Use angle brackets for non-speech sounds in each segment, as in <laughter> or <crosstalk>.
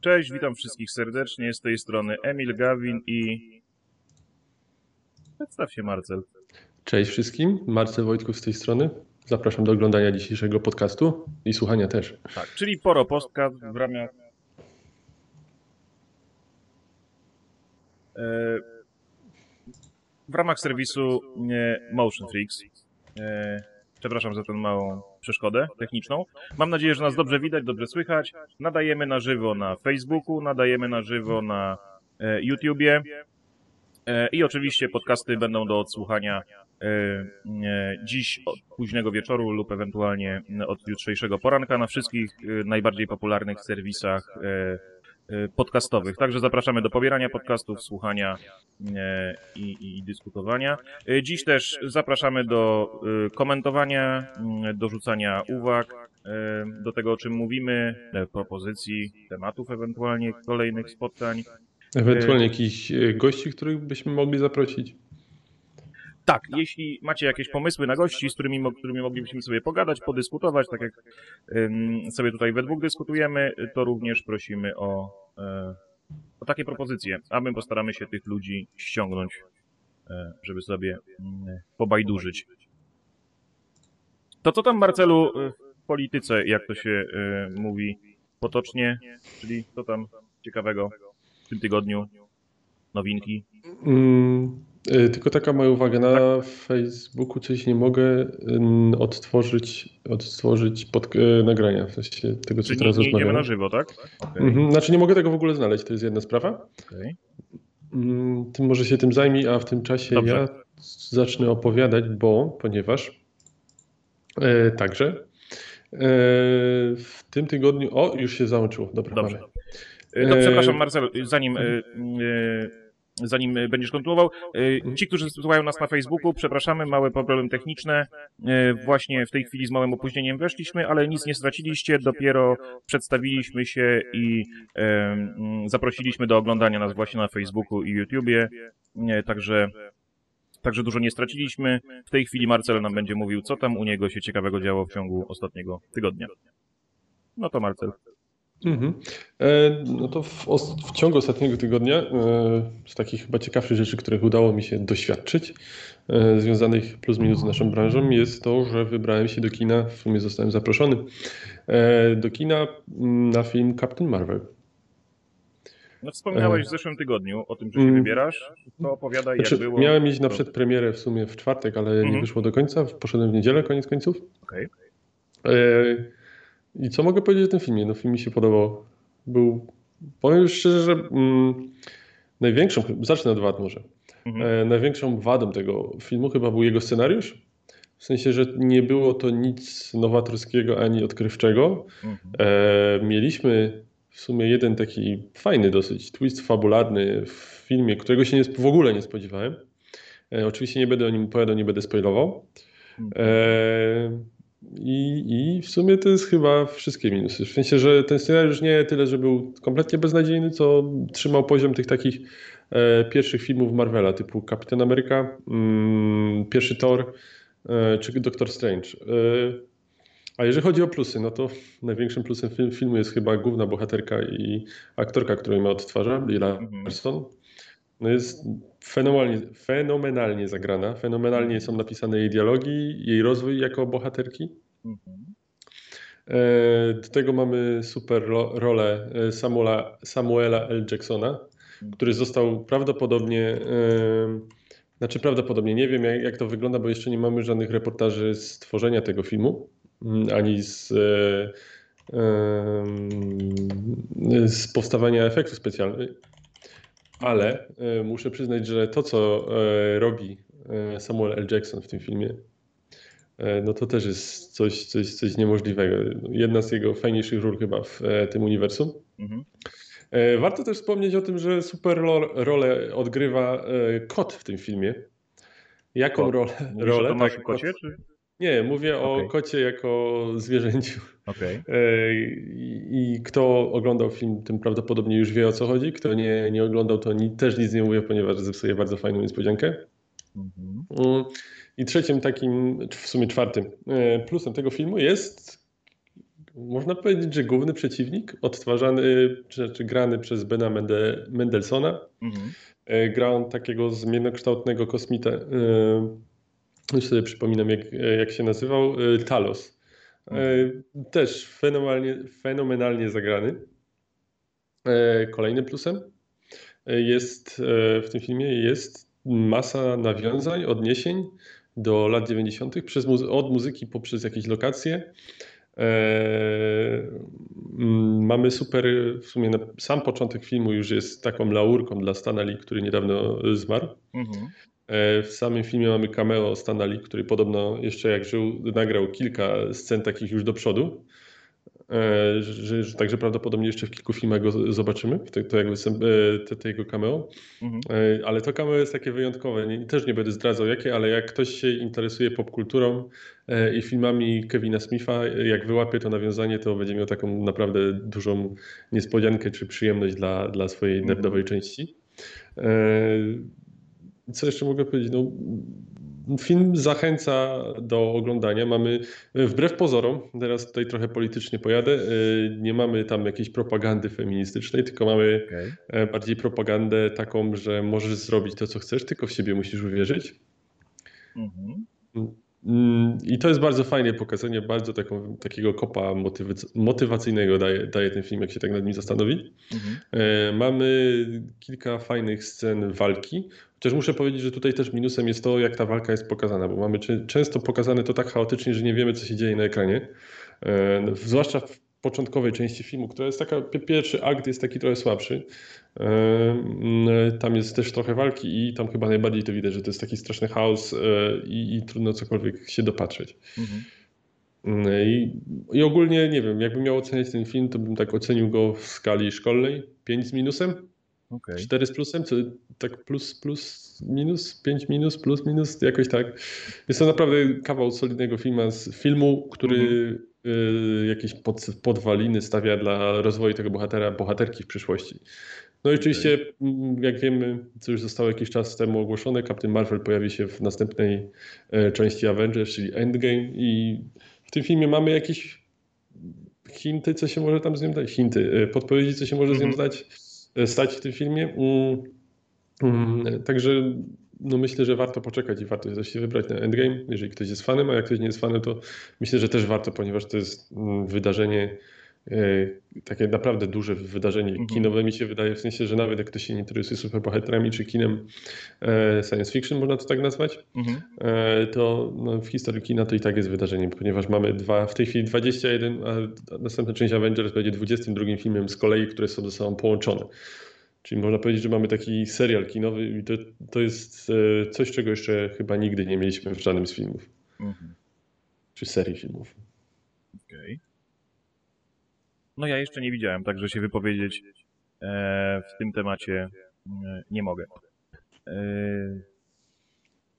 Cześć, witam wszystkich serdecznie. Z tej strony Emil Gawin i. Przedstaw się, Marcel. Cześć wszystkim, Marcel Wojtków z tej strony. Zapraszam do oglądania dzisiejszego podcastu i słuchania też. Tak, czyli Poro Podcast w ramach. E, w ramach serwisu e, Motion Freaks. E, Przepraszam za tę małą przeszkodę techniczną. Mam nadzieję, że nas dobrze widać, dobrze słychać. Nadajemy na żywo na Facebooku, nadajemy na żywo na e, YouTubie. E, I oczywiście podcasty będą do odsłuchania e, e, dziś od późnego wieczoru lub ewentualnie od jutrzejszego poranka na wszystkich e, najbardziej popularnych serwisach podcastowych. Także zapraszamy do pobierania podcastów, słuchania e, i, i dyskutowania. E, Dziś też zapraszamy do komentowania, do rzucania uwag do tego, o czym mówimy, propozycji, tematów ewentualnie kolejnych spotkań. Ewentualnie jakichś gości, których byśmy mogli zaprosić. Tak, jeśli macie jakieś pomysły na gości, z którymi, którymi moglibyśmy sobie pogadać, podyskutować, tak jak ym, sobie tutaj we dwóch dyskutujemy, to również prosimy o, e, o takie propozycje, a my postaramy się tych ludzi ściągnąć, e, żeby sobie mm, pobajdurzyć. To co tam, Marcelu, w polityce, jak to się e, mówi potocznie, czyli co tam ciekawego w tym tygodniu, nowinki? Mm, tylko taka moja uwaga, na Tak. Facebooku coś nie mogę odtworzyć, odtworzyć pod, e, nagrania, w sensie tego, co Czyli nie, teraz nie idziemy rozmawiamy. na żywo, tak? Okej, Mhm, Znaczy nie mogę tego w ogóle znaleźć, to jest jedna sprawa. okej. Mm, Ty może się tym zajmij, a w tym czasie Dobrze. ja zacznę opowiadać, bo ponieważ e, także e, w tym tygodniu. O, już się załączyło. Dobra, Dobrze. mamy. No, przepraszam, Marcel, zanim, e, e, zanim e, będziesz kontynuował. e, Ci, którzy słuchają nas na Facebooku, przepraszamy, małe problemy techniczne. E, Właśnie w tej chwili z małym opóźnieniem weszliśmy, ale nic nie straciliście. Dopiero przedstawiliśmy się i zaprosiliśmy do oglądania nas właśnie na Facebooku i YouTubie. Także. Także dużo nie straciliśmy. W tej chwili Marcel nam będzie mówił, co tam u niego się ciekawego działo w ciągu ostatniego tygodnia. No to Marcel. Mhm. E, No to w, w ciągu ostatniego tygodnia e, z takich chyba ciekawszych rzeczy, których udało mi się doświadczyć, e, związanych plus minus z naszą branżą, jest to, że wybrałem się do kina, w sumie zostałem zaproszony, e, do kina mm, na film Captain Marvel. No wspomniałeś w zeszłym tygodniu o tym, że się Mm. wybierasz. To opowiadaj, jak Znaczy, było. miałem iść na przedpremierę w sumie w czwartek, ale nie Mhm. wyszło do końca. Poszedłem w niedzielę, koniec końców. Okej. E, I co mogę powiedzieć o tym filmie? No film mi się podobał. Był, powiem już szczerze, że mm, największą, zacznę od wad może. Mhm. E, największą wadą tego filmu chyba był jego scenariusz. W sensie, że nie było to nic nowatorskiego ani odkrywczego. Mhm. E, mieliśmy w sumie jeden taki fajny dosyć twist fabularny w filmie, którego się nie, w ogóle nie spodziewałem. E, oczywiście nie będę o nim opowiadał, nie będę spoilował. E, i, I w sumie to jest chyba wszystkie minusy. W sensie, że ten scenariusz nie tyle, że był kompletnie beznadziejny, co trzymał poziom tych takich e, pierwszych filmów Marvela, typu Kapitan Ameryka, mm, pierwszy Thor e, czy Doctor Strange. E, a jeżeli chodzi o plusy, no to największym plusem fil- filmu jest chyba główna bohaterka i aktorka, którą ma odtwarza, Mhm. Larson. No jest fenomenalnie, fenomenalnie zagrana, fenomenalnie są napisane jej dialogi, jej rozwój jako bohaterki. E, Do tego mamy super ro- rolę e, Samuela, Samuela L. Jacksona, który został prawdopodobnie, e, znaczy prawdopodobnie, nie wiem jak, jak to wygląda, bo jeszcze nie mamy żadnych reportaży z tworzenia tego filmu, mm, ani z, z powstawania efektów specjalnych. Ale e, muszę przyznać, że to, co e, robi e, Samuel L. Jackson w tym filmie, no to też jest coś, coś, coś niemożliwego. Jedna z jego fajniejszych ról chyba w tym uniwersum. Mhm. Warto też wspomnieć o tym, że super ro- rolę odgrywa kot w tym filmie. Jaką Kot. rolę? O rolę tak, Kocie, kot- czy? Nie, mówię o Okej. kocie jako zwierzęciu. Okej. E, I, I kto oglądał film, tym prawdopodobnie już wie o co chodzi. Kto nie, nie oglądał, to ni, też nic nie mówię, ponieważ zepsuje bardzo fajną niespodziankę. Mhm. Mm, I trzecim takim, w sumie czwartym e, plusem tego filmu jest można powiedzieć, że główny przeciwnik, odtwarzany czy, czy grany przez Bena Mende, Mendelssohna. Mhm. E, gra on takiego zmiennokształtnego kosmitę. E, już sobie przypominam, jak, jak się nazywał. Talos. Też fenomenalnie, fenomenalnie zagrany. Kolejnym plusem jest w tym filmie jest masa nawiązań, odniesień do lat 90. Przez, od muzyki poprzez jakieś lokacje. Mm, mamy super, w sumie sam początek filmu już jest taką laurką dla Stanley, który niedawno zmarł. Mhm. Eee, w samym filmie mamy cameo Stanley, który podobno jeszcze jak żył, nagrał kilka scen takich już do przodu. E, że, że, także prawdopodobnie jeszcze w kilku filmach go zobaczymy, to, to jakby e, te, te jego cameo. Mhm. E, ale to cameo jest takie wyjątkowe. Nie, też nie będę zdradzał jakie, ale jak ktoś się interesuje popkulturą i filmami Kevina Smitha, jak wyłapie to nawiązanie, to będzie miał taką naprawdę dużą niespodziankę czy przyjemność dla, dla swojej mhm. nerdowej części. Co jeszcze mogę powiedzieć? No, film zachęca do oglądania. Mamy, wbrew pozorom, teraz tutaj trochę politycznie pojadę, y, nie mamy tam jakiejś propagandy feministycznej, tylko mamy okay. bardziej propagandę taką, że możesz zrobić to, co chcesz, tylko w siebie musisz uwierzyć. Mhm. Mm, I to jest bardzo fajne pokazanie, bardzo taką, takiego kopa motywacyjnego daje, daje ten film, jak się tak nad nim zastanowi. Mhm. E, mamy kilka fajnych scen walki, chociaż muszę powiedzieć, że tutaj też minusem jest to, jak ta walka jest pokazana, bo mamy często pokazane to tak chaotycznie, że nie wiemy, co się dzieje na ekranie. E, zwłaszcza w początkowej części filmu, która jest taka, pierwszy akt jest taki trochę słabszy. Tam jest też trochę walki i tam chyba najbardziej to widać, że to jest taki straszny chaos e, i, i trudno cokolwiek się dopatrzeć. Mhm. I, I, ogólnie nie wiem, jakbym miał oceniać ten film, to bym tak ocenił go w skali szkolnej 5 z minusem, okay. 4 z plusem, tak plus, plus, minus, 5 minus, plus, minus, jakoś tak. Jest to naprawdę kawał solidnego filmu, filmu który mhm. y, jakieś pod, podwaliny stawia dla rozwoju tego bohatera, bohaterki w przyszłości. No i oczywiście, mm, jak wiemy, co już zostało jakiś czas temu ogłoszone, Captain Marvel pojawi się w następnej e, części Avengers, czyli Endgame i w tym filmie mamy jakieś hinty, co się może tam z nią dać, hinty, e, podpowiedzi, co się może z nią mhm. stać, e, stać w tym filmie. Mm, mm, także no myślę, że warto poczekać i warto się wybrać na Endgame, jeżeli ktoś jest fanem, a jak ktoś nie jest fanem, to myślę, że też warto, ponieważ to jest wydarzenie E, takie naprawdę duże wydarzenie mhm. kinowe mi się wydaje, w sensie, że nawet jak ktoś się nie interesuje superbohaterami czy kinem e, science fiction, można to tak nazwać, mhm. E, to no, w historii kina to i tak jest wydarzeniem, ponieważ mamy dwa, w tej chwili 21, a następna część Avengers będzie 22 filmem z kolei, które są ze sobą połączone. Czyli można powiedzieć, że mamy taki serial kinowy i to, to jest coś, czego jeszcze chyba nigdy nie mieliśmy w żadnym z filmów. Mhm. Czy serii filmów. Okej. Okay. No ja jeszcze nie widziałem, także się wypowiedzieć e, w tym temacie e, nie mogę.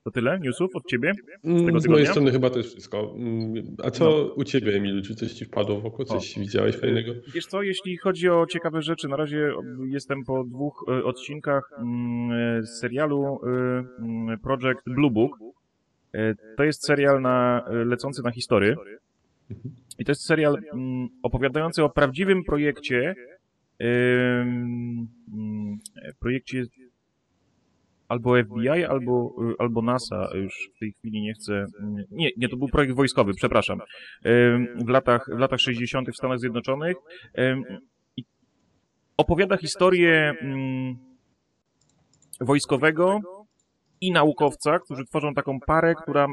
E, to tyle newsów od ciebie? Z, z mojej strony chyba to jest wszystko. Mm, a co no. u ciebie, Emilu? Czy coś ci wpadło w oko? Coś o. widziałeś fajnego? Wiesz co, jeśli chodzi o ciekawe rzeczy, na razie jestem po dwóch odcinkach mm, serialu mm, Project Blue Book. To jest serial na, lecący na historię. I to jest serial mm, opowiadający o prawdziwym projekcie, mm, projekcie albo FBI, albo, albo NASA, już w tej chwili nie chcę, nie, nie, to był projekt wojskowy, przepraszam, w latach, w latach 60. w Stanach Zjednoczonych. Opowiada historię mm, wojskowego i naukowca, którzy tworzą taką parę, która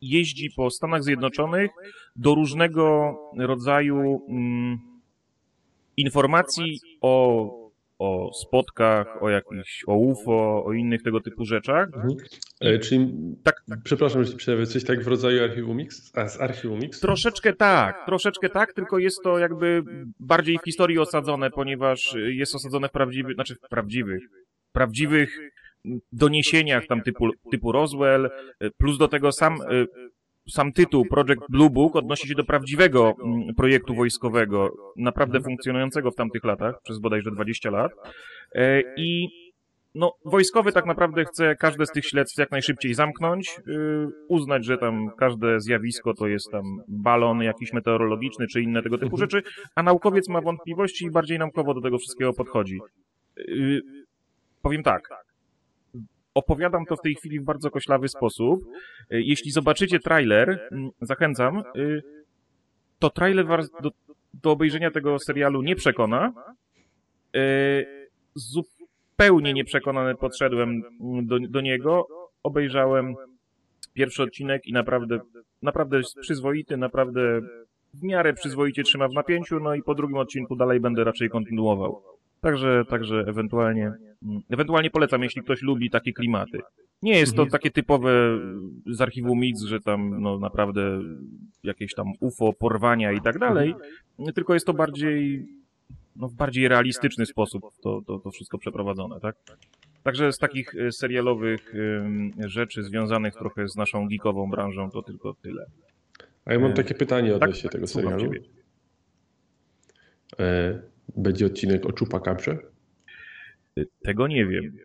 jeździ po Stanach Zjednoczonych do różnego rodzaju mm, informacji o, o spotkach, o jakichś, o UFO, o innych tego typu rzeczach. Mhm. E, czyli, tak, tak, przepraszam, że przerwę, coś tak w rodzaju Archiwum X? A, z Archiwum X? Troszeczkę tak, troszeczkę tak, tylko jest to jakby bardziej w historii osadzone, ponieważ jest osadzone w prawdziwych, znaczy w prawdziwych, prawdziwych doniesieniach tam typu, typu Roswell, plus do tego sam, e, sam tytuł Project Blue Book odnosi się do prawdziwego mm, projektu wojskowego, naprawdę funkcjonującego w tamtych latach, przez bodajże 20 lat. E, I no, wojskowy tak naprawdę chce każde z tych śledztw jak najszybciej zamknąć, yy, uznać, że tam każde zjawisko to jest tam balon jakiś meteorologiczny czy inne tego typu rzeczy, a naukowiec ma wątpliwości i bardziej naukowo do tego wszystkiego podchodzi. Yy, powiem tak. Opowiadam to w tej chwili w bardzo koślawy sposób. Yy, Jeśli zobaczycie trailer, zachęcam, yy, to trailer was do, do obejrzenia tego serialu nie przekona. Yy, zupełnie nieprzekonany podszedłem do, do niego. Obejrzałem pierwszy odcinek i naprawdę, naprawdę przyzwoity, naprawdę w miarę przyzwoicie trzyma w napięciu, no i po drugim odcinku dalej będę raczej kontynuował. Także, także ewentualnie, mm, ewentualnie polecam, jeśli ktoś lubi takie klimaty. Nie jest to Mhm. takie typowe z archiwum Mix, że tam no naprawdę jakieś tam UFO, porwania i tak dalej, tylko jest to bardziej, no w bardziej realistyczny sposób to, to, to wszystko przeprowadzone, tak? Także z takich e, serialowych rzeczy związanych trochę z naszą geekową branżą to tylko tyle. A ja mam E, takie pytanie tak, odnośnie tego słucham serialu. Będzie odcinek o Chupacabra? Tego nie wiem.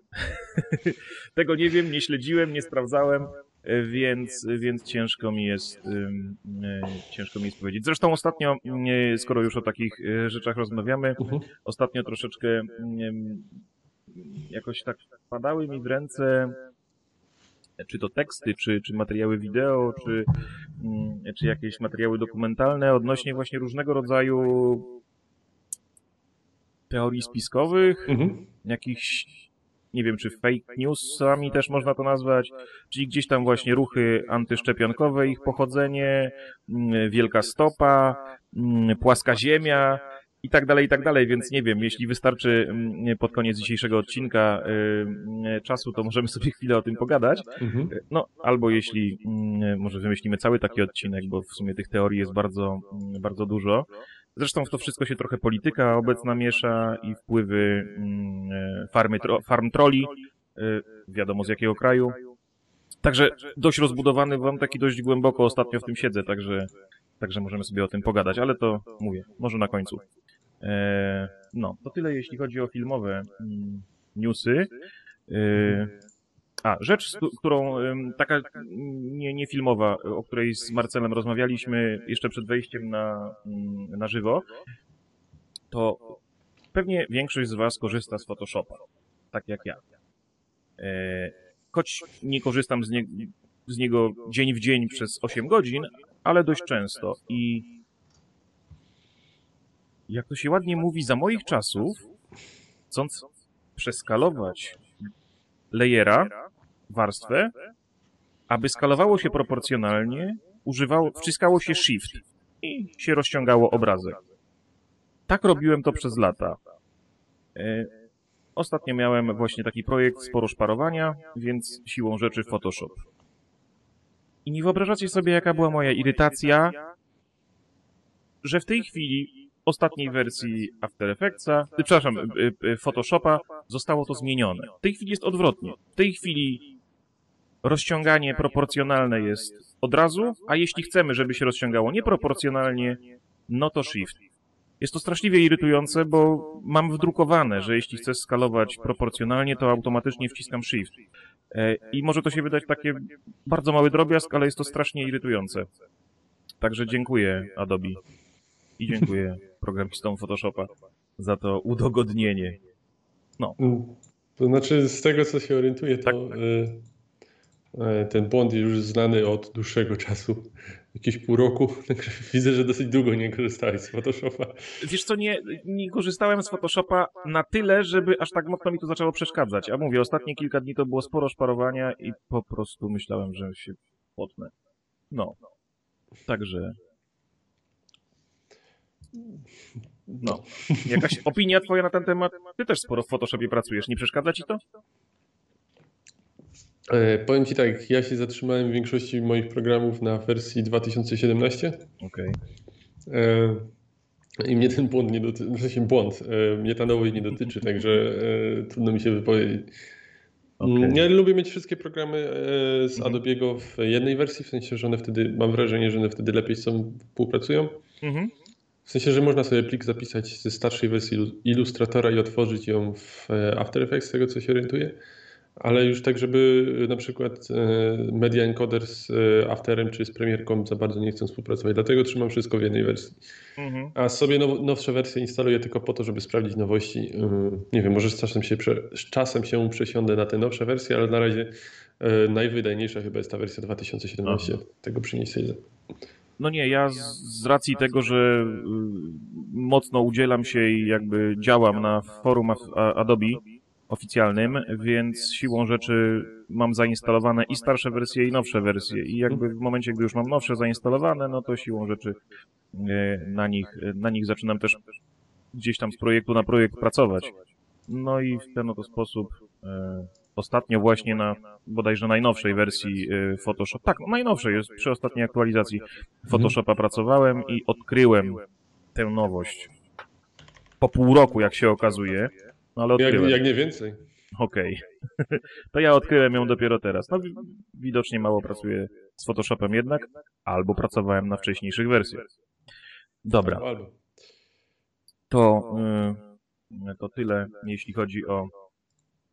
<laughs> Tego nie wiem, nie śledziłem, nie sprawdzałem, więc, więc ciężko mi jest e, ciężko mi jest powiedzieć. Zresztą ostatnio, e, skoro już o takich e, rzeczach rozmawiamy, Mhm. ostatnio troszeczkę jakoś tak wpadały mi w ręce czy to teksty, czy, czy materiały wideo, czy, czy jakieś materiały dokumentalne odnośnie właśnie różnego rodzaju teorii spiskowych, Mhm. jakichś, nie wiem, czy fake newsami też można to nazwać, czyli gdzieś tam właśnie ruchy antyszczepionkowe, ich pochodzenie, mm, wielka stopa, mm, płaska ziemia i tak dalej, i tak dalej, więc nie wiem, jeśli wystarczy mm, pod koniec dzisiejszego odcinka y, czasu, to możemy sobie chwilę o tym pogadać. Mhm. No, albo jeśli może wymyślimy cały taki odcinek, bo w sumie tych teorii jest bardzo, bardzo dużo. Zresztą w to wszystko się trochę polityka obecna miesza i wpływy mm, e, farmy, tro, farm troli, e, wiadomo z jakiego kraju. Także dość rozbudowany wątek i dość głęboko ostatnio w tym siedzę, także, także możemy sobie o tym pogadać, ale to mówię, może na końcu. E, no, to tyle jeśli chodzi o filmowe mm, newsy. A, rzecz, którą, taka nie, nie filmowa, o której z Marcelem rozmawialiśmy jeszcze przed wejściem na, na żywo, to pewnie większość z Was korzysta z Photoshopa, tak jak ja. E, choć nie korzystam z, nie, z niego dzień w dzień przez 8 godzin, ale dość często. I jak to się ładnie mówi, za moich czasów, chcąc przeskalować layera, warstwę, aby skalowało się proporcjonalnie, używało, wciskało się shift i się rozciągało obrazek. Tak robiłem to przez lata. E, Ostatnio miałem właśnie taki projekt sporo szparowania, więc siłą rzeczy Photoshop. I nie wyobrażacie sobie, jaka była moja irytacja, że w tej chwili ostatniej wersji After Effectsa, przepraszam, y, y, Photoshopa zostało to zmienione. W tej chwili jest odwrotnie. W tej chwili rozciąganie proporcjonalne jest od razu, a jeśli chcemy, żeby się rozciągało nieproporcjonalnie, no to shift. Jest to straszliwie irytujące, bo mam wdrukowane, że jeśli chcę skalować proporcjonalnie, to automatycznie wciskam shift. E, I może to się wydać takie bardzo mały drobiazg, ale jest to strasznie irytujące. Także dziękuję Adobe i dziękuję programistom Photoshopa za to udogodnienie. Mm, To znaczy, z tego co się orientuję, to Tak. y, y, ten błąd jest już znany od dłuższego czasu, jakieś pół roku. <laughs> Widzę, że dosyć długo nie korzystałeś z Photoshopa. Wiesz co, nie, nie korzystałem z Photoshopa na tyle, żeby aż tak mocno mi to zaczęło przeszkadzać. A mówię, ostatnie kilka dni to było sporo szparowania i po prostu myślałem, że się potnę. No. Także. No. Jakaś opinia twoja na ten temat? Ty też sporo w Photoshopie pracujesz, nie przeszkadza ci to? E, powiem Ci tak, ja się zatrzymałem w większości moich programów na wersji 2017 Okej. e, i mnie ten błąd nie dotyczy, w sensie błąd, e, mnie ta nowość nie dotyczy, także trudno mi się wypowiedzieć. Okej. Mm, Ja lubię mieć wszystkie programy z Mhm. Adobe'ego w jednej wersji, w sensie, że one wtedy, mam wrażenie, że one wtedy lepiej są, współpracują. Mhm. W sensie, że można sobie plik zapisać ze starszej wersji Illustratora i otworzyć ją w After Effects, z tego co się orientuję, ale już tak, żeby e, na przykład e, Media Encoder z e, Afterem czy z Premierką za bardzo nie chcą współpracować, dlatego trzymam wszystko w jednej wersji. Mhm. A sobie now, nowsze wersje instaluję tylko po to, żeby sprawdzić nowości. Nie wiem, może z czasem się, z czasem się przesiądę na te nowsze wersje, ale na razie najwydajniejsza chyba jest ta wersja 2017. Tego przynieść sobie. No nie, ja z, z racji tego, że y, mocno udzielam się i jakby działam na forum Adobe oficjalnym, więc siłą rzeczy mam zainstalowane i starsze wersje, i nowsze wersje. I jakby w momencie, gdy już mam nowsze zainstalowane, no to siłą rzeczy y, na nich, na nich zaczynam też gdzieś tam z projektu na projekt pracować. No i w ten oto sposób e, ostatnio właśnie na bodajże najnowszej wersji e, Photoshop, tak, no najnowszej jest przy ostatniej aktualizacji Photoshopa pracowałem i odkryłem tę nowość. Po pół roku, jak się okazuje, no ale Jak, odkryłem. jak nie więcej. Okej. <laughs> to ja odkryłem ją dopiero teraz. No wi- widocznie mało pracuję z Photoshopem jednak, albo pracowałem na wcześniejszych wersjach. Dobra. To, y, to tyle, jeśli chodzi o,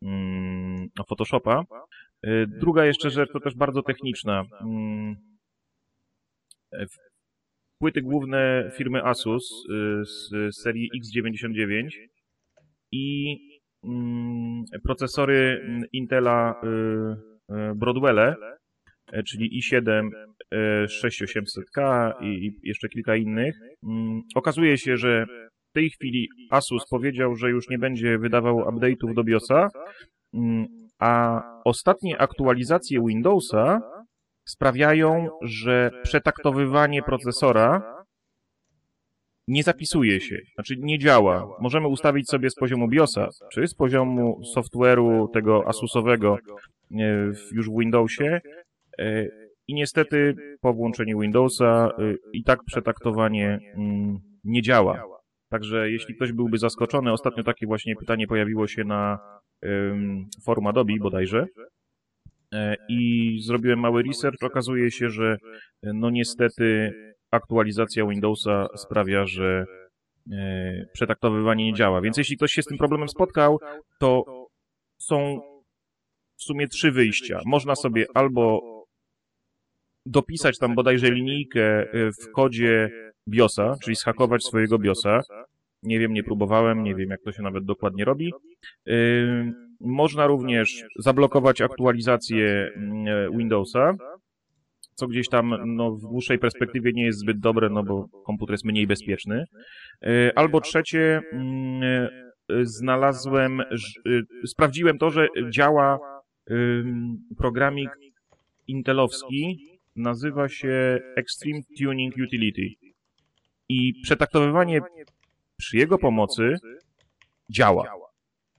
mm, o Photoshopa. Y, Druga jeszcze rzecz, to też bardzo techniczna. Mm, Płyty główne firmy Asus y, z serii X99 i mm, procesory Intela y, y, Broadwelle, e, czyli i7 e, 6800K i i jeszcze kilka innych. Mm, Okazuje się, że w tej chwili Asus powiedział, że już nie będzie wydawał update'ów do BIOSa, mm, a ostatnie aktualizacje Windowsa sprawiają, że przetaktowywanie procesora nie zapisuje się, znaczy nie działa. Możemy ustawić sobie z poziomu BIOSa, czy z poziomu software'u tego Asusowego e, już w Windowsie e, i niestety po włączeniu Windowsa e, i tak przetaktowanie mm, nie działa. Także jeśli ktoś byłby zaskoczony, ostatnio takie właśnie pytanie pojawiło się na forum Adobe bodajże i zrobiłem mały research. Okazuje się, że no niestety aktualizacja Windowsa sprawia, że e, przetaktowywanie nie działa. Więc jeśli ktoś się z tym problemem spotkał, to są w sumie trzy wyjścia. Można sobie albo dopisać tam bodajże linijkę e, w kodzie BIOSa, czyli schakować swojego BIOSa. Nie wiem, nie próbowałem, nie wiem jak to się nawet dokładnie robi. Yy, Można również zablokować aktualizację mm, Windowsa, co gdzieś tam no, w dłuższej perspektywie nie jest zbyt dobre, no bo komputer jest mniej bezpieczny. Yy, Albo trzecie, mm, yy, znalazłem, yy, sprawdziłem to, że działa programik intelowski, nazywa się Extreme Tuning Utility. I przetaktowywanie przy jego pomocy działa.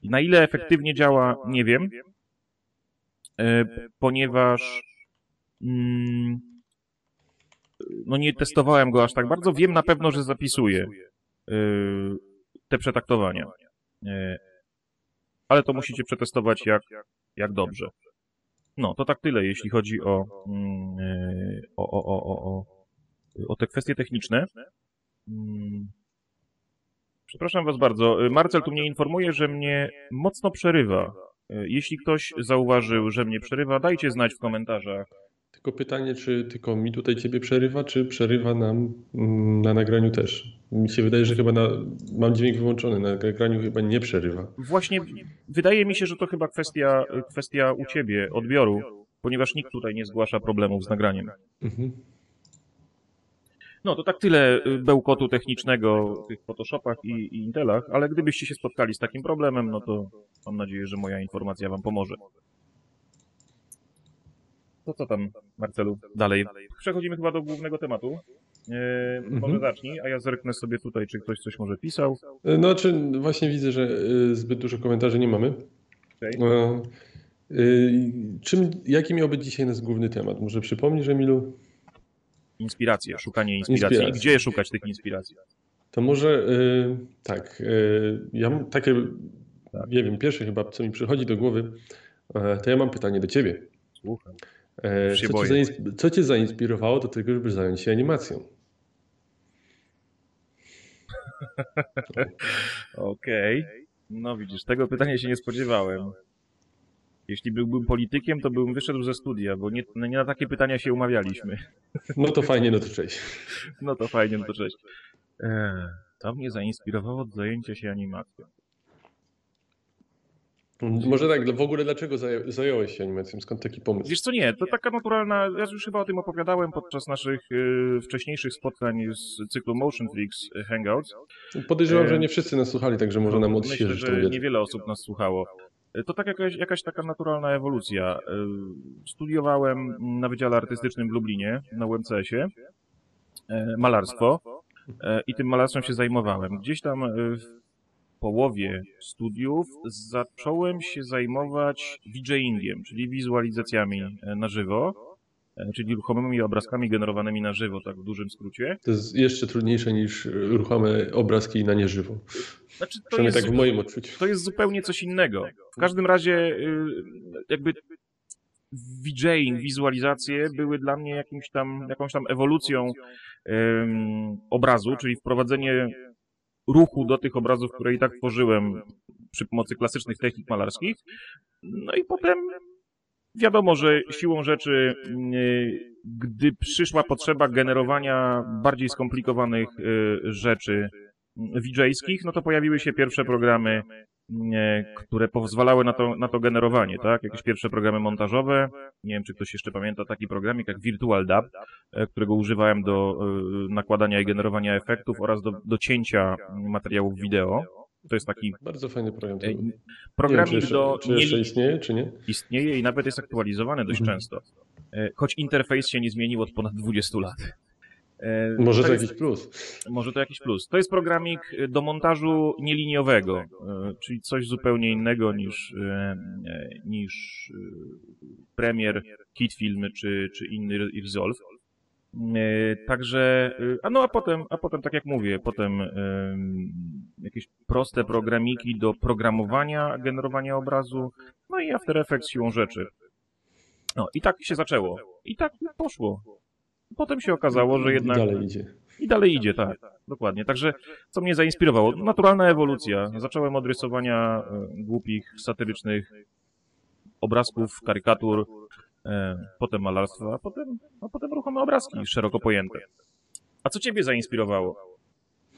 Na ile efektywnie działa, nie wiem, e, ponieważ no nie testowałem go aż tak bardzo. Wiem na pewno, że zapisuje e, te przetaktowania. E, Ale to musicie przetestować jak, jak dobrze. No, to tak tyle, jeśli chodzi o, mm, e, o, o, o, o, o, te kwestie techniczne. Mm. Przepraszam Was bardzo. Y, Marcel tu mnie informuje, że mnie mocno przerywa. Y, Jeśli ktoś zauważył, że mnie przerywa, dajcie znać w komentarzach. Tylko pytanie, czy tylko mi tutaj ciebie przerywa, czy przerywa nam mm, na nagraniu też? Mi się wydaje, że chyba na, mam dźwięk wyłączony, na nagraniu chyba nie przerywa. Właśnie wydaje mi się, że to chyba kwestia, kwestia u Ciebie, odbioru, ponieważ nikt tutaj nie zgłasza problemów z nagraniem. Mhm. No to tak tyle y, bełkotu technicznego w tych Photoshopach i, i Intelach, ale gdybyście się spotkali z takim problemem, no to mam nadzieję, że moja informacja Wam pomoże. To co tam, Marcelu, dalej? Przechodzimy chyba do głównego tematu. E, Może Mhm. zacznij, a ja zerknę sobie tutaj, czy ktoś coś może pisał. No, czy właśnie widzę, że y, zbyt dużo komentarzy nie mamy. Okej. E, y, Czym, jaki miał być dzisiaj nasz główny temat? Może przypomnisz, Emilu? Inspiracje, szukanie inspiracji. Inspiracji. I gdzie szukać tych inspiracji? To może tak. Ja mam takie, nie wiem, pierwsze chyba, co mi przychodzi do głowy, e, to ja mam pytanie do ciebie. Słucham. E, Co cię, zains- co cię zainspirowało do tego, żeby zająć się animacją? <laughs> Okej. No widzisz, tego pytania się nie spodziewałem. Jeśli byłbym politykiem, to bym wyszedł ze studia, bo nie, nie na takie pytania się umawialiśmy. <laughs> No to fajnie, no to cześć. <laughs> No to fajnie, no to cześć. Eee, to mnie zainspirowało do zajęcia się animacją. Może tak, w ogóle dlaczego zająłeś się animacją? Skąd taki pomysł? Wiesz co, nie, to taka naturalna, ja już chyba o tym opowiadałem podczas naszych e, wcześniejszych spotkań z cyklu Motion Freaks e, Hangouts. Podejrzewam, e, że nie wszyscy nas słuchali, także może nam Myślę, odświeżyć tą że wiedzę. niewiele osób nas słuchało. E, To tak jakaś, jakaś taka naturalna ewolucja. E, Studiowałem na Wydziale Artystycznym w Lublinie, na UMCS-ie, e, malarstwo i tym malarstwem się zajmowałem. Gdzieś tam w połowie studiów zacząłem się zajmować VJingiem, czyli wizualizacjami e, na żywo, e, czyli ruchomymi obrazkami generowanymi na żywo, tak w dużym skrócie. To jest jeszcze trudniejsze niż ruchome obrazki na nieżywo. Znaczy, to Przynajmniej jest tak w moim odczuciu. to jest zupełnie coś innego. W każdym razie y, jakby VJing, wizualizacje były dla mnie jakimś tam, jakąś tam ewolucją ym, obrazu, czyli wprowadzenie ruchu do tych obrazów, które i tak tworzyłem przy pomocy klasycznych technik malarskich. No i potem wiadomo, że siłą rzeczy, y, gdy przyszła potrzeba generowania bardziej skomplikowanych y, rzeczy VJ-skich, no to pojawiły się pierwsze programy, które pozwalały na to, na to generowanie, tak? Jakieś pierwsze programy montażowe. Nie wiem, czy ktoś jeszcze pamięta taki programik jak Virtual Dub, e, którego używałem do e, nakładania i generowania efektów oraz do, do cięcia materiałów wideo. To jest taki Bardzo fajny program. E, był. Nie wiem, czy jeszcze, do czy jeszcze nie istnieje, czy nie? istnieje i nawet jest aktualizowany dość Mhm. często. Choć interfejs się nie zmienił od ponad 20 lat. E, Może to jest- jakiś plus. może to jakiś plus. To jest programik do montażu nieliniowego, y, czyli coś zupełnie innego niż, y, niż Premiere, Kit Filmy czy, czy inny Resolve. Także, a no a potem, a potem tak jak mówię, potem jakieś proste programiki do programowania, generowania obrazu, no i After Effects siłą rzeczy. No i tak się zaczęło. I tak poszło. Potem się okazało, że jednak... Dalej idzie. I dalej idzie, tak. Dokładnie. Także co mnie zainspirowało? Naturalna ewolucja. Zacząłem od rysowania e, głupich, satyrycznych obrazków, karykatur, e, potem malarstwa, a potem, a potem ruchome obrazki, szeroko pojęte. A co ciebie zainspirowało?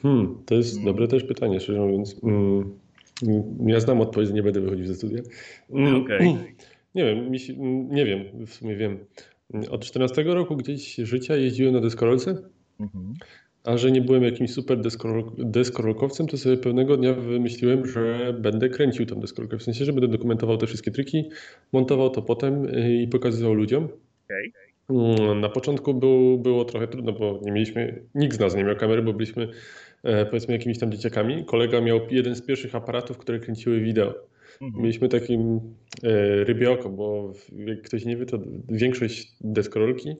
Hmm, to jest dobre też pytanie, szczerze mówiąc. Mm, mm, ja znam odpowiedź, nie będę wychodził ze studia. Mm, Okej. Nie wiem, mi mm, nie wiem, w sumie wiem. Od 14 roku gdzieś życia jeździłem na deskorolce, Mhm. a że nie byłem jakimś super deskorol- deskorolkowcem, to sobie pewnego dnia wymyśliłem, że będę kręcił tą deskorolkę. W sensie, że będę dokumentował te wszystkie triki, montował to potem y, i pokazywał ludziom. Okej. Mm, Na początku był, było trochę trudno, bo nie mieliśmy, nikt z nas nie miał kamery, bo byliśmy e, powiedzmy jakimiś tam dzieciakami. Kolega miał jeden z pierwszych aparatów, które kręciły wideo. Mhm. Mieliśmy takim e, rybie oko, bo jak ktoś nie wie, to większość deskorolki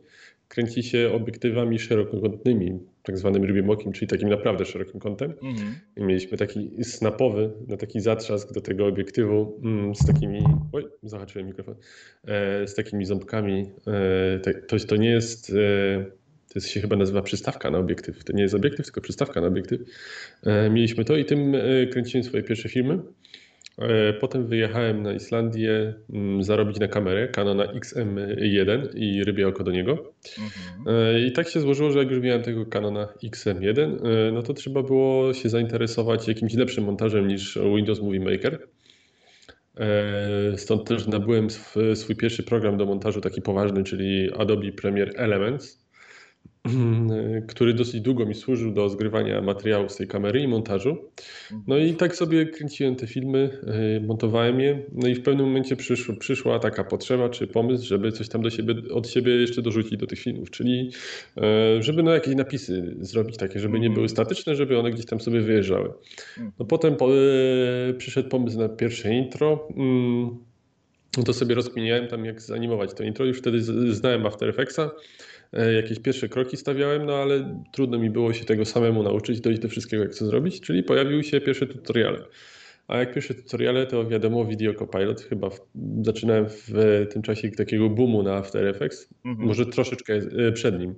kręci się obiektywami szerokokątnymi, tak zwanym rybim okiem, czyli takim naprawdę szerokim kątem. Mhm. I mieliśmy taki snapowy, na taki zatrzask do tego obiektywu mm, z takimi. Oj, zahaczyłem mikrofon. E, z takimi ząbkami. E, te- to, to nie jest. E, to jest, się chyba nazywa przystawka na obiektyw. To nie jest obiektyw, tylko przystawka na obiektyw. Mieliśmy to i tym kręciłem swoje pierwsze filmy. E, Potem wyjechałem na Islandię mm, zarobić na kamerę Canona XM1 i rybie oko do niego. Mhm. E, I tak się złożyło, że jak już miałem tego Canona XM1, e, no to trzeba było się zainteresować jakimś lepszym montażem niż Windows Movie Maker. Stąd też nabyłem sw- swój pierwszy program do montażu taki poważny, czyli Adobe Premiere Elements, <clears throat> który dosyć długo mi służył do zgrywania materiałów z tej kamery i montażu. No i tak sobie kręciłem te filmy, e, montowałem je, no i w pewnym momencie przyszło, przyszła taka potrzeba czy pomysł, żeby coś tam do siebie, od siebie jeszcze dorzucić do tych filmów, czyli e, żeby no jakieś napisy zrobić takie, żeby nie Mhm. były statyczne, żeby one gdzieś tam sobie wyjeżdżały. No potem po, e, przyszedł pomysł na pierwsze intro, mm, no to sobie rozkminiałem tam jak zanimować to intro, już wtedy znałem After Effectsa, jakieś pierwsze kroki stawiałem, no ale trudno mi było się tego samemu nauczyć, dojść do wszystkiego jak co zrobić, czyli pojawiły się pierwsze tutoriale. A jak pierwsze tutoriale, to wiadomo, Video Copilot, chyba w, zaczynałem w tym czasie takiego boomu na After Effects, Mhm. może troszeczkę e, przed nim.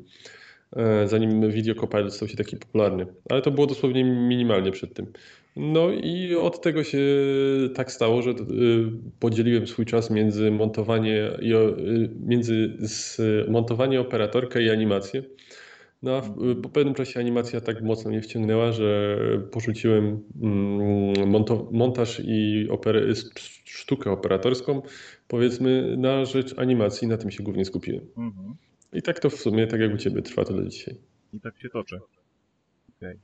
e, zanim Video Copilot stał się taki popularny. Ale to było dosłownie minimalnie przed tym. No i od tego się tak stało, że y, podzieliłem swój czas między montowanie, y, między montowanie operatorkę i animację. No a po pewnym czasie animacja tak mocno mnie wciągnęła, że porzuciłem mm, montaż i oper, sztukę operatorską, powiedzmy, na rzecz animacji. Na tym się głównie skupiłem. Mhm. I tak to w sumie, tak jak u Ciebie, trwa to do dzisiaj. I tak się toczy. Okej.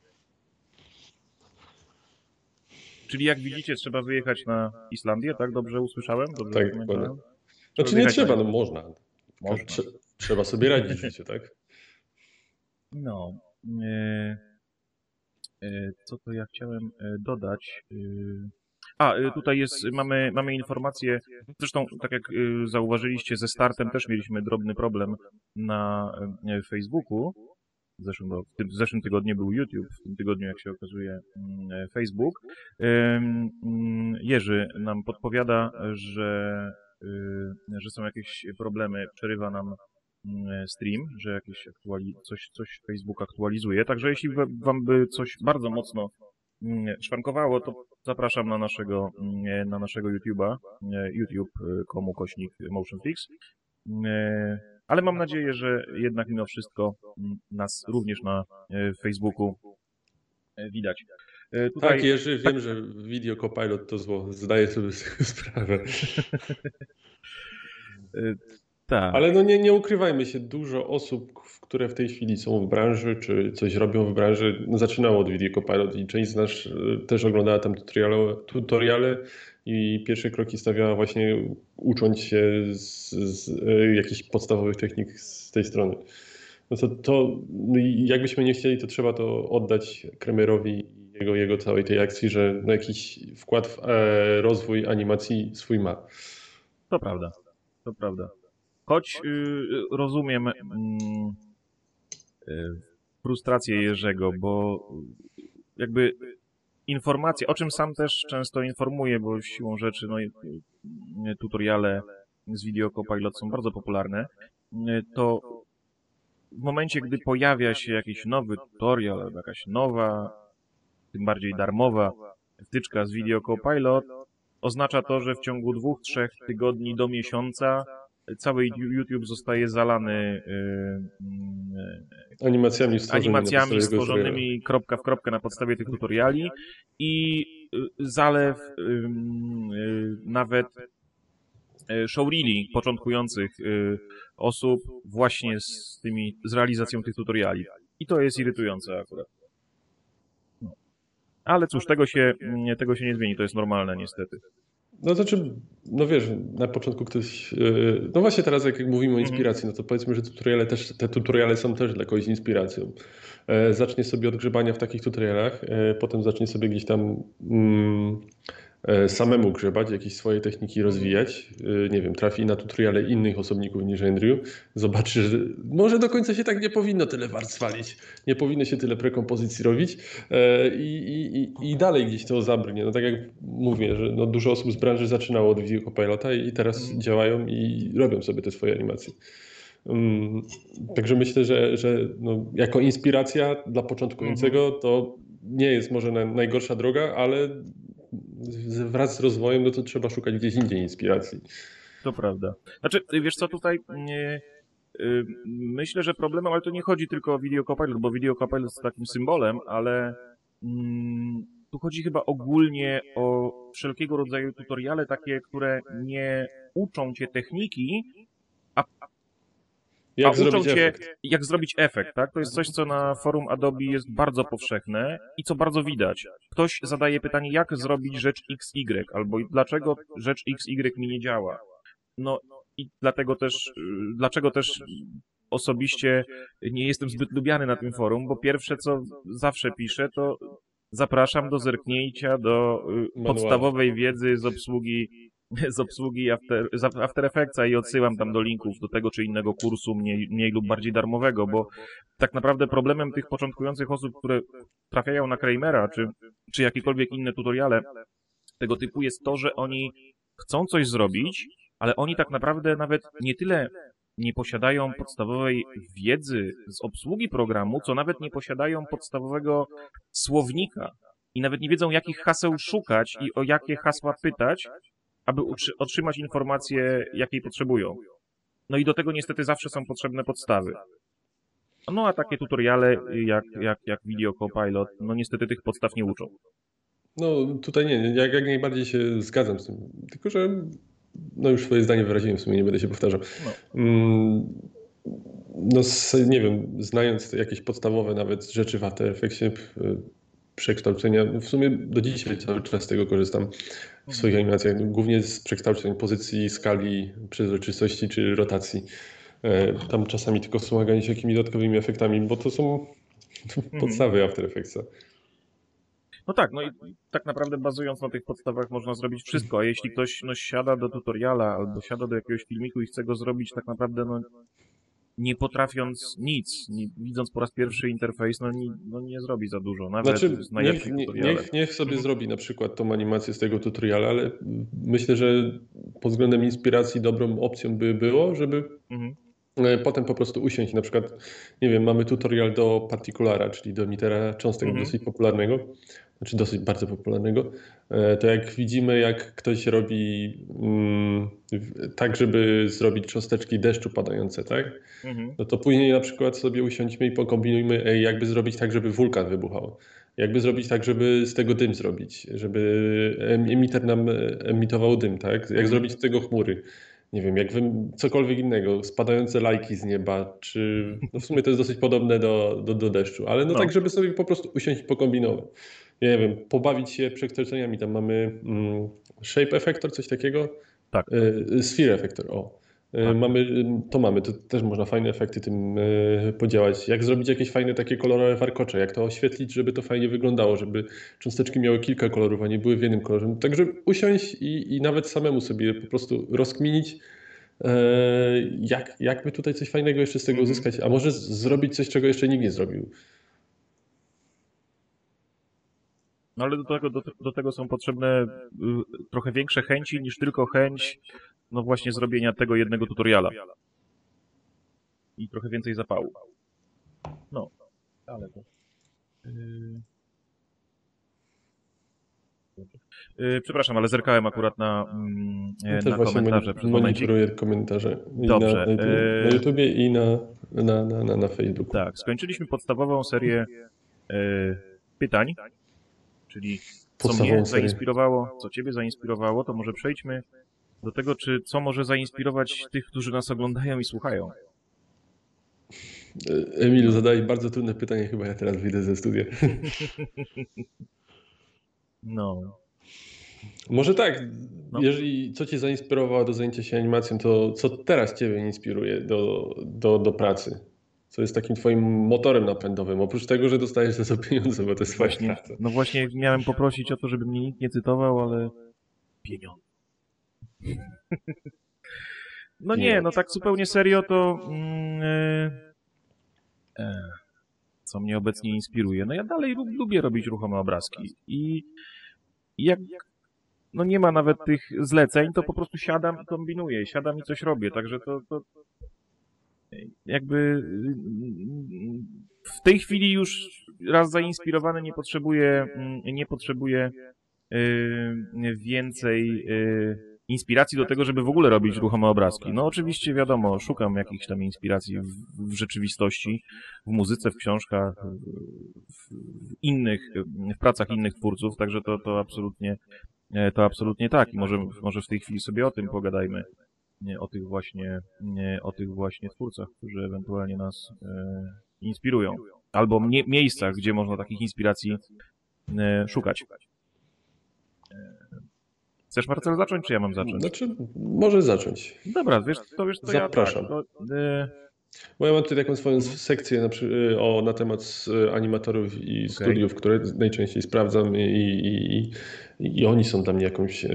Czyli jak widzicie, trzeba wyjechać na Islandię, tak? Dobrze usłyszałem? Dobrze Tak, dokładnie. Znaczy nie trzeba, no można. Można. Trze- Trzeba sobie radzić w życiu, tak? No. E, e, co to ja chciałem e, dodać? A, tutaj jest, mamy, mamy informację, zresztą tak jak zauważyliście, ze startem też mieliśmy drobny problem na Facebooku. W zeszłym, bo w, zeszłym tygodniu był YouTube, w tym tygodniu, jak się okazuje, mm, e, Facebook. Mm, Jerzy nam podpowiada, że, y, że są jakieś problemy, przerywa nam mm, stream, że jakieś aktuali- coś, coś Facebook aktualizuje. Także jeśli wa- wam by coś bardzo mocno szwankowało, to zapraszam na naszego, mm, na naszego YouTube'a, e, youtube.com kośnik motionfix. Ale mam nadzieję, że jednak mimo wszystko mm, nas również na e, Facebooku e, widać. E, Tutaj, Tak, Jerzy, wiem, że Video Copilot to zło. Zdaję sobie z tego <laughs> sprawę. tak. Ale no nie, nie ukrywajmy się, dużo osób, które w tej chwili są w branży, czy coś robią w branży, no zaczynało od Video Copilot i część z nas też oglądała tam tutoriale, tutoriale i pierwsze kroki stawiała właśnie ucząc się z, z e, jakichś podstawowych technik z tej strony. No to, to no jakbyśmy nie chcieli, to trzeba to oddać Kremerowi i jego, jego całej tej akcji, że no jakiś wkład w e, rozwój animacji swój ma. To prawda, to prawda. Choć y, rozumiem mm, y, frustrację Jerzego, bo jakby informacje, o czym sam też często informuję, bo siłą rzeczy no, y, tutoriale z Video Copilot są bardzo popularne, y, to w momencie, gdy pojawia się jakiś nowy tutorial albo jakaś nowa, tym bardziej darmowa wtyczka z Video Copilot, oznacza to, że w ciągu dwóch, trzech tygodni do miesiąca cały YouTube zostaje zalany yy, Animacjami stworzonymi na animacjami tego tutoriala. stworzonymi kropka w kropkę na podstawie tych tutoriali i y, zalew y, nawet y, showreeli początkujących y, osób właśnie z tymi, z realizacją tych tutoriali. I to jest irytujące akurat. No. Ale cóż, tego się, tego się nie zmieni, to jest normalne niestety. No to czy, no wiesz, na początku ktoś, yy, no właśnie teraz jak mówimy o Mhm. inspiracji, no to powiedzmy, że tutoriale też, te tutoriale są też dla kogoś inspiracją. E, Zacznie sobie od grzebania w takich tutorialach, e, potem zacznie sobie gdzieś tam mm, e, samemu grzebać, jakieś swoje techniki rozwijać, E, nie wiem, trafi na tutoriale innych osobników niż Andrew, zobaczy, że może do końca się tak nie powinno tyle warstw walić, nie powinno się tyle prekompozycji robić e, i, i, i- dalej gdzieś to zabrnie. No tak jak mówię, że no dużo osób z branży zaczynało od Copilota i teraz Mhm. działają i robią sobie te swoje animacje. Mm, Także myślę, że, że no, jako inspiracja dla początkującego to nie jest może na, najgorsza droga, ale wraz z rozwojem no to trzeba szukać gdzieś indziej inspiracji. To prawda. Znaczy, wiesz co, tutaj nie, y, myślę, że problemem, ale to nie chodzi tylko o Video Copilot, bo Video Copilot jest takim symbolem, ale mm, tu chodzi chyba ogólnie o wszelkiego rodzaju tutoriale takie, które nie uczą cię techniki, Jak a uczą zrobić cię, efekt? jak zrobić efekt, tak? To jest coś, co na forum Adobe jest bardzo powszechne i co bardzo widać. Ktoś zadaje pytanie, jak zrobić rzecz XY, albo dlaczego rzecz XY mi nie działa. No i dlatego też, y, dlaczego też osobiście nie jestem zbyt lubiany na tym forum, bo pierwsze, co zawsze piszę, to zapraszam do zerknięcia do y, podstawowej wiedzy z obsługi z obsługi After, After Effectsa i odsyłam tam do linków do tego czy innego kursu, mniej, mniej lub bardziej darmowego, bo tak naprawdę problemem tych początkujących osób, które trafiają na Kramera, czy, czy jakiekolwiek inne tutoriale tego typu jest to, że oni chcą coś zrobić, ale oni tak naprawdę nawet nie tyle nie posiadają podstawowej wiedzy z obsługi programu, co nawet nie posiadają podstawowego słownika i nawet nie wiedzą, jakich haseł szukać i o jakie hasła pytać, aby otrzymać informację, jakiej potrzebują. No i do tego niestety zawsze są potrzebne podstawy. No a takie tutoriale jak, jak, jak Video Copilot, no niestety tych podstaw nie uczą. No tutaj nie, jak, jak najbardziej się zgadzam z tym. Tylko, że no już swoje zdanie wyraziłem, w sumie nie będę się powtarzał. No. Mm, No nie wiem, znając jakieś podstawowe nawet rzeczy w p- przekształcenia, w sumie do dzisiaj cały czas z tego korzystam w swoich animacjach, głównie z przekształceń pozycji, skali, przezroczystości czy rotacji. E, Tam czasami tylko wspomaganie się jakimiś dodatkowymi efektami, bo to są <laughs> podstawy After Effectsa. No tak, no i tak naprawdę bazując na tych podstawach można zrobić wszystko, a jeśli ktoś no, siada do tutoriala albo siada do jakiegoś filmiku i chce go zrobić tak naprawdę no, nie potrafiąc nic, nie, widząc po raz pierwszy interfejs, no nie, no nie zrobi za dużo, nawet Znaczy, z niech, niech, niech sobie Mhm. zrobi na przykład tą animację z tego tutoriala, ale myślę, że pod względem inspiracji dobrą opcją by było, żeby Mhm. E, potem po prostu usiąść. Na przykład, nie wiem, mamy tutorial do Particulara, czyli do emitera cząstek Mhm. dosyć popularnego, znaczy dosyć bardzo popularnego. E, To jak widzimy, jak ktoś robi mm, tak, żeby zrobić cząsteczki deszczu padające, tak? Mhm. No to później na przykład sobie usiądźmy i pokombinujmy, jakby zrobić tak, żeby wulkan wybuchał. Jakby zrobić tak, żeby z tego dym zrobić, żeby em- emiter nam e, emitował dym, tak? Jak zrobić z tego chmury. Nie wiem, jak wym- cokolwiek innego, spadające lajki z nieba, czy no w sumie to jest dosyć podobne do, do, do deszczu, ale no, No. tak, żeby sobie po prostu usiąść i pokombinować. Nie wiem, pobawić się przekształceniami. Tam mamy mm, Shape Effector, coś takiego. Tak. E, Sphere Effector, o. E, Tak. Mamy, to mamy, to też można fajne efekty tym e, podziałać. Jak zrobić jakieś fajne takie kolorowe warkocze, jak to oświetlić, żeby to fajnie wyglądało, żeby cząsteczki miały kilka kolorów, a nie były w jednym kolorze. Także usiąść i, i nawet samemu sobie po prostu rozkminić, e, jak, jak by tutaj coś fajnego jeszcze z tego Mhm. uzyskać, a może z- zrobić coś, czego jeszcze nikt nie zrobił. No ale do tego, do, do tego są potrzebne y, trochę większe chęci niż tylko chęć, no właśnie zrobienia tego jednego tutoriala. I trochę więcej zapału. No, ale to... y, y, Przepraszam, ale zerkałem akurat na, mm, Też na komentarze momencik. monitoruję komentarze i Dobrze, na, na, e- na YouTubie i na, na, na, na, na Facebooku. Tak, skończyliśmy podstawową serię e, pytań, czyli co mnie zainspirowało, co ciebie zainspirowało, to może przejdźmy do tego, czy co może zainspirować tych, którzy nas oglądają i słuchają. Emilu, zadałeś bardzo trudne pytanie, chyba ja teraz wyjdę ze studia. <laughs> No, Może tak, No. jeżeli co cię zainspirowało do zajęcia się animacją, to co teraz ciebie inspiruje do, do, do pracy? Co jest takim twoim motorem napędowym? Oprócz tego, że dostajesz za to pieniądze, bo to jest właśnie, praca. no właśnie miałem poprosić o to, żeby mnie nikt nie cytował, ale pieniądze. No nie, no tak zupełnie serio to mm, e, e, co mnie obecnie inspiruje. No ja dalej lub, lubię robić ruchome obrazki i, i jak no nie ma nawet tych zleceń, to po prostu siadam i kombinuję, siadam i coś robię, także to, to jakby w tej chwili już raz zainspirowany nie potrzebuję, mm, nie potrzebuję y, więcej y, inspiracji do tego, żeby w ogóle robić ruchome obrazki. No oczywiście wiadomo, szukam jakichś tam inspiracji w, w rzeczywistości, w muzyce, w książkach, w, innych, w pracach innych twórców, także to, to absolutnie e, to absolutnie tak i może, może w tej chwili sobie o tym pogadajmy, o tych właśnie, nie, o tych właśnie twórcach, którzy ewentualnie nas e, inspirują, albo mie miejscach, gdzie można takich inspiracji e, szukać. E, Chcesz Marcel zacząć, czy ja mam zacząć? Znaczy, może zacząć. Dobra, wiesz, to wiesz, to Zapraszam. ja tak, to, Bo ja mam tutaj taką swoją sekcję na, o, na temat e, animatorów i studiów, które najczęściej sprawdzam i, i, i, i oni są dla mnie jakąś e,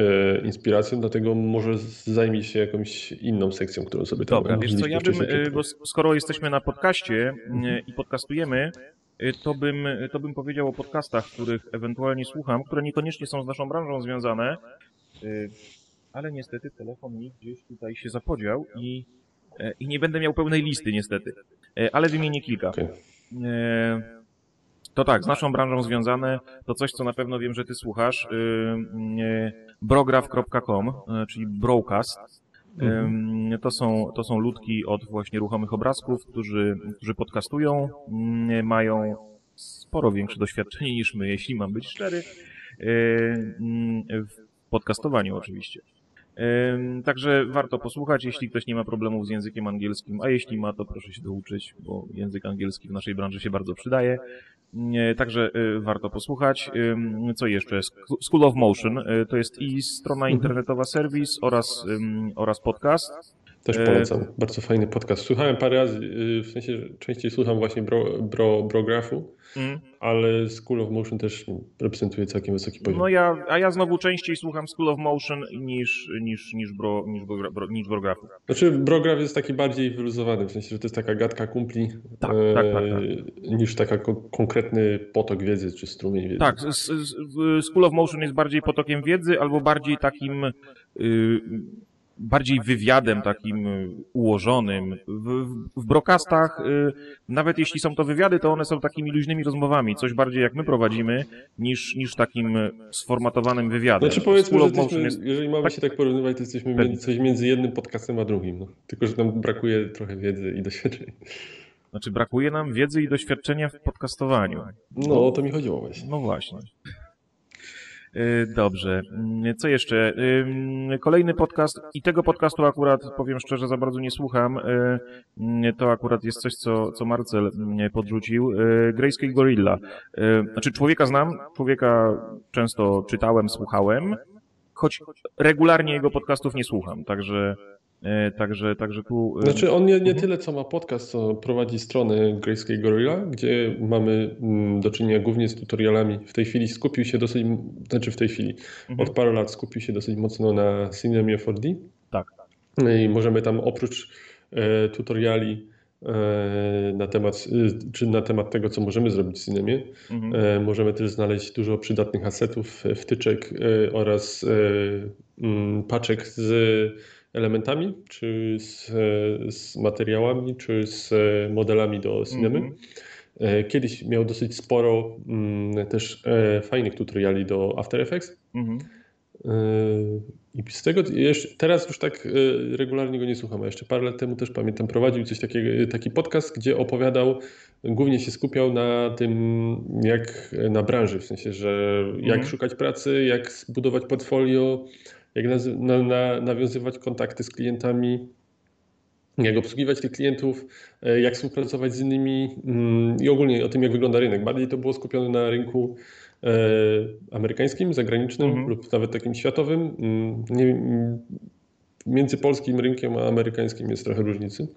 inspiracją, dlatego może zajmij się jakąś inną sekcją, którą sobie tam Dobra, wiesz co, ja bym, e, bo skoro jesteśmy na podcaście e, i podcastujemy, e, to bym, to bym powiedział o podcastach, których ewentualnie słucham, które niekoniecznie są z naszą branżą związane, ale niestety telefon mi gdzieś tutaj się zapodział i i nie będę miał pełnej listy niestety, e, ale wymienię kilka. E, To tak, z naszą branżą związane, to coś, co na pewno wiem, że ty słuchasz, brograph.com, y, czyli broadcast. Mhm. To są, to są ludki od właśnie ruchomych obrazków, którzy, którzy podcastują, ym, mają sporo większe doświadczenie niż my, jeśli mam być szczery, ym, w podcastowaniu oczywiście. Także warto posłuchać, jeśli ktoś nie ma problemów z językiem angielskim, a jeśli ma, to proszę się douczyć, bo język angielski w naszej branży się bardzo przydaje. Nie, Także y, warto posłuchać. Co jeszcze? School of Motion y, to jest i strona internetowa, serwis oraz, oraz podcast. Też E, polecam. Bardzo fajny podcast. Słuchałem parę razy, y, w sensie, częściej słucham właśnie bro, bro, brografu, Mm. ale School of Motion też reprezentuje całkiem wysoki poziom. No ja, a ja znowu częściej słucham School of Motion niż, niż, niż, bro, niż, bro, bro, niż Brografu. Znaczy, Brograf jest taki bardziej wyluzowany, w sensie, że to jest taka gadka kumpli, Tak, e, tak, tak, niż taka ko- konkretny potok wiedzy czy strumień wiedzy. Tak, School of Motion jest bardziej potokiem wiedzy albo bardziej takim y, bardziej wywiadem takim y, ułożonym. W, w, w brokastach, y, nawet jeśli są to wywiady, to one są takimi luźnymi rozmowami, coś bardziej jak my prowadzimy, niż, niż takim y, sformatowanym wywiadem. Znaczy powiedzmy, że jesteśmy, jest... jeżeli mamy tak- się tak porównywać, to jesteśmy między, coś między jednym podcastem a drugim. No. Tylko, że nam brakuje trochę wiedzy i doświadczeń. Znaczy brakuje nam wiedzy i doświadczenia w podcastowaniu. No, o to mi chodziło właśnie. No właśnie. Y, Dobrze. Mm, Co jeszcze? Ym, Kolejny podcast i tego podcastu akurat, powiem szczerze, za bardzo nie słucham. Y, mm, To akurat jest coś, co, co Marcel mm, podrzucił. Grayscale Gorilla. Znaczy człowieka znam, człowieka często czytałem, słuchałem, choć regularnie jego podcastów nie słucham, także także, także tu... y, Znaczy on nie, nie Mhm. tyle co ma podcast, co prowadzi stronę Grayscale Gorilla, gdzie mamy mm, do czynienia głównie z tutorialami. W tej chwili skupił się dosyć, znaczy w tej chwili, Mhm. od paru lat skupił się dosyć mocno na Cinemie 4D. Tak. I możemy tam oprócz e, tutoriali e, na temat, e, czy na temat tego, co możemy zrobić w Cinemie, Mhm. E, Możemy też znaleźć dużo przydatnych asetów, e, wtyczek e, oraz e, mm, paczek z elementami, czy z, z materiałami, czy z modelami do cinemy. Mhm. E, Kiedyś miał dosyć sporo mm, też e, fajnych tutoriali do After Effects. Mhm. E, I z tego jeszcze, teraz już tak e, regularnie go nie słucham, a jeszcze parę lat temu też pamiętam, prowadził coś takiego, taki podcast, gdzie opowiadał, głównie się skupiał na tym, jak na branży, w sensie, że jak Mhm. szukać pracy, jak zbudować portfolio, jak na, na, nawiązywać kontakty z klientami, jak obsługiwać tych klientów, e, jak współpracować z innymi mm, i ogólnie o tym, jak wygląda rynek. Bardziej to było skupione na rynku e, amerykańskim, zagranicznym Mhm. lub nawet takim światowym. Mm, Nie, między polskim rynkiem a amerykańskim jest trochę różnicy.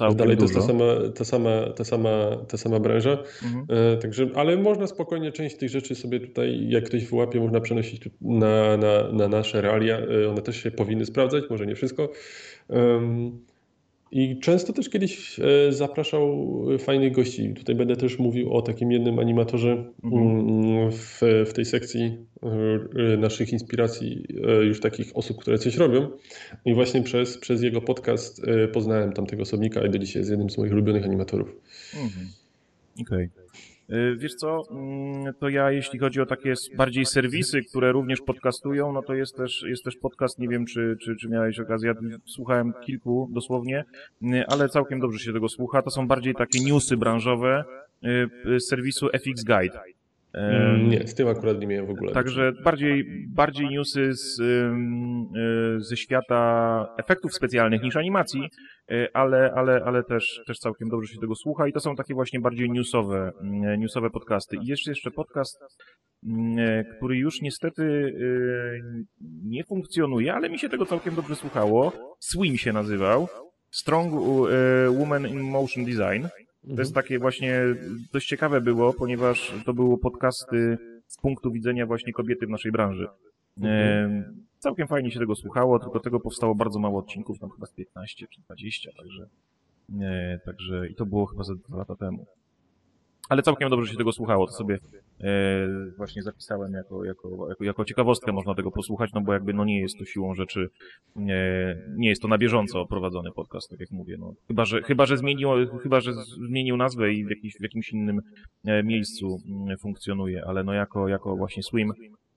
No, Dalej to jest ta dużo. sama, ta sama, ta sama, ta sama branża. Mhm. E, Także, ale można spokojnie część tych rzeczy sobie tutaj, jak ktoś wyłapie, można przenosić na, na, na nasze realia. E, One też się powinny sprawdzać, może nie wszystko. Em, I często też kiedyś e, zapraszał fajnych gości. Tutaj będę też mówił o takim jednym animatorze Mhm. mm, w, w tej sekcji e, naszych inspiracji, e, już takich osób, które coś robią. I właśnie przez, przez jego podcast e, poznałem tamtego osobnika i do dzisiaj jest jednym z moich ulubionych animatorów. Mhm. Okej. Y, Wiesz co, mm, to ja jeśli chodzi o takie bardziej serwisy, które również podcastują, no to jest też, jest też podcast, nie wiem czy, czy, czy miałeś okazję, ja słuchałem kilku dosłownie, y, ale całkiem dobrze się tego słucha. To są bardziej takie newsy branżowe z serwisu FX Guide. Mm, Nie, z tym akurat nie miałem w ogóle. Także bardziej, bardziej newsy z, y, ze świata efektów specjalnych niż animacji, y, ale, ale, ale też, też całkiem dobrze się tego słucha i to są takie właśnie bardziej newsowe, mm, newsowe podcasty. I jest jeszcze podcast, mm, który już niestety nie funkcjonuje, ale mi się tego całkiem dobrze słuchało. Swim się nazywał. Strong Woman in Motion Design. To jest takie właśnie dość ciekawe było, ponieważ to były podcasty z punktu widzenia właśnie kobiety w naszej branży. E, całkiem fajnie się tego słuchało, tylko tego powstało bardzo mało odcinków, tam chyba z 15 czy 20, także, e, także i to było chyba ze dwa lata temu. Ale całkiem dobrze się tego słuchało, to sobie e, właśnie zapisałem jako, jako, jako, jako ciekawostkę można tego posłuchać, no bo jakby no nie jest to siłą rzeczy, nie, nie jest to na bieżąco prowadzony podcast, tak jak mówię, no. Chyba, że, chyba, że zmienił, chyba, że zmienił nazwę i w, jakiś, w jakimś innym e, miejscu mm, funkcjonuje, ale no jako, jako właśnie Swim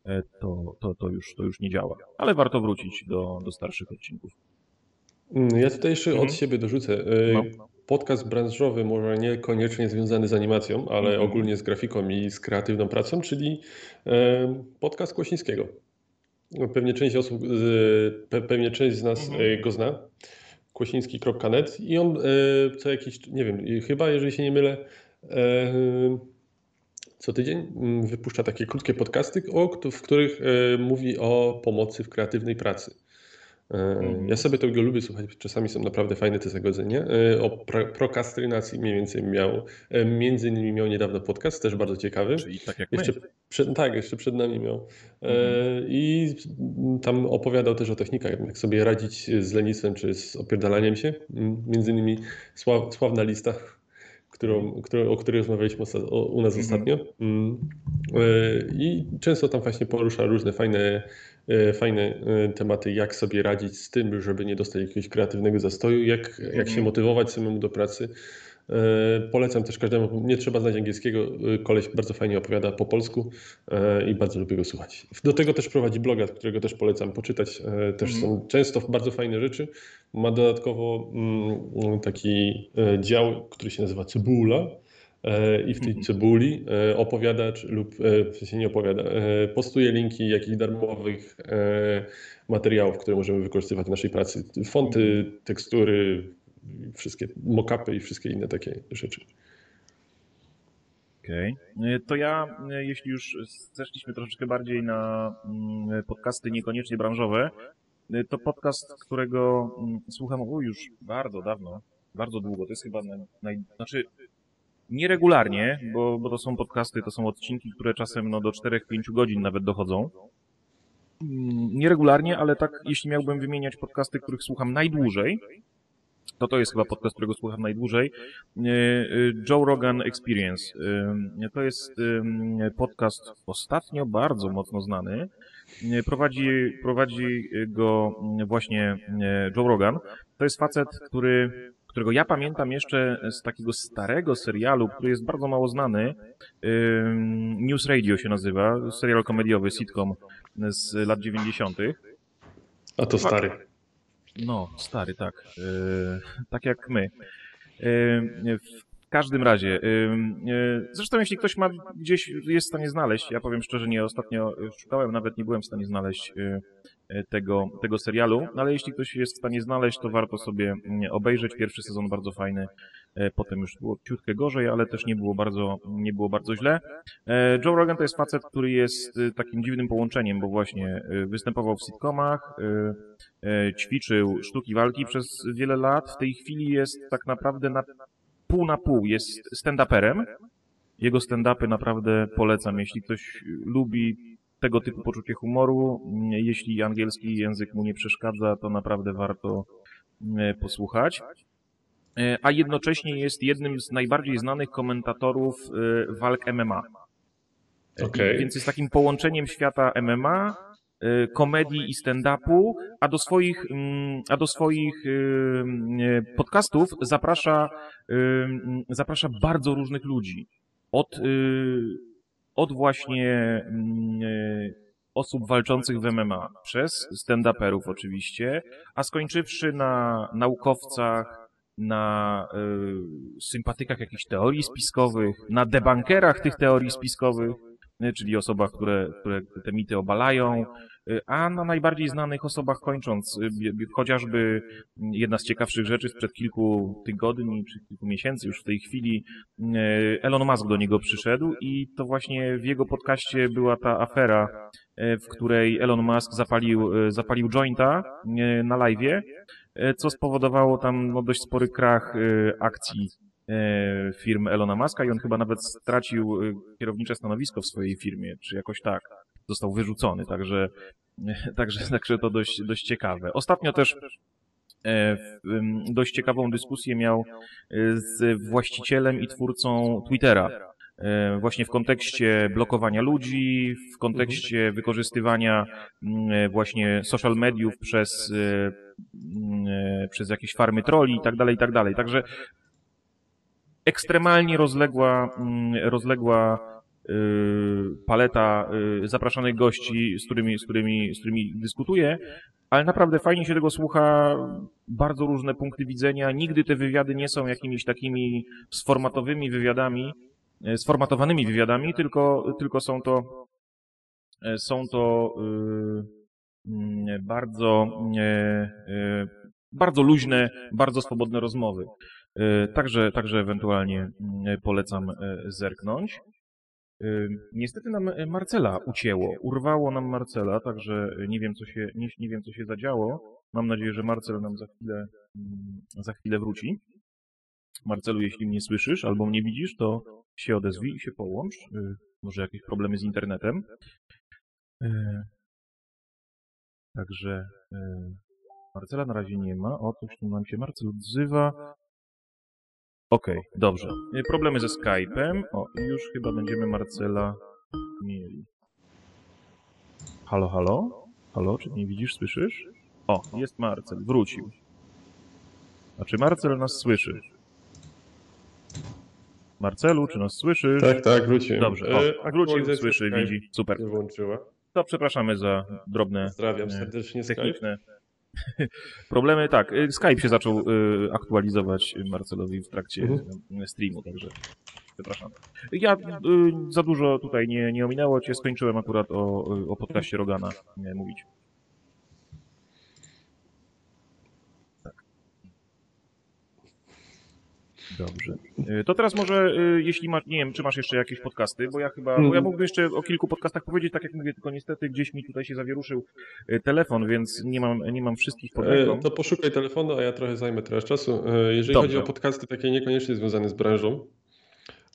e, to, to, to, już, to już nie działa. Ale warto wrócić do, do starszych odcinków. Mm, Ja tutaj jeszcze Mhm. od siebie dorzucę. E, No. Podcast branżowy, może niekoniecznie związany z animacją, ale Mhm. ogólnie z grafiką i z kreatywną pracą, czyli e, podcast Kłosińskiego. No, Pewnie część osób, pewnie część z nas Mhm. e, go zna. Kłosiński.net i on e, co jakiś, nie wiem, chyba jeżeli się nie mylę, co tydzień mm, wypuszcza takie krótkie podcasty, w których mówi o pomocy w kreatywnej pracy. Mhm. Ja sobie tego lubię słuchać, czasami są naprawdę fajne te zagodzenia. E, O pro- prokrastynacji mniej więcej miał, e, między innymi miał niedawno podcast, też bardzo ciekawy. Czyli tak jak. Jeszcze przed, tak, jeszcze przed nami miał. E, Mhm. I tam opowiadał też o technikach, jak sobie radzić z lenistwem czy z opierdalaniem się. Mm, Między innymi sław, sławna lista, którą, którą, o której rozmawialiśmy o, u nas Mhm. ostatnio. Mm. I często tam właśnie porusza różne fajne, fajne e, tematy, jak sobie radzić z tym, żeby nie dostać jakiegoś kreatywnego zastoju, jak, jak się Mhm. motywować samemu do pracy. E, Polecam też każdemu, nie trzeba znać angielskiego, e, koleś bardzo fajnie opowiada po polsku e, i bardzo lubię go słuchać. Do tego też prowadzi bloga, którego też polecam poczytać. E, Też Mhm. są często bardzo fajne rzeczy. Ma dodatkowo mm, taki e, dział, który się nazywa Cebula. E, I w tej Mhm. cebuli e, opowiadacz lub e, w sensie nie opowiada, postuje linki jakichś darmowych materiałów, które możemy wykorzystywać w naszej pracy. Fonty, tekstury, wszystkie mockupy i wszystkie inne takie rzeczy. Okej. E, To ja, jeśli już zeszliśmy troszeczkę bardziej na mm, podcasty niekoniecznie branżowe, to podcast, którego mm, słucham o, już bardzo dawno, bardzo długo, to jest chyba naj, naj, znaczy nieregularnie, bo, bo to są podcasty, to są odcinki, które czasem no, do 4-5 godzin nawet dochodzą. Mm, Nieregularnie, ale tak, jeśli miałbym wymieniać podcasty, których słucham najdłużej, to to jest chyba podcast, którego słucham najdłużej. E, e, Joe Rogan Experience. E, To jest podcast ostatnio bardzo mocno znany. Prowadzi, prowadzi go właśnie Joe Rogan. To jest facet, który, którego ja pamiętam jeszcze z takiego starego serialu, który jest bardzo mało znany. News Radio się nazywa. Serial komediowy, sitcom z lat 90. A to stary. No, stary, tak. Yy, tak jak my. Yy, w każdym razie, yy, zresztą jeśli ktoś ma gdzieś, jest w stanie znaleźć, ja powiem szczerze, nie ostatnio szukałem, nawet nie byłem w stanie znaleźć tego, tego serialu, no ale jeśli ktoś jest w stanie znaleźć, to warto sobie yy, obejrzeć. Pierwszy sezon bardzo fajny, yy, potem już było ciutkę gorzej, ale też nie było bardzo, nie było bardzo źle. Yy, Joe Rogan to jest facet, który jest takim dziwnym połączeniem, bo właśnie występował w sitcomach, e, ćwiczył sztuki walki przez wiele lat. W tej chwili jest tak naprawdę na pół na pół. Jest stand-uperem. Jego stand-upy naprawdę polecam. Jeśli ktoś lubi tego typu poczucie humoru, jeśli angielski język mu nie przeszkadza, to naprawdę warto mm, posłuchać. E, A jednocześnie jest jednym z najbardziej znanych komentatorów e, walk MMA. E, i- Więc jest takim połączeniem świata MMA, komedii i stand-upu, a do swoich, mm, a do swoich podcastów zaprasza, zaprasza bardzo różnych ludzi. Od, od właśnie mm, y, osób walczących w MMA, przez stand-uperów oczywiście, a skończywszy na naukowcach, na y, sympatykach jakichś teorii spiskowych, na debunkerach tych teorii spiskowych, y, czyli osobach, które, które te mity obalają, a na najbardziej znanych osobach kończąc, y, chociażby jedna z ciekawszych rzeczy sprzed kilku tygodni, czy kilku miesięcy już w tej chwili, y, Elon Musk do niego przyszedł i to właśnie w jego podcaście była ta afera, y, w której Elon Musk zapalił, y, zapalił jointa y, na live'ie, y, co spowodowało tam no, dość spory krach y, akcji firmy Elona Muska i on chyba nawet stracił kierownicze stanowisko w swojej firmie, czy jakoś tak. Został wyrzucony, także, <laughs> także, także to dość, dość ciekawe. Ostatnio też e, dość ciekawą dyskusję miał e, z właścicielem i twórcą Twittera. e, właśnie w kontekście blokowania ludzi, w kontekście wykorzystywania mm, właśnie social mediów przez, mm, przez jakieś farmy troli i tak dalej, i tak dalej. Także ekstremalnie rozległa, mm, rozległa paleta y, zapraszanych gości, z którymi, z, którymi, z którymi dyskutuję, ale naprawdę fajnie się tego słucha, bardzo różne punkty widzenia. Nigdy te wywiady nie są jakimiś takimi sformatowymi wywiadami, e, sformatowanymi wywiadami, tylko, tylko są to, e, są to y, mm, bardzo, e, bardzo luźne, bardzo swobodne rozmowy. Także, także ewentualnie mm, polecam zerknąć. E, Niestety nam e, Marcela ucięło, urwało nam Marcela, także nie wiem, co się, nie, nie wiem, co się zadziało. Mam nadzieję, że Marcel nam za chwilę, mm, za chwilę wróci. Marcelu, jeśli mnie słyszysz albo mnie widzisz, to się odezwij i się połącz. E, Może jakieś problemy z internetem. E, Także e, Marcela na razie nie ma. O, coś tu nam się Marcel odzywa. Okej, dobrze. E, Problemy ze Skype'em. O, i już chyba będziemy Marcela mieli. Halo, halo? Halo, czy mnie widzisz, słyszysz? O, jest Marcel, wrócił. A czy Marcel nas słyszy? Marcelu, czy nas słyszysz? Tak, tak, wróciłem. Dobrze, o, wrócił, aktualizacja słyszy, Skype widzi. Super. włączyła. To przepraszamy za drobne Pozdrawiam e, serdecznie Skype. <laughs> problemy. Tak, y, Skype się zaczął y, aktualizować Marcelowi w trakcie Mhm. y, streamu, także przepraszam. Ja y, za dużo tutaj nie, nie ominęło cię, skończyłem akurat o, o podcaście Rogana mówić. Dobrze. Y, To teraz może, y, jeśli masz, nie wiem, czy masz jeszcze jakieś podcasty, bo ja chyba, bo ja mógłbym jeszcze o kilku podcastach powiedzieć, tak jak mówię, tylko niestety gdzieś mi tutaj się zawieruszył y, telefon, więc nie mam, nie mam wszystkich pod ręką. E, To poszukaj telefonu, a ja trochę zajmę teraz czasu. E, Jeżeli Dobrze. chodzi o podcasty takie niekoniecznie związane z branżą,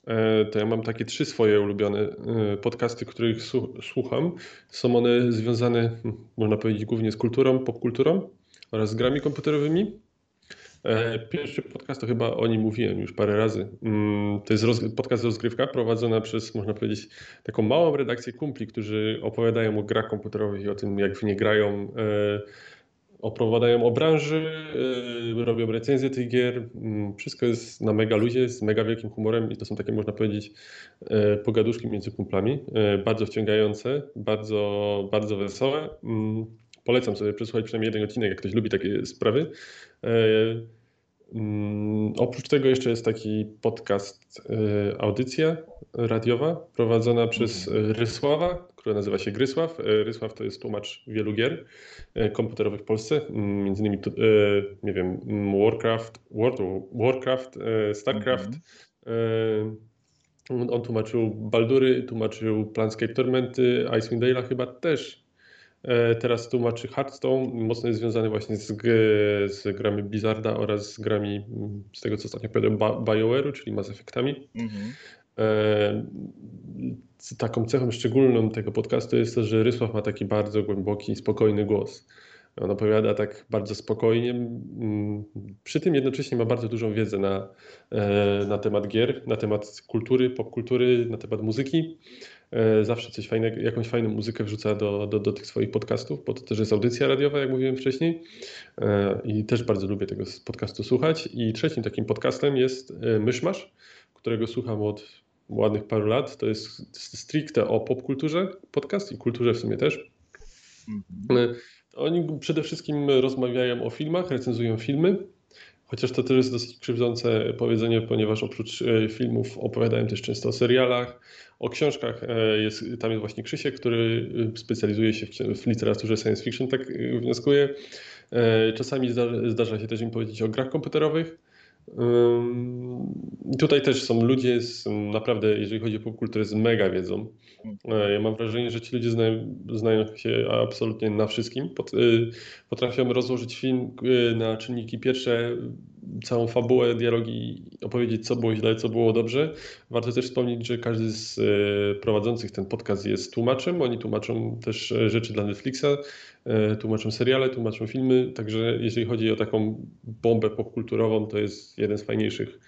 e, to ja mam takie trzy swoje ulubione e, podcasty, których słucham. Są one związane, hm, można powiedzieć, głównie z kulturą, popkulturą oraz z grami komputerowymi. E, Pierwszy podcast to chyba o nim mówiłem już parę razy. Mm, To jest roz- podcast rozgrywka prowadzona przez, można powiedzieć, taką małą redakcję kumpli, którzy opowiadają o grach komputerowych i o tym, jak w nie grają. e, Opowiadają o branży, e, robią recenzje tych gier. Mm, Wszystko jest na mega luzie, z mega wielkim humorem i to są takie, można powiedzieć, pogaduszki między kumplami. Bardzo wciągające, bardzo, bardzo wesołe. Polecam sobie przesłuchać przynajmniej jeden odcinek, jak ktoś lubi takie sprawy. E, mm, Oprócz tego jeszcze jest taki podcast, e, audycja radiowa prowadzona przez e, Rysława, która nazywa się Grysław. E, Rysław to jest tłumacz wielu gier komputerowych w Polsce, między innymi, nie wiem, Warcraft, World of Warcraft, Starcraft. On on tłumaczył Baldury, tłumaczył Planscape Tormenty, Icewind Dale'a chyba też. E, Teraz tłumaczy Hearthstone, mocno jest związany właśnie z, z grami Blizzarda oraz z grami, z tego co ostatnio powiedziałem, BioWare'u, czyli Mass Effectami. Mhm. E, Taką cechą szczególną tego podcastu jest to, że Rysław ma taki bardzo głęboki, spokojny głos. On opowiada tak bardzo spokojnie, przy tym jednocześnie ma bardzo dużą wiedzę na, e, na temat gier, na temat kultury, popkultury, na temat muzyki. E, Zawsze coś fajnego, jakąś fajną muzykę wrzuca do, do, do tych swoich podcastów, bo to też jest audycja radiowa, jak mówiłem wcześniej. E, I też bardzo lubię tego podcastu słuchać. I trzecim takim podcastem jest e, Myszmasz, którego słucham od ładnych paru lat. To jest stricte o popkulturze podcast i kulturze w sumie też. Mhm. Oni przede wszystkim rozmawiają o filmach, recenzują filmy. Chociaż to też jest dosyć krzywdzące powiedzenie, ponieważ oprócz e, filmów opowiadają też często o serialach, o książkach. E, Jest, tam jest właśnie Krzysiek, który e, specjalizuje się w, w literaturze science fiction, tak wnioskuję. Czasami zdarza się też im powiedzieć o grach komputerowych. Tutaj też są ludzie z naprawdę, jeżeli chodzi o popkulturę, z mega wiedzą. E, Ja mam wrażenie, że ci ludzie znają, znają się absolutnie na wszystkim. Y, potrafią rozłożyć film y, na czynniki pierwsze całą fabułę, dialogi, opowiedzieć co było źle, co było dobrze. Warto też wspomnieć, że każdy z e, prowadzących ten podcast jest tłumaczem. Oni tłumaczą też rzeczy dla Netflixa, tłumaczą seriale, tłumaczą filmy, także jeżeli chodzi o taką bombę popkulturową, to jest jeden z fajniejszych,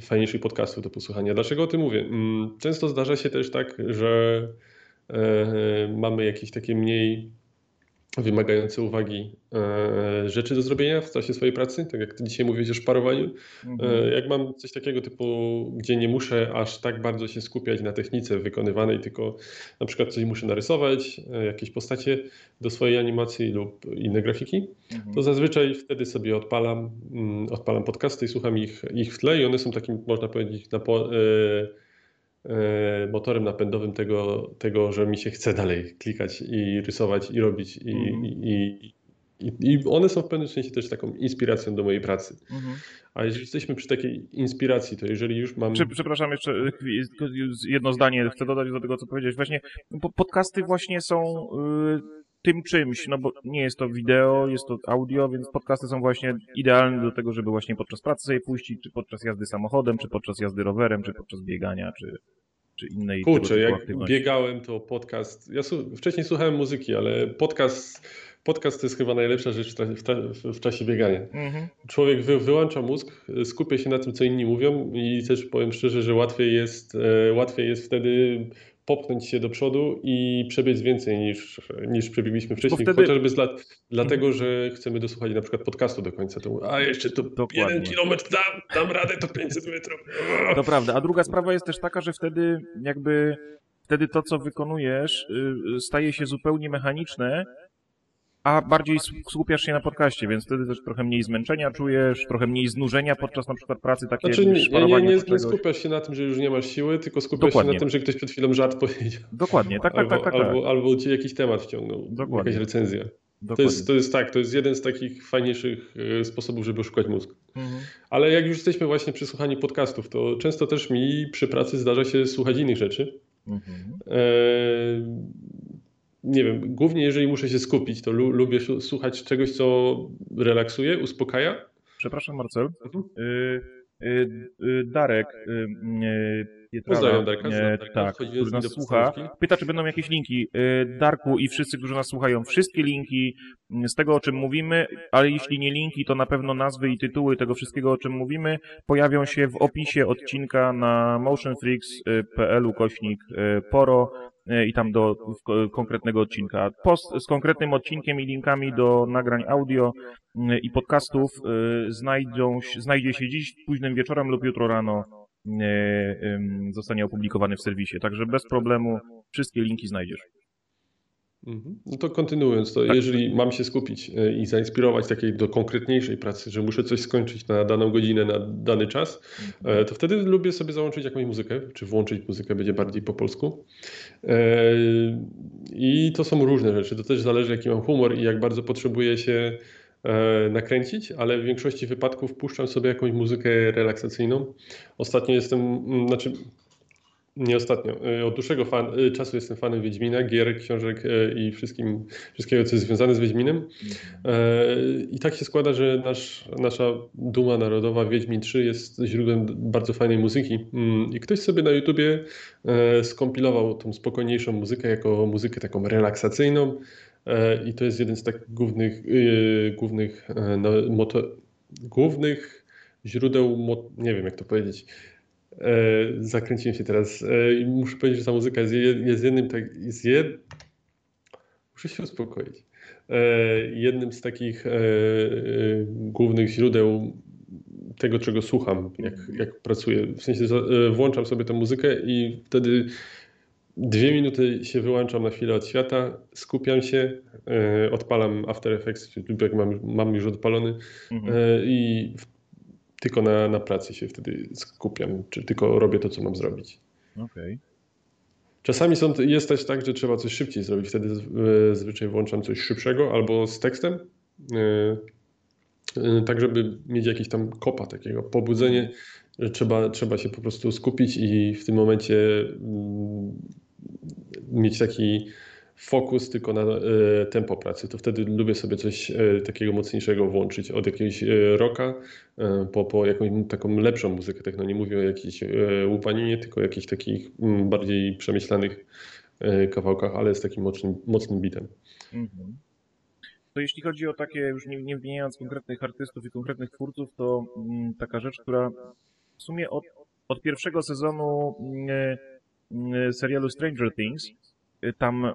fajniejszych podcastów do posłuchania. Dlaczego o tym mówię? Mm, często zdarza się też tak, że mamy jakieś takie mniej wymagające uwagi e, rzeczy do zrobienia w czasie swojej pracy, tak jak ty dzisiaj mówiłeś o szparowaniu. Mhm. E, jak mam coś takiego typu, gdzie nie muszę aż tak bardzo się skupiać na technice wykonywanej, tylko na przykład coś muszę narysować, e, jakieś postacie do swojej animacji lub inne grafiki, mhm. to zazwyczaj wtedy sobie odpalam, mm, odpalam podcasty i słucham ich, ich w tle i one są takim, można powiedzieć, na po, E, motorem napędowym tego, tego, że mi się chce dalej klikać i rysować i robić. I, mhm. i, i, I, one są w pewnym sensie też taką inspiracją do mojej pracy. Mhm. A jeżeli jesteśmy przy takiej inspiracji, to jeżeli już mam. Przepraszam, jeszcze e, jedno zdanie chcę dodać do tego, co powiedziałeś. Właśnie podcasty właśnie są y, tym czymś, no bo nie jest to wideo, jest to audio, więc podcasty są właśnie idealne do tego, żeby właśnie podczas pracy sobie puścić, czy podczas jazdy samochodem, czy podczas jazdy rowerem, czy podczas biegania, czy, czy innej Kurczę, jak biegałem, to podcast. Ja su wcześniej słuchałem muzyki, ale podcast, podcast to jest chyba najlepsza rzecz w, w, w czasie biegania. Mhm. Człowiek wy, wyłącza mózg, skupia się na tym, co inni mówią, i też powiem szczerze, że łatwiej jest, e, łatwiej jest wtedy popchnąć się do przodu i przebiec więcej niż, niż przebiegliśmy wcześniej. Wtedy... Chociażby dla, dlatego, mhm. że chcemy dosłuchać na przykład podcastu do końca. To, a jeszcze to Dokładnie. jeden kilometr dam, dam radę, to 500 metrów. <laughs> To prawda. A druga sprawa jest też taka, że wtedy jakby wtedy to, co wykonujesz, y, staje się zupełnie mechaniczne a bardziej skupiasz się na podcaście, więc wtedy też trochę mniej zmęczenia czujesz, trochę mniej znużenia podczas na przykład pracy takiej znaczy, nie, nie, nie, nie skupiasz się na tym, że już nie masz siły, tylko skupiasz Dokładnie. się na tym, że ktoś przed chwilą żart powiedział. Dokładnie, tak, tak, albo, tak, tak, tak. Albo, albo ci jakiś temat wciągnął, Dokładnie. jakaś recenzja. To jest, to jest tak, to jest jeden z takich fajniejszych e, sposobów, żeby oszukać mózg. Mhm. Ale jak już jesteśmy właśnie przy słuchaniu podcastów, to często też mi przy pracy zdarza się słuchać innych rzeczy. Mhm. E nie wiem, głównie jeżeli muszę się skupić, to lu lubię słuchać czegoś, co relaksuje, uspokaja. Przepraszam, Marcel. Mhm. Y y y Darek Pietrawa, Pozdrawiam Darka, Darka, tak, który nas słucha. Pyta, czy będą jakieś linki. Darku i wszyscy, którzy nas słuchają, wszystkie linki z tego, o czym mówimy, ale jeśli nie linki, to na pewno nazwy i tytuły tego wszystkiego, o czym mówimy, pojawią się w opisie odcinka na motionfreaks.pl kośnik poro i tam do konkretnego odcinka. Post z konkretnym odcinkiem i linkami do nagrań audio e, i podcastów e, znajdą, znajdzie się dziś późnym wieczorem lub jutro rano zostanie opublikowany w serwisie. Także bez problemu wszystkie linki znajdziesz. Mhm. No to kontynuując, to tak. jeżeli mam się skupić e, i zainspirować takiej do konkretniejszej pracy, że muszę coś skończyć na daną godzinę, na dany czas, e, to wtedy lubię sobie załączyć jakąś muzykę, czy włączyć muzykę, będzie bardziej po polsku. E, I to są różne rzeczy. To też zależy, jaki mam humor i jak bardzo potrzebuję się nakręcić, ale w większości wypadków puszczam sobie jakąś muzykę relaksacyjną. Ostatnio jestem, znaczy nie ostatnio. E, od dłuższego fan, e, czasu jestem fanem Wiedźmina, gier, książek e, i wszystkim, wszystkiego, co jest związane z Wiedźminem. I tak się składa, że nasz, nasza duma narodowa Wiedźmin 3 jest źródłem bardzo fajnej muzyki. Mm, I ktoś sobie na YouTubie skompilował tą spokojniejszą muzykę jako muzykę taką relaksacyjną. I to jest jeden z takich głównych, głównych, no, moto, głównych źródeł, nie wiem jak to powiedzieć, zakręciłem się teraz e, i muszę powiedzieć, że ta muzyka jest, jest jednym tak, jest jed... Muszę się uspokoić. E, jednym z takich głównych źródeł tego, czego słucham, jak, jak pracuję. W sensie włączam sobie tę muzykę i wtedy dwie minuty się wyłączam na chwilę od świata, skupiam się, odpalam After Effects, lub jak mam, mam już odpalony mhm. i tylko na, na pracy się wtedy skupiam, czy tylko robię to, co mam zrobić. Okay. Czasami są, jest też tak, że trzeba coś szybciej zrobić. Wtedy zazwyczaj włączam coś szybszego albo z tekstem, e, e, tak żeby mieć jakiś tam kopa takiego, pobudzenie, że trzeba, trzeba się po prostu skupić i w tym momencie mm, mieć taki fokus tylko na e, tempo pracy, to wtedy lubię sobie coś e, takiego mocniejszego włączyć, od jakiegoś e, rocka po, po jakąś taką lepszą muzykę techno. Nie mówię o jakiejś łupaninie, tylko o jakichś takich mm, bardziej przemyślanych kawałkach, ale z takim mocnym, mocnym bitem. Mhm. To jeśli chodzi o takie, już nie, nie wymieniając konkretnych artystów i konkretnych twórców, to mm, taka rzecz, która w sumie od, od pierwszego sezonu mm, serialu Stranger Things tam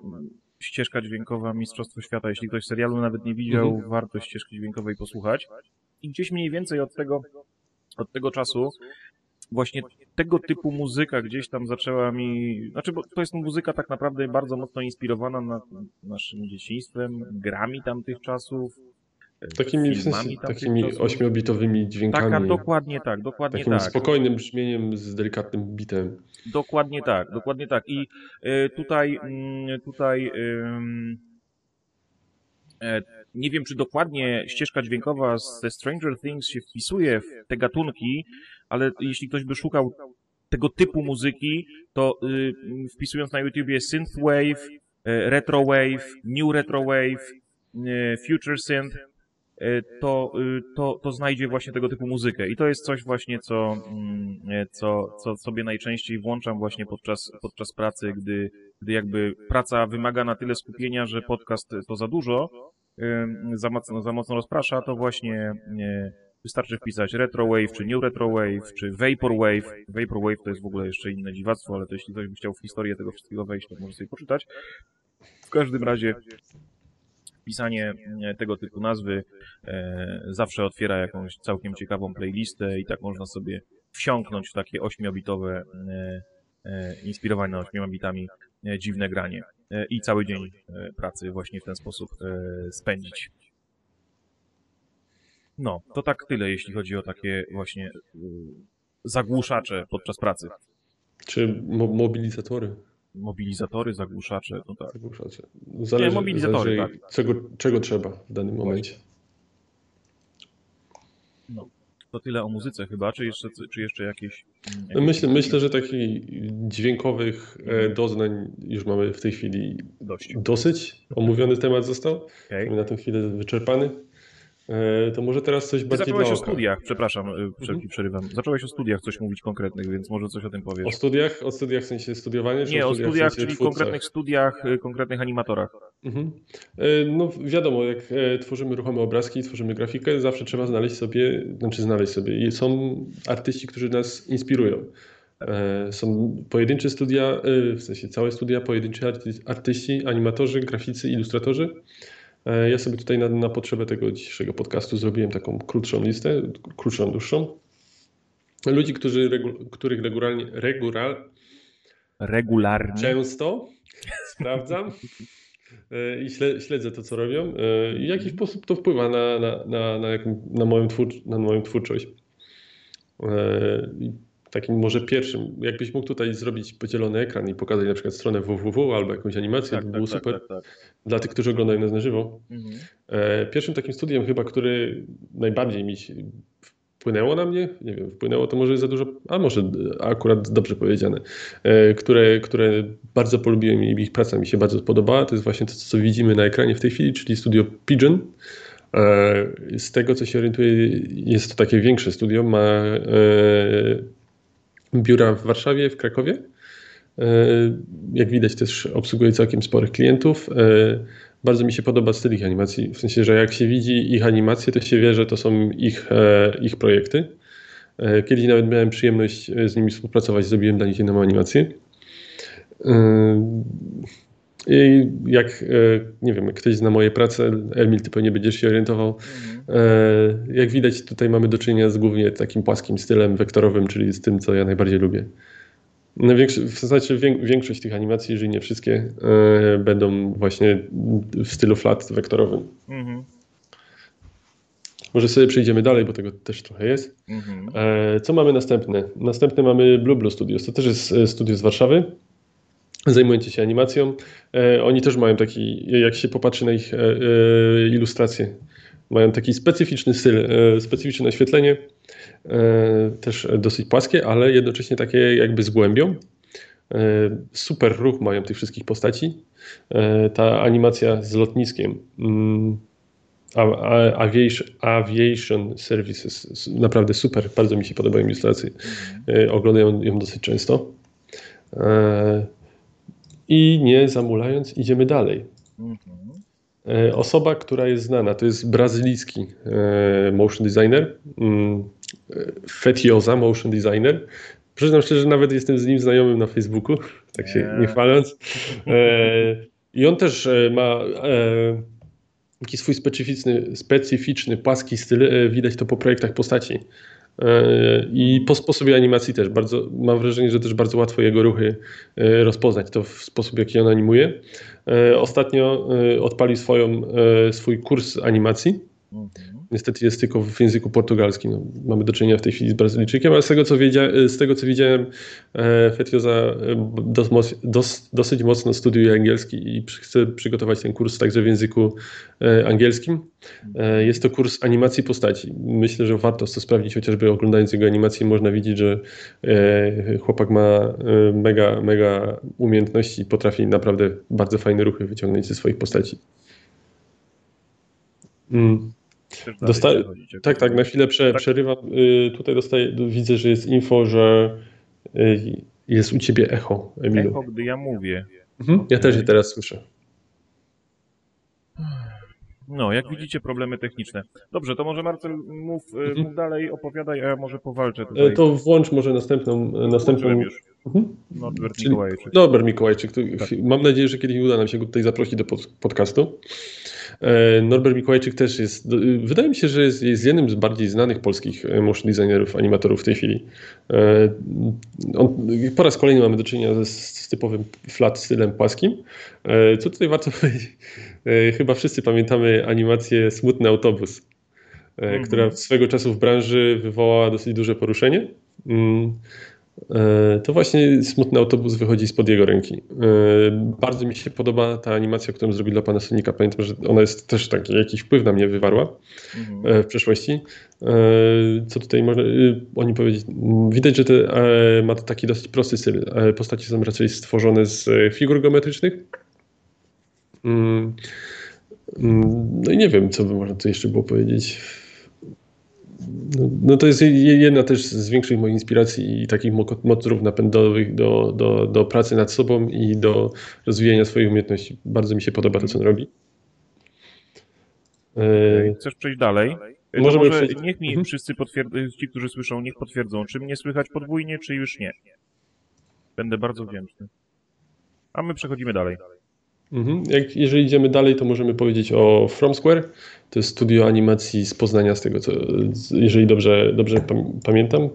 ścieżka dźwiękowa Mistrzostwo Świata. Jeśli ktoś serialu nawet nie widział, mhm. warto ścieżki dźwiękowej posłuchać. I gdzieś mniej więcej od tego, od tego czasu właśnie tego typu muzyka gdzieś tam zaczęła mi, znaczy bo to jest muzyka tak naprawdę bardzo mocno inspirowana na, naszym dzieciństwem, grami tamtych czasów, Takimi, w sensie, takimi ośmiobitowymi dźwiękami. Taka, dokładnie tak, dokładnie takim tak. spokojnym brzmieniem z delikatnym bitem. Dokładnie tak, dokładnie tak. I y, tutaj, y, tutaj y, nie wiem, czy dokładnie ścieżka dźwiękowa ze Stranger Things się wpisuje w te gatunki, ale jeśli ktoś by szukał tego typu muzyki, to y, wpisując na YouTubie synthwave, y, retrowave, new retrowave, future synth, E, to, y, to, to znajdzie właśnie tego typu muzykę. I to jest coś właśnie, co, mm, e, co, co sobie najczęściej włączam właśnie podczas, podczas pracy, gdy, gdy jakby praca wymaga na tyle skupienia, że podcast to za dużo, za mocno, za mocno rozprasza, to właśnie wystarczy wpisać retrowave, czy new retrowave, czy vaporwave. Vaporwave to jest w ogóle jeszcze inne dziwactwo, ale to jeśli ktoś by chciał w historię tego wszystkiego wejść, to może sobie poczytać. W każdym razie Pisanie e, tego typu nazwy e, zawsze otwiera jakąś całkiem ciekawą playlistę i tak można sobie wsiąknąć w takie ośmiobitowe, e, inspirowane ośmiobitami dziwne granie i cały dzień pracy właśnie w ten sposób spędzić. No, to tak tyle, jeśli chodzi o takie właśnie zagłuszacze podczas pracy. Czy mo mobilizatory? Mobilizatory, zagłuszacze, no tak. Zagłuszacze. Zależy, Nie, mobilizatory, zależy tak. czego, czego trzeba w danym momencie. No, to tyle o muzyce chyba, czy jeszcze, czy jeszcze jakieś... Mm, jakieś... Myślę, myślę, że takich dźwiękowych e, doznań już mamy w tej chwili Dość. dosyć. Omówiony temat został. Okay. Na tę chwilę wyczerpany. E, to może teraz coś Ty bardziej Zacząłeś o studiach, przepraszam, e, wszelki mhm. przerywam. Zacząłeś o studiach coś mówić konkretnych, więc może coś o tym powiesz. O studiach? O studiach w sensie studiowania? Nie, o studiach, studiach w sensie czyli twórca? konkretnych studiach, e, konkretnych animatorach. Mhm. No wiadomo, jak tworzymy ruchome obrazki, tworzymy grafikę, zawsze trzeba znaleźć sobie, znaczy znaleźć sobie. Są artyści, którzy nas inspirują. Są pojedyncze studia, w sensie całe studia, pojedynczy artyści, animatorzy, graficy, ilustratorzy E, ja sobie tutaj na, na potrzebę tego dzisiejszego podcastu zrobiłem taką krótszą listę, krótszą, dłuższą. Ludzi, którzy, regu, których regularnie, regular, regularnie? często sprawdzam. E, i śledzę to, co robią. E, i w jaki sposób to wpływa na, na, na, na, na, moją, twór, na moją twórczość takim może pierwszym, jakbyś mógł tutaj zrobić podzielony ekran i pokazać na przykład stronę www albo jakąś animację, tak, to tak, było tak, super tak, tak, dla tych, którzy oglądają nas na żywo. Mhm. E, pierwszym takim studiem chyba, który najbardziej mi wpłynęło na mnie, nie wiem, wpłynęło to może za dużo, a może akurat dobrze powiedziane, e, które, które bardzo polubiłem i ich praca mi się bardzo podobała, to jest właśnie to, co widzimy na ekranie w tej chwili, czyli studio Pigeon. E, z tego, co się orientuję, jest to takie większe studio, ma biura w Warszawie, w Krakowie. E, jak widać też obsługuje całkiem sporych klientów. E, bardzo mi się podoba styl ich animacji, w sensie, że jak się widzi ich animacje, to się wie, że to są ich, e, ich projekty. Kiedyś nawet miałem przyjemność z nimi współpracować, zrobiłem dla nich jedną animację. I jak, nie wiem, jak ktoś zna moje prace, Emil, ty pewnie będziesz się orientował. Mhm. Jak widać, tutaj mamy do czynienia z głównie takim płaskim stylem wektorowym, czyli z tym, co ja najbardziej lubię. W zasadzie większość tych animacji, jeżeli nie wszystkie, będą właśnie w stylu flat wektorowym. Mhm. Może sobie przejdziemy dalej, bo tego też trochę jest. Mhm. Co mamy następne? Następne mamy Blue Blue Studios. To też jest studio z Warszawy zajmujący się animacją. E, oni też mają taki, jak się popatrzy na ich e, e, ilustracje, mają taki specyficzny styl, specyficzne oświetlenie, też dosyć płaskie, ale jednocześnie takie jakby z głębią. Super ruch mają tych wszystkich postaci. Ta animacja z lotniskiem. Mm, Aviation, Services. Naprawdę super, bardzo mi się podobają ilustracje. Oglądają ją dosyć często. I nie zamulając, idziemy dalej. E, osoba, która jest znana, to jest brazylijski e, motion designer, mm, e, Fetioza motion designer. Przyznam szczerze, że nawet jestem z nim znajomym na Facebooku, <laughs> tak się nie chwaląc. I on też ma taki swój specyficzny, specyficzny, płaski styl. Widać to po projektach postaci. I po sposobie animacji też bardzo, mam wrażenie, że też bardzo łatwo jego ruchy rozpoznać, to w sposób, jaki on animuje. E, ostatnio e, odpalił swoją, e, swój kurs animacji. Niestety jest tylko w języku portugalskim. No, mamy do czynienia w tej chwili z Brazylijczykiem, ale z tego co, wiedzia, z tego, co widziałem, Fetioza dos, dos, dosyć mocno studiuje angielski i chce przygotować ten kurs także w języku angielskim. Jest to kurs animacji postaci. Myślę, że warto to sprawdzić, chociażby oglądając jego animację można widzieć, że chłopak ma mega, mega umiejętności i potrafi naprawdę bardzo fajne ruchy wyciągnąć ze swoich postaci. Mm. Dostaję, tak, tak, na chwilę prze, tak? przerywam. Y, tutaj dostaję, widzę, że jest info, że y, jest u ciebie echo, Emilu. Echo, gdy ja mówię. Mhm, ja też je teraz słyszę. No, jak widzicie, problemy techniczne. Dobrze, to może Marcel mów, y, mhm. mów dalej, opowiadaj, a ja może powalczę tutaj. E, to włącz może następną... następną... Mhm. Norbert Mikołajczyk. Norbert Mikołajczyk. Tak. Mam nadzieję, że kiedyś uda nam się go tutaj zaprosić do podcastu. E, Norbert Mikołajczyk też jest, wydaje mi się, że jest, jest jednym z bardziej znanych polskich e, motion designerów, animatorów w tej chwili. On, po raz kolejny mamy do czynienia z, z typowym flat stylem płaskim. Co tutaj warto <laughs> powiedzieć? E, chyba wszyscy pamiętamy animację Smutny Autobus, mm. która swego czasu w branży wywołała dosyć duże poruszenie. E, to właśnie Smutny Autobus wychodzi spod jego ręki. Bardzo mi się podoba ta animacja, którą zrobił dla Panasonica. Pamiętam, że ona jest też taki, jakiś wpływ na mnie wywarła mm. w przeszłości. Co tutaj można oni powiedzieć? Widać, że te, ma to taki dosyć prosty styl. Postacie są raczej stworzone z figur geometrycznych Mm, mm, no i nie wiem, co by można tu jeszcze było powiedzieć. No, no, to jest jedna też z większych moich inspiracji i takich motorów napędowych do, do, do pracy nad sobą i do rozwijania swoich umiejętności. Bardzo mi się podoba to, co on robi. Okay. Chcesz przejść dalej? Możemy może przejść... niech mi mhm. wszyscy potwierdzą, ci, którzy słyszą, niech potwierdzą, czy mnie słychać podwójnie, czy już nie. Będę bardzo wdzięczny. A my przechodzimy dalej. Mhm. Jak, jeżeli idziemy dalej, to możemy powiedzieć o From Square. To jest studio animacji z Poznania, z tego co, jeżeli dobrze, dobrze pamiętam.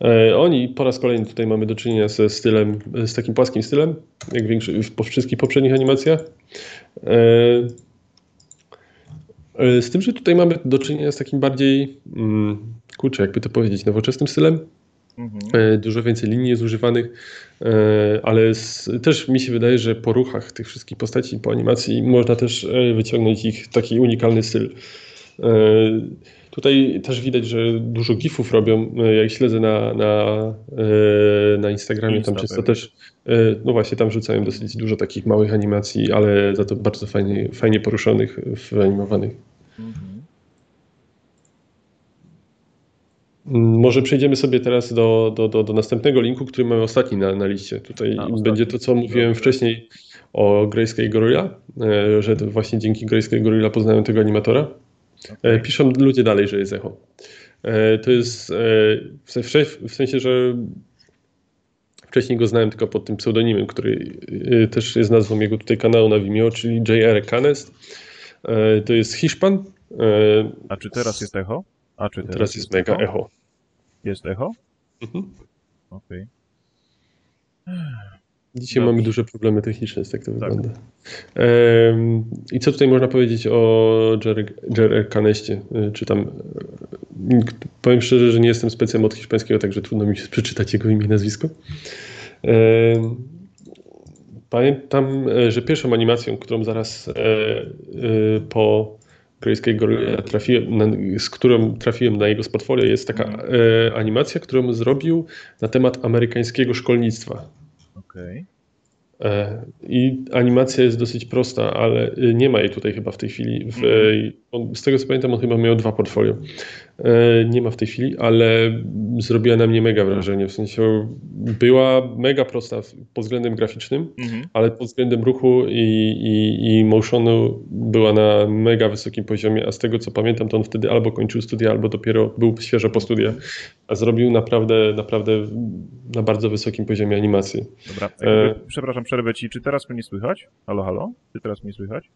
E, oni po raz kolejny tutaj mamy do czynienia ze stylem, z takim płaskim stylem, jak większy, po wszystkich poprzednich animacjach. E, e, z tym, że tutaj mamy do czynienia z takim bardziej, mm, kurczę, jakby to powiedzieć, nowoczesnym stylem. Mhm. E, dużo więcej linii jest używanych, e, ale z, też mi się wydaje, że po ruchach tych wszystkich postaci, po animacji można też e, wyciągnąć ich taki unikalny styl. Tutaj też widać, że dużo gifów robią. Jak śledzę na, na, na Instagramie, tam często też, no właśnie, tam rzucają dosyć dużo takich małych animacji, ale za to bardzo fajnie, fajnie poruszonych, wyanimowanych. Mhm. Może przejdziemy sobie teraz do, do, do, do następnego linku, który mamy ostatni na, na liście. Tutaj A, będzie to, co mówiłem wcześniej o Grayscale Gorilla, e, że właśnie dzięki Grayscale Gorilla poznałem tego animatora. E, piszą ludzie dalej, że jest echo. E, to jest w sensie, że wcześniej go znałem tylko pod tym pseudonimem, który też jest nazwą jego tutaj kanału na Vimeo, czyli JR Canest. To jest Hiszpan. A czy teraz jest echo? A czy teraz, teraz jest, jest mega echo? echo? Jest echo? Mhm. Okej. Okay. Dzisiaj Dobrze. mamy duże problemy techniczne, tak to tak. wygląda. I co tutaj można powiedzieć o Jer Caneście? E, czy tam. E, powiem szczerze, że nie jestem specjalem od hiszpańskiego, także trudno mi się <laughs> przeczytać jego imię i nazwisko. Pamiętam, e, że pierwszą animacją, którą zaraz po Grayscale Gorilla, trafiłem, na, z którą trafiłem na jego portfolio, jest taka mhm. e, animacja, którą zrobił na temat amerykańskiego szkolnictwa. Okej. E, I animacja jest dosyć prosta, ale y, nie ma jej tutaj chyba w tej chwili. W, Mhm. on, z tego co pamiętam, on chyba miał dwa portfolio. E, Nie ma w tej chwili, ale zrobiła na mnie mega wrażenie. W sensie była mega prosta pod względem graficznym, Mhm. ale pod względem ruchu i, i, i motionu była na mega wysokim poziomie, a z tego co pamiętam, to on wtedy albo kończył studia, albo dopiero był świeżo po studiach, a zrobił naprawdę, naprawdę na bardzo wysokim poziomie animacji. Dobra. E- przepraszam, przerwę ci. Czy teraz mnie słychać? Halo, halo? Czy teraz mnie słychać?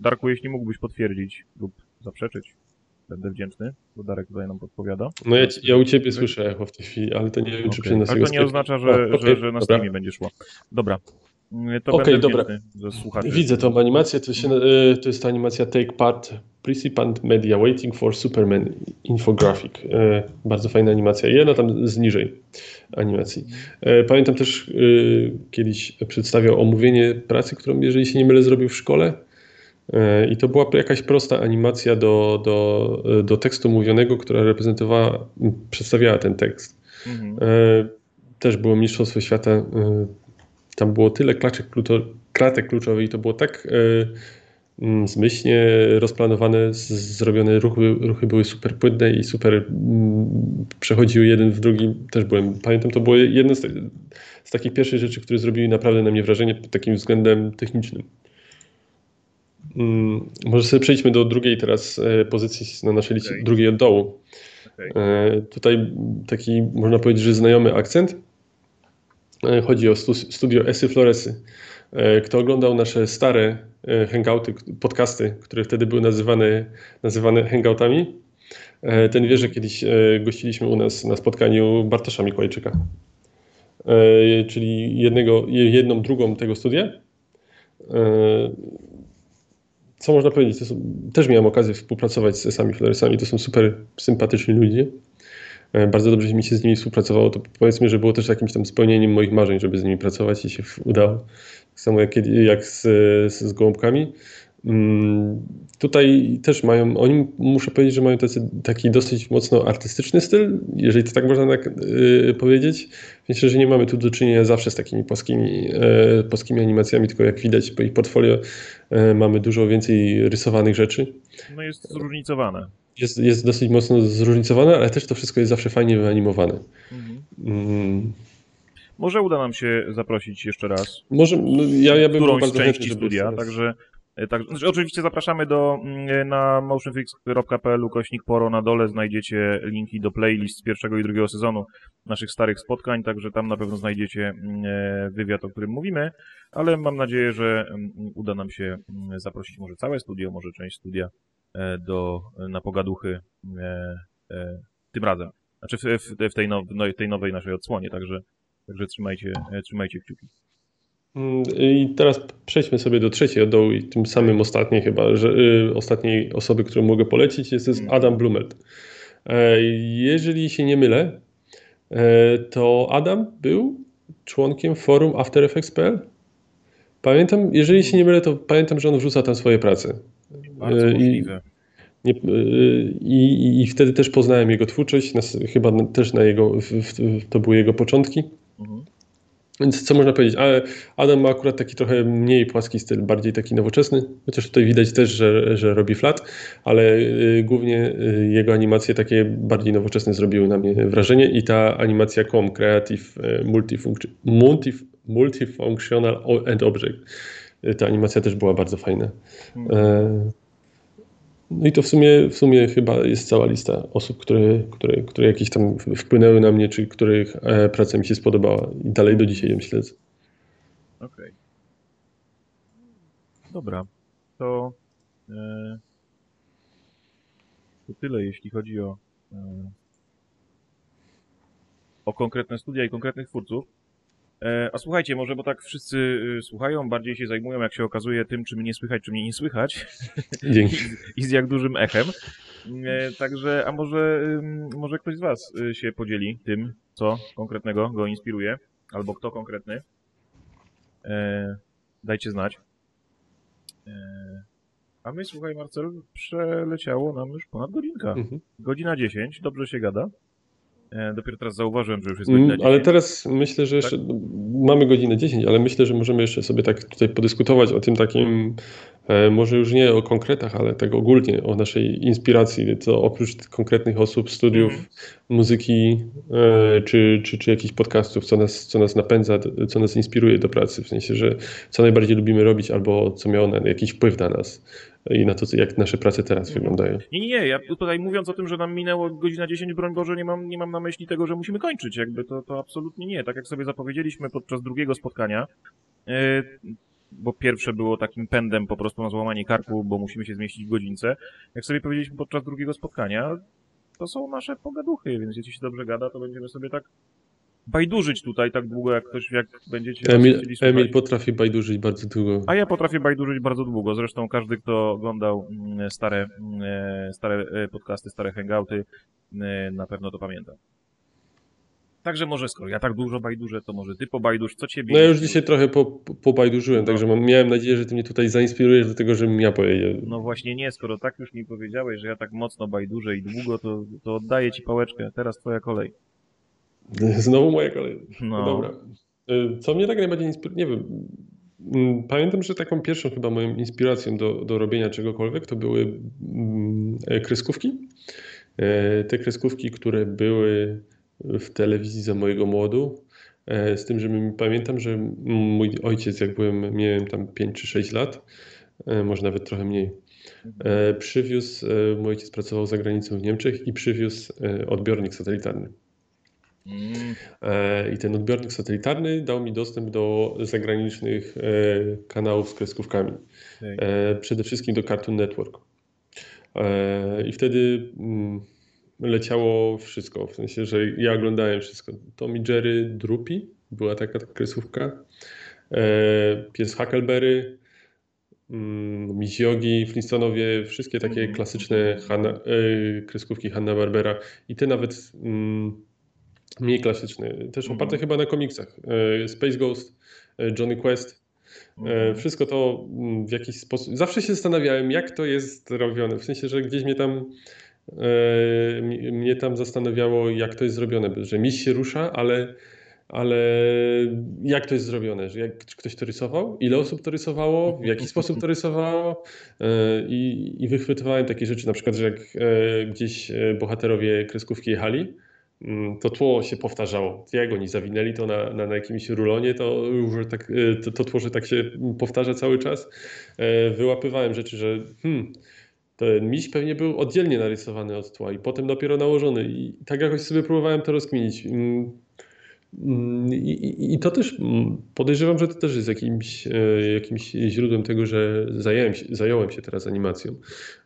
Darku, jeśli mógłbyś potwierdzić lub zaprzeczyć, będę wdzięczny, bo Darek tutaj nam podpowiada. No ja, ja u ciebie słyszę echo w tej chwili, ale to nie wiem, czy Okej. przy nas Ale to nie oznacza, że, O, okej, że, że na streamie będzie szło. Dobra. To będę dobra. Widzę tą animację, to, się, e, to jest ta animacja Take Part, Participant Media Waiting for Superman Infographic. E, Bardzo fajna animacja. Jedna tam z niżej animacji. E, Pamiętam też kiedyś przedstawiał omówienie pracy, którą, jeżeli się nie mylę, zrobił w szkole. E, I to była jakaś prosta animacja do, do, do tekstu mówionego, która reprezentowała, przedstawiała ten tekst. Mhm. E, Też było Mistrzostwo Świata. e, Tam było tyle klaczek, kratek kluczowych i to było tak e, zmyślnie rozplanowane, zrobione ruchy, ruchy były super płynne i super przechodziły jeden w drugi. Też byłem, pamiętam, to było jedno z, z takich pierwszych rzeczy, które zrobiły naprawdę na mnie wrażenie pod takim względem technicznym. Mm, Może sobie przejdźmy do drugiej teraz e, pozycji na naszej liście, Okej. drugiej od dołu. Okej. E, Tutaj taki, można powiedzieć, że znajomy akcent. E, Chodzi o stu, studio Esy Floresy. Kto oglądał nasze stare hangouty, podcasty, które wtedy były nazywane, nazywane hangoutami, ten wie, że kiedyś gościliśmy u nas na spotkaniu Bartosza Mikołajczyka. Czyli jednego, jedną drugą tego studia. Co można powiedzieć? Są, też miałem okazję współpracować z Esami Floresami. To są super sympatyczni ludzie. E, Bardzo dobrze mi się z nimi współpracowało. To powiedzmy, że było też jakimś tam spełnieniem moich marzeń, żeby z nimi pracować i się udało. Tak samo jak, jak z, z, z gołąbkami. Mm, Tutaj też mają, oni muszę powiedzieć, że mają tacy, taki dosyć mocno artystyczny styl, jeżeli to tak można tak, y, powiedzieć. Myślę, że nie mamy tu do czynienia zawsze z takimi płaskimi, e, płaskimi animacjami, tylko jak widać po ich portfolio e, mamy dużo więcej rysowanych rzeczy No jest zróżnicowane. jest, jest dosyć mocno zróżnicowane, ale też to wszystko jest zawsze fajnie wyanimowane. Mhm. Mm, Może uda nam się zaprosić jeszcze raz może no, ja, ja bym którąś bardzo części studia, także, tak, znaczy, oczywiście zapraszamy do, mm, na motionfix.pl ukośnik poro na dole znajdziecie linki do playlist z pierwszego i drugiego sezonu naszych starych spotkań, także tam na pewno znajdziecie mm, e, wywiad, o którym mówimy, ale mam nadzieję, że mm, uda nam się zaprosić może całe studio, może część studia e, do, na pogaduchy e, e, tym razem. Znaczy w, w, w, tej, no, w tej nowej naszej odsłonie, także, także trzymajcie, e, trzymajcie kciuki. Mm, I teraz przejdźmy sobie do trzeciej od dołu i tym samym ostatniej chyba, że y, ostatniej osoby, którą mogę polecić jest, jest. Adam Blumelt. E, jeżeli się nie mylę, e, to Adam był członkiem forum After Effects.pl. Pamiętam, jeżeli się nie mylę, to pamiętam, że on wrzuca tam swoje prace. Bardzo E, i- możliwe. Nie, y, i, I wtedy też poznałem jego twórczość, nas, chyba też na jego, w, w, to były jego początki. Mhm. Więc co można powiedzieć? Ale Adam ma akurat taki trochę mniej płaski styl, bardziej taki nowoczesny, chociaż tutaj widać też, że, że robi flat, ale y, głównie y, jego animacje takie bardziej nowoczesne zrobiły na mnie wrażenie i ta animacja COM, Creative y, Multifunction, multi, Multifunctional and Object, ta animacja też była bardzo fajna. E, No i to w sumie, w sumie chyba jest cała lista osób, które, które, które jakieś tam wpłynęły na mnie, czy których e, praca mi się spodobała i dalej do dzisiaj ją śledzę. Okej. Dobra, to, e, to tyle, jeśli chodzi o, e, o konkretne studia i konkretnych twórców. E, a słuchajcie, może bo tak wszyscy e, słuchają, bardziej się zajmują, jak się okazuje, tym, czy mnie słychać, czy mnie nie słychać <laughs> Dzięki. i z jak dużym echem. E, także, a może, może ktoś z Was y, się podzieli tym, co konkretnego go inspiruje, albo kto konkretny. E, dajcie znać. A my, słuchaj, Marcel, przeleciało nam już ponad godzinka. Mhm. Godzina 10, dobrze się gada. E, dopiero teraz zauważyłem, że już jest godzina Mm, Ale 10. teraz myślę, że jeszcze mamy godzinę 10, ale myślę, że możemy jeszcze sobie tak tutaj podyskutować o tym takim, e, może już nie o konkretach, ale tak ogólnie o naszej inspiracji, co oprócz konkretnych osób, studiów, Mhm. muzyki e, czy, czy, czy jakichś podcastów, co nas, co nas napędza, co nas inspiruje do pracy, w sensie, że co najbardziej lubimy robić albo co miało na, jakiś wpływ na nas i na to, jak nasze prace teraz wyglądają. Nie, nie. Ja tutaj mówiąc o tym, że nam minęło godzina 10, broń Boże, nie mam, nie mam na myśli tego, że musimy kończyć. Jakby to, to absolutnie nie. Tak jak sobie zapowiedzieliśmy podczas drugiego spotkania, e, bo pierwsze było takim pędem po prostu na złamanie karku, bo musimy się zmieścić w godzince. Jak sobie powiedzieliśmy podczas drugiego spotkania, to są nasze pogaduchy, więc jeśli się dobrze gada, to będziemy sobie tak bajdurzyć tutaj tak długo, jak ktoś, jak będziecie Emil. Emil potrafi bajdurzyć bardzo długo. A ja potrafię bajdurzyć bardzo długo. Zresztą każdy, kto oglądał mm, stare, mm, stare e, podcasty, stare hangouty, e, na pewno to pamięta. Także może skoro ja tak dużo bajdurzę, to może ty pobajdusz, co ciebie... No ja już dzisiaj trochę po, po, pobajdurzyłem, No. także mam, miałem nadzieję, że ty mnie tutaj zainspirujesz do tego, żebym ja powiedział. No właśnie nie, skoro tak już mi powiedziałeś, że ja tak mocno bajdurzę i długo, to, to oddaję ci pałeczkę. Teraz twoja kolej. <laughs> Znowu moja kolej. No. Dobra. Y, Co mnie tak najbardziej inspiruje, nie wiem. mm, Pamiętam, że taką pierwszą chyba moją inspiracją do, do robienia czegokolwiek to były mm, e, kreskówki. E, Te kreskówki, które były w telewizji za mojego młodu. E, Z tym, że pamiętam, że mój ojciec, jak byłem, miałem tam 5 czy 6 lat, e, może nawet trochę mniej, e, przywiózł, e, mój ojciec pracował za granicą w Niemczech i przywiózł e, odbiornik satelitarny. Mm, E, I ten odbiornik satelitarny dał mi dostęp do zagranicznych e, kanałów z kreskówkami. E, Przede wszystkim do Cartoon Network. I wtedy mm, leciało wszystko, w sensie, że ja oglądałem wszystko. Tom i Jerry, Droopy, była taka kreskówka. Pies Huckleberry, mm, Miss Yogi, Flintstonowie, wszystkie takie Mhm. klasyczne Hanna, kreskówki Hanna-Barbera i te nawet mm, mniej klasyczne, też Mhm. oparte chyba na komiksach. E, Space Ghost, e, Johnny Quest, e, Mhm. wszystko to mm, w jakiś sposób. Zawsze się zastanawiałem, jak to jest robione. W sensie, że gdzieś mnie tam, e, mnie tam zastanawiało, jak to jest zrobione. Że miś się rusza, ale, ale jak to jest zrobione? Że jak, czy ktoś to rysował? Ile osób to rysowało? W jaki <laughs> sposób to rysowało? E, I, I wychwytywałem takie rzeczy, na przykład, że jak e, gdzieś bohaterowie kreskówki jechali, mm, to tło się powtarzało. Jak oni zawinęli to na, na, na jakimś rulonie, to, tak, e, to, to tło, że tak się powtarza cały czas. E, Wyłapywałem rzeczy, że hmm, ten miś pewnie był oddzielnie narysowany od tła i potem dopiero nałożony. I tak jakoś sobie próbowałem to rozkminić. Mm, I, to też mm, podejrzewam, że to też jest jakimś, e, jakimś źródłem tego, że zająłem się, zająłem się teraz animacją.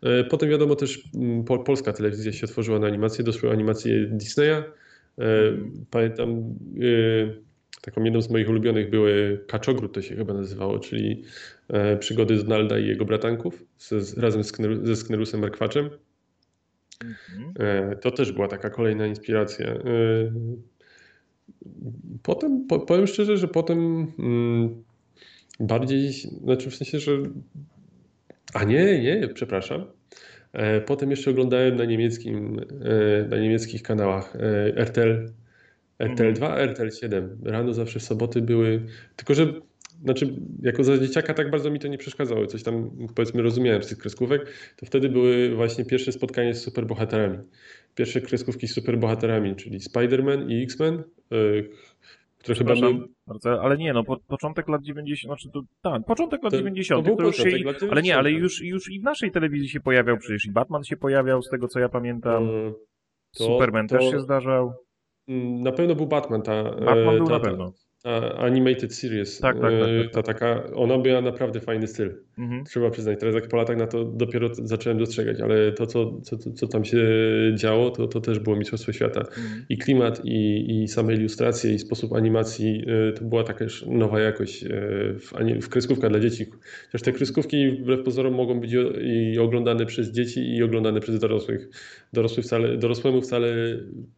E, Potem wiadomo też mm, pol, polska telewizja się otworzyła na animację, doszły animacje Disneya. E, Pamiętam taką jedną z moich ulubionych były Kaczogród to się chyba nazywało, czyli przygody Donalda i jego bratanków z, z, razem z ze Sknerusem Markwaczem. Mhm. To też była taka kolejna inspiracja. Potem, po, powiem szczerze, że potem mm, bardziej, znaczy w sensie, że. A nie, nie, przepraszam. E, Potem jeszcze oglądałem na niemieckim, e, na niemieckich kanałach e, RTL, RTL 2, RTL 7. Rano zawsze w soboty były, tylko że znaczy, jako za dzieciaka tak bardzo mi to nie przeszkadzało. Coś tam, powiedzmy, rozumiałem z tych kreskówek. To wtedy były właśnie pierwsze spotkania z superbohaterami. Pierwsze kreskówki z superbohaterami, czyli Spider-Man i X-Men, e, które chyba były... bardzo, ale nie, no po, początek lat 90, znaczy to, tak, początek lat To- 90, to był to już się, lat ale nie, ale 90. już, już i w naszej telewizji się pojawiał, przecież i Batman się pojawiał, z tego co ja pamiętam, e, to- Superman też się zdarzał, Mm, Na pewno był Batman, ta, Batman e, był ta, na pewno. Animated series. Tak, tak, tak, e, tak, Ta taka, ona miała naprawdę fajny styl. Mhm. Trzeba przyznać, teraz jak po latach na to dopiero zacząłem dostrzegać, ale to, co, co, co- tam się działo, to, to też było Mistrzostwo Świata. Mhm. I klimat, i, i same ilustracje, i sposób animacji, e, to była taka już nowa jakość e, w, w kreskówkach dla dzieci. Chociaż te kreskówki wbrew pozorom mogą być i oglądane przez dzieci, i oglądane przez dorosłych. Dorosły wcale, dorosłemu wcale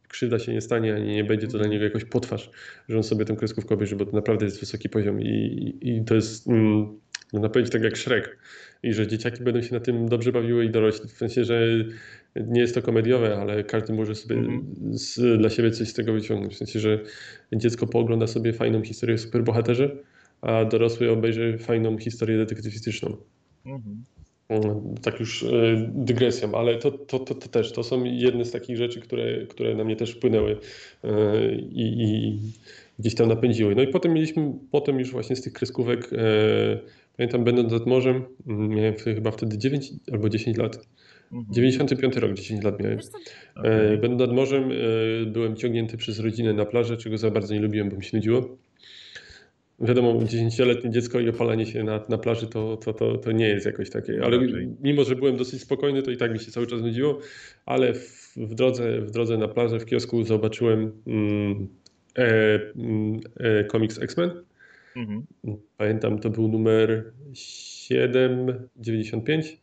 krzywda się nie stanie, ani nie będzie to dla niego jakoś potwarz, że on sobie tę kreskówkę obejrzy, bo to naprawdę jest wysoki poziom i, i, i to jest, mm, można powiedzieć, tak jak Shrek. I że dzieciaki będą się na tym dobrze bawiły i dorośli. W sensie, że nie jest to komediowe, ale każdy może sobie Mhm. z, dla siebie coś z tego wyciągnąć. W sensie, że dziecko poogląda sobie fajną historię o superbohaterze, a dorosły obejrzy fajną historię detektywistyczną. Mhm. Tak już e, dygresją, ale to, to, to, to też, to są jedne z takich rzeczy, które, które na mnie też wpłynęły e, i, i gdzieś tam napędziły. No i potem mieliśmy, potem już właśnie z tych kreskówek, e, pamiętam będąc nad morzem, mm, miałem chyba wtedy 9 albo 10 lat, Mhm. 95 rok, 10 lat miałem. Będąc nad morzem, byłem ciągnięty przez rodzinę na plażę, czego za bardzo nie lubiłem, bo mi się nudziło. Wiadomo, 10-letnie dziecko i opalanie się na, na plaży to, to, to, to nie jest jakoś takie. Ale mimo, że byłem dosyć spokojny, to i tak mi się cały czas nudziło. Ale w, w, drodze, w drodze na plażę w kiosku zobaczyłem mm, e, mm, e, komiks X-Men. Mhm. Pamiętam, to był numer 795.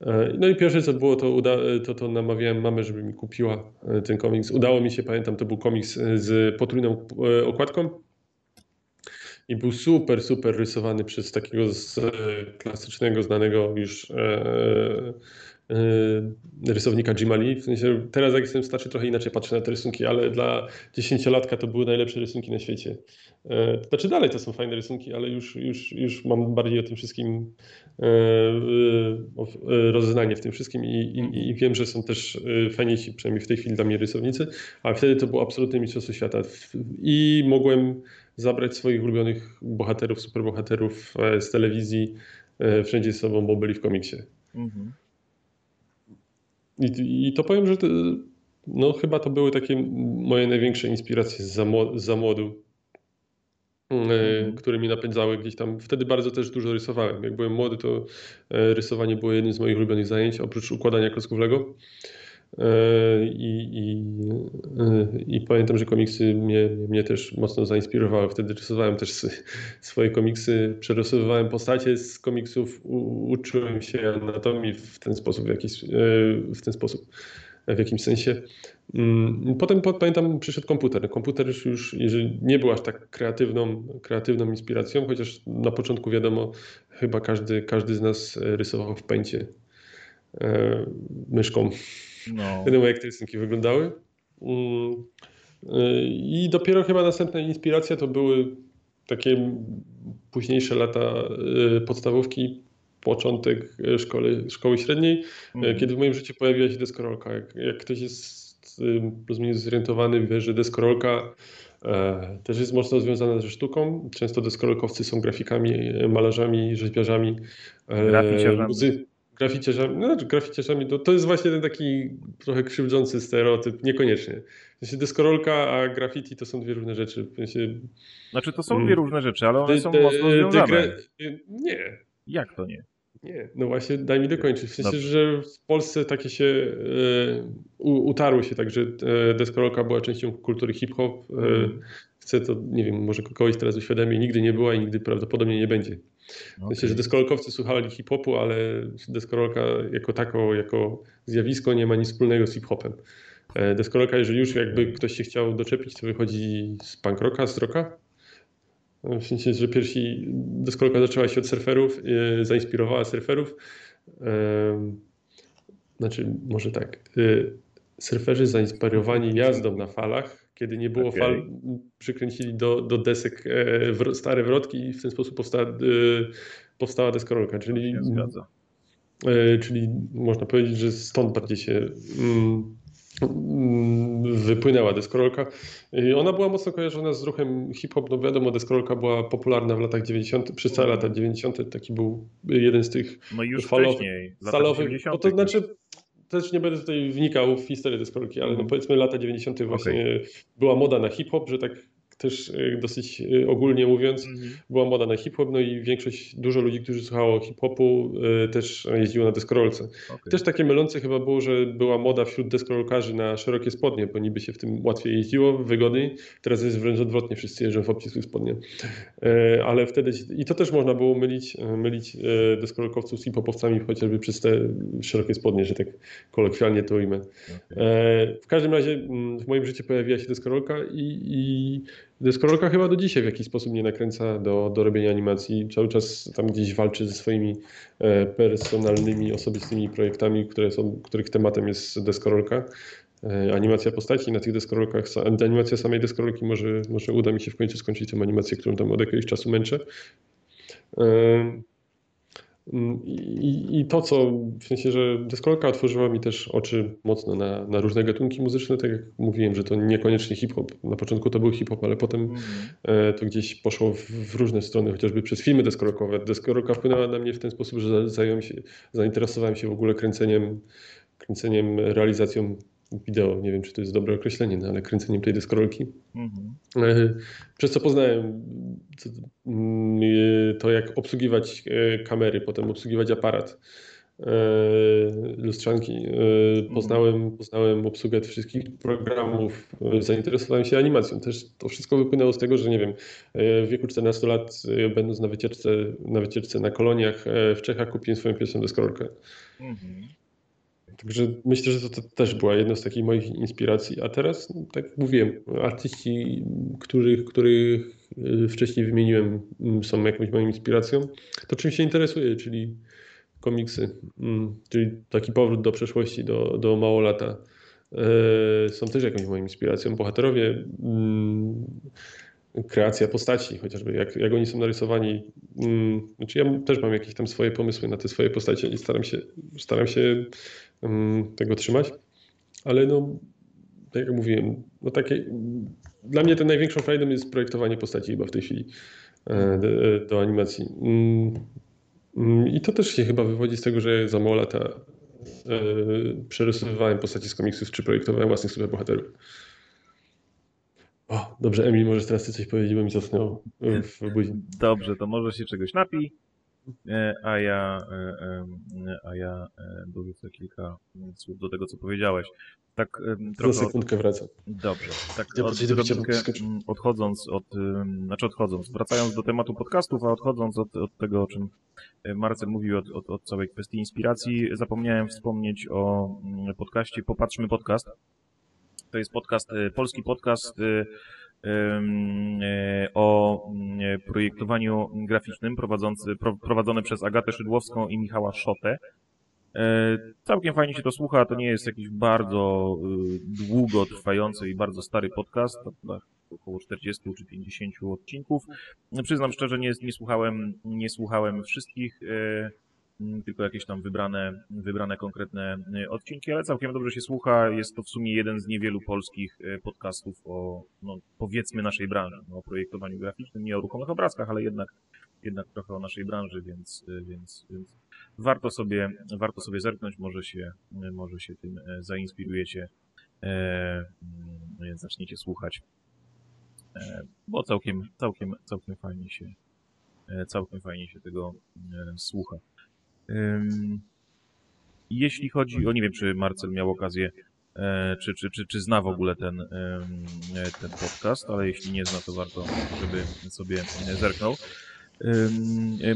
E, No i pierwsze co było, to, to, to namawiałem mamę, żeby mi kupiła e, ten komiks. Udało mi się, pamiętam, to był komiks z potrójną e, okładką. I był super, super rysowany przez takiego z, klasycznego, znanego już e, e, rysownika Jima Lee. W sensie, teraz jak jestem starszy, trochę inaczej patrzę na te rysunki, ale dla dziesięciolatka to były najlepsze rysunki na świecie. E, to znaczy dalej to są fajne rysunki, ale już, już, już mam bardziej o tym wszystkim e, w tym wszystkim i, i, i wiem, że są też e, fajniejsi, przynajmniej w tej chwili dla mnie rysownicy, ale wtedy to było absolutne mistrzostwo świata i mogłem zabrać swoich ulubionych bohaterów, superbohaterów e, z telewizji e, wszędzie z sobą, bo byli w komiksie. Mhm. I, I to powiem, że to, no, chyba to były takie moje największe inspiracje za, mło- za młodu, e, Mhm. które mi napędzały gdzieś tam. Wtedy bardzo też dużo rysowałem. Jak byłem młody, to rysowanie było jednym z moich ulubionych zajęć, oprócz układania klocków Lego. I, i, e, I pamiętam, że komiksy mnie, mnie też mocno zainspirowały. Wtedy rysowałem też swoje komiksy, przerysowywałem postacie z komiksów, u, uczyłem się anatomii w ten sposób, w, jakiś, e, w ten sposób, w jakimś sensie. Mm, Potem po- pamiętam, przyszedł komputer. Komputer już, już nie był aż tak kreatywną, kreatywną inspiracją, chociaż na początku wiadomo, chyba każdy, każdy z nas rysował w pęcie e, myszką. No. Wiadomo, jak te rysunki wyglądały. Mm, y, I dopiero chyba następna inspiracja to były takie późniejsze lata y, podstawówki, początek y, szkoły, szkoły średniej, Mhm. kiedy w moim życiu pojawiła się deskorolka. Jak, jak ktoś jest, rozumiem, zorientowany, wie, że deskorolka e, też jest mocno związana ze sztuką. Często deskorolkowcy są grafikami, e, malarzami, rzeźbiarzami, e, muzy- Graficiarzami, no, znaczy graficiarzami to, to jest właśnie ten taki trochę krzywdzący stereotyp, niekoniecznie. W sensie deskorolka, a graffiti to są dwie różne rzeczy. W sensie, Znaczy to są Mm. dwie różne rzeczy, ale one de- są de- mocno związane. Nie, Jak to nie? nie, no właśnie daj mi dokończyć. W sensie, Dobrze. że w Polsce takie się e, u, utarło się tak, że e, deskorolka była częścią kultury hip-hop. E, Mhm. chcę to, nie wiem, może kogoś teraz uświadomię, nigdy nie była i nigdy prawdopodobnie nie będzie. W sensie, że Okej. deskorolkowcy słuchali hip-hopu, ale deskorolka jako tako, jako zjawisko nie ma nic wspólnego z hip-hopem. E, Deskorolka, jeżeli już jakby ktoś się chciał doczepić, to wychodzi z punk rocka, z rocka. W sensie, że pierwsi deskorolka zaczęła się od surferów, e, zainspirowała surferów. E, Znaczy, może tak. e, Surferzy zainspirowani jazdą na falach, kiedy nie było Okej. fal, przykręcili do, do desek e, stare wrotki i w ten sposób powstała, e, powstała deskorolka, czyli, e, czyli można powiedzieć, że stąd bardziej się mm, mm, wypłynęła deskorolka. I ona była mocno kojarzona z ruchem hip-hop, no wiadomo, deskorolka była popularna w latach 90., przez całe lata 90., taki był jeden z tych No już falowy- wcześniej, lata stalowych, 90. no to znaczy też nie będę tutaj wnikał w historię deskorolki, ale no Mhm. powiedzmy lata 90. właśnie była moda na hip-hop, że tak też dosyć e, ogólnie mówiąc, Mhm. była moda na hip-hop, no i większość, dużo ludzi, którzy słuchało hip-hopu e, też jeździło na deskorolce. Okej. Też takie mylące chyba było, że była moda wśród deskorolkarzy na szerokie spodnie, bo niby się w tym łatwiej jeździło, wygodniej. Teraz jest wręcz odwrotnie, wszyscy jeżdżą w obcisłych spodnie. Ale wtedy, i to też można było mylić, e, mylić deskorolkowców z hip-hopowcami chociażby przez te szerokie spodnie, że tak kolokwialnie to ujmę. E, W każdym razie mm, w moim życiu pojawiła się deskorolka i, i Deskorolka chyba do dzisiaj w jakiś sposób mnie nakręca do, do robienia animacji. Cały czas tam gdzieś walczy ze swoimi e, personalnymi, osobistymi projektami, które są, których tematem jest deskorolka. E, animacja postaci na tych deskorolkach, animacja samej deskorolki może, może uda mi się w końcu skończyć tę animację, którą tam od jakiegoś czasu męczę. E, Mm, I, I, to, co w sensie, że deskolka otworzyła mi też oczy mocno na, na, różne gatunki muzyczne, tak jak mówiłem, że to niekoniecznie hip-hop. Na początku to był hip-hop, ale potem mm -hmm. to gdzieś poszło w, w, różne strony, chociażby przez filmy deskorolkowe. Deskorolka wpłynęła na mnie w ten sposób, że zająłem się, zainteresowałem się w ogóle kręceniem, kręceniem, realizacją wideo, nie wiem czy to jest dobre określenie, no ale kręceniem tej deskorolki. Mhm. E, przez co poznałem mm, e, to, jak obsługiwać e, kamery, potem obsługiwać aparat, lustrzanki. Mhm. Poznałem, poznałem obsługę wszystkich programów, zainteresowałem się animacją. Też to wszystko wypłynęło z tego, że nie wiem, w wieku 14 lat, będąc na wycieczce na, wycieczce na koloniach w Czechach, kupiłem swoją pierwszą deskorolkę. Mhm. Także myślę, że to, to, też była jedna z takich moich inspiracji. A teraz, no, tak jak mówiłem, artyści, których, których y, wcześniej wymieniłem, mm, są jakąś moją inspiracją. To czym się interesuję, czyli komiksy, mm, czyli taki powrót do przeszłości, do, do mało lata. Y, są też jakąś moją inspiracją. Bohaterowie, mm, kreacja postaci, chociażby jak, jak oni są narysowani. Znaczy ja też mam jakieś tam swoje pomysły na te swoje postacie i staram się, staram się tego trzymać. Ale no, tak jak mówiłem, no takie, dla mnie ten największą frajdą jest projektowanie postaci chyba w tej chwili e, do, e, do animacji. Mm, mm, I to też się chyba wywodzi z tego, że za mało lata e, przerysowywałem postaci z komiksów, czy projektowałem własnych superbohaterów. O, dobrze, Emil, możesz teraz ty coś powiedzieć, bo mi zasnęło w buzi. Dobrze, to może się czegoś napij. E, a ja, e, e, a ja dorzucę kilka słów do tego, co powiedziałeś. Tak trochę... Za sekundkę wracam. Dobrze. Tak ja od, mm, odchodząc od, znaczy odchodząc, wracając do tematu podcastów, a odchodząc od, od tego, o czym Marcel mówił, od, od, od całej kwestii inspiracji, zapomniałem wspomnieć o mm, podcaście Popatrzmy Podcast. To jest podcast, polski podcast o mm, projektowaniu graficznym prowadzący, prowadzone przez Agatę Szydłowską i Michała Szotę. E, całkiem fajnie się to słucha, to nie jest jakiś bardzo y, długo trwający i bardzo stary podcast, około 40 czy 50 odcinków. Przyznam szczerze, nie, nie słuchałem, nie słuchałem wszystkich e, tylko jakieś tam wybrane, wybrane konkretne y, odcinki, ale całkiem dobrze się słucha. Jest to w sumie jeden z niewielu polskich y, podcastów o, no, powiedzmy, naszej branży, no, o projektowaniu graficznym, nie o ruchomych obrazkach, ale jednak, jednak trochę o naszej branży, więc, y, więc, więc warto sobie, warto sobie zerknąć, może się, może się tym zainspirujecie, e, mm, zaczniecie słuchać, e, bo całkiem, całkiem, całkiem fajnie się, e, całkiem fajnie się tego słucha. Jeśli chodzi o, nie wiem, czy Marcel miał okazję, e, czy, czy, czy, czy zna w ogóle ten, e, ten podcast, ale jeśli nie zna, to warto, żeby sobie zerknął.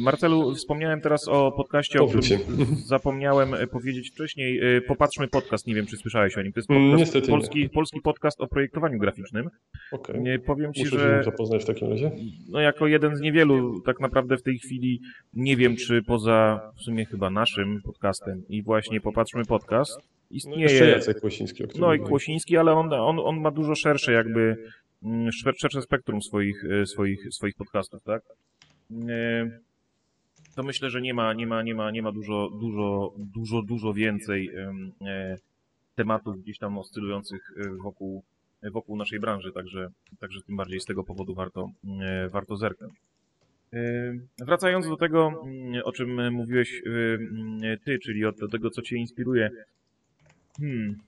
Marcelu, wspomniałem teraz o podcaście, o którym zapomniałem powiedzieć wcześniej. E, popatrzmy podcast, nie wiem czy słyszałeś o nim. To jest mm, podcast, polski, polski podcast o projektowaniu graficznym. Okay. Powiem ci, Muszę że. zapoznać w takim razie. No, jako jeden z niewielu, tak naprawdę w tej chwili nie wiem, czy poza w sumie chyba naszym podcastem i właśnie popatrzmy podcast. Istnieje. No, Jacek Kłosiński, o którym No i Kłosiński, ale on, on, on ma dużo szersze jakby mm, szersze spektrum swoich, e, swoich, swoich podcastów, tak? E, to myślę, że nie ma, nie ma, nie ma, nie ma dużo, dużo, dużo, dużo więcej e, tematów gdzieś tam oscylujących e, wokół, wokół naszej branży, także, także tym bardziej z tego powodu warto, warto zerknąć. Wracając do tego, o czym mówiłeś ty, czyli od tego, co cię inspiruje. Hmm,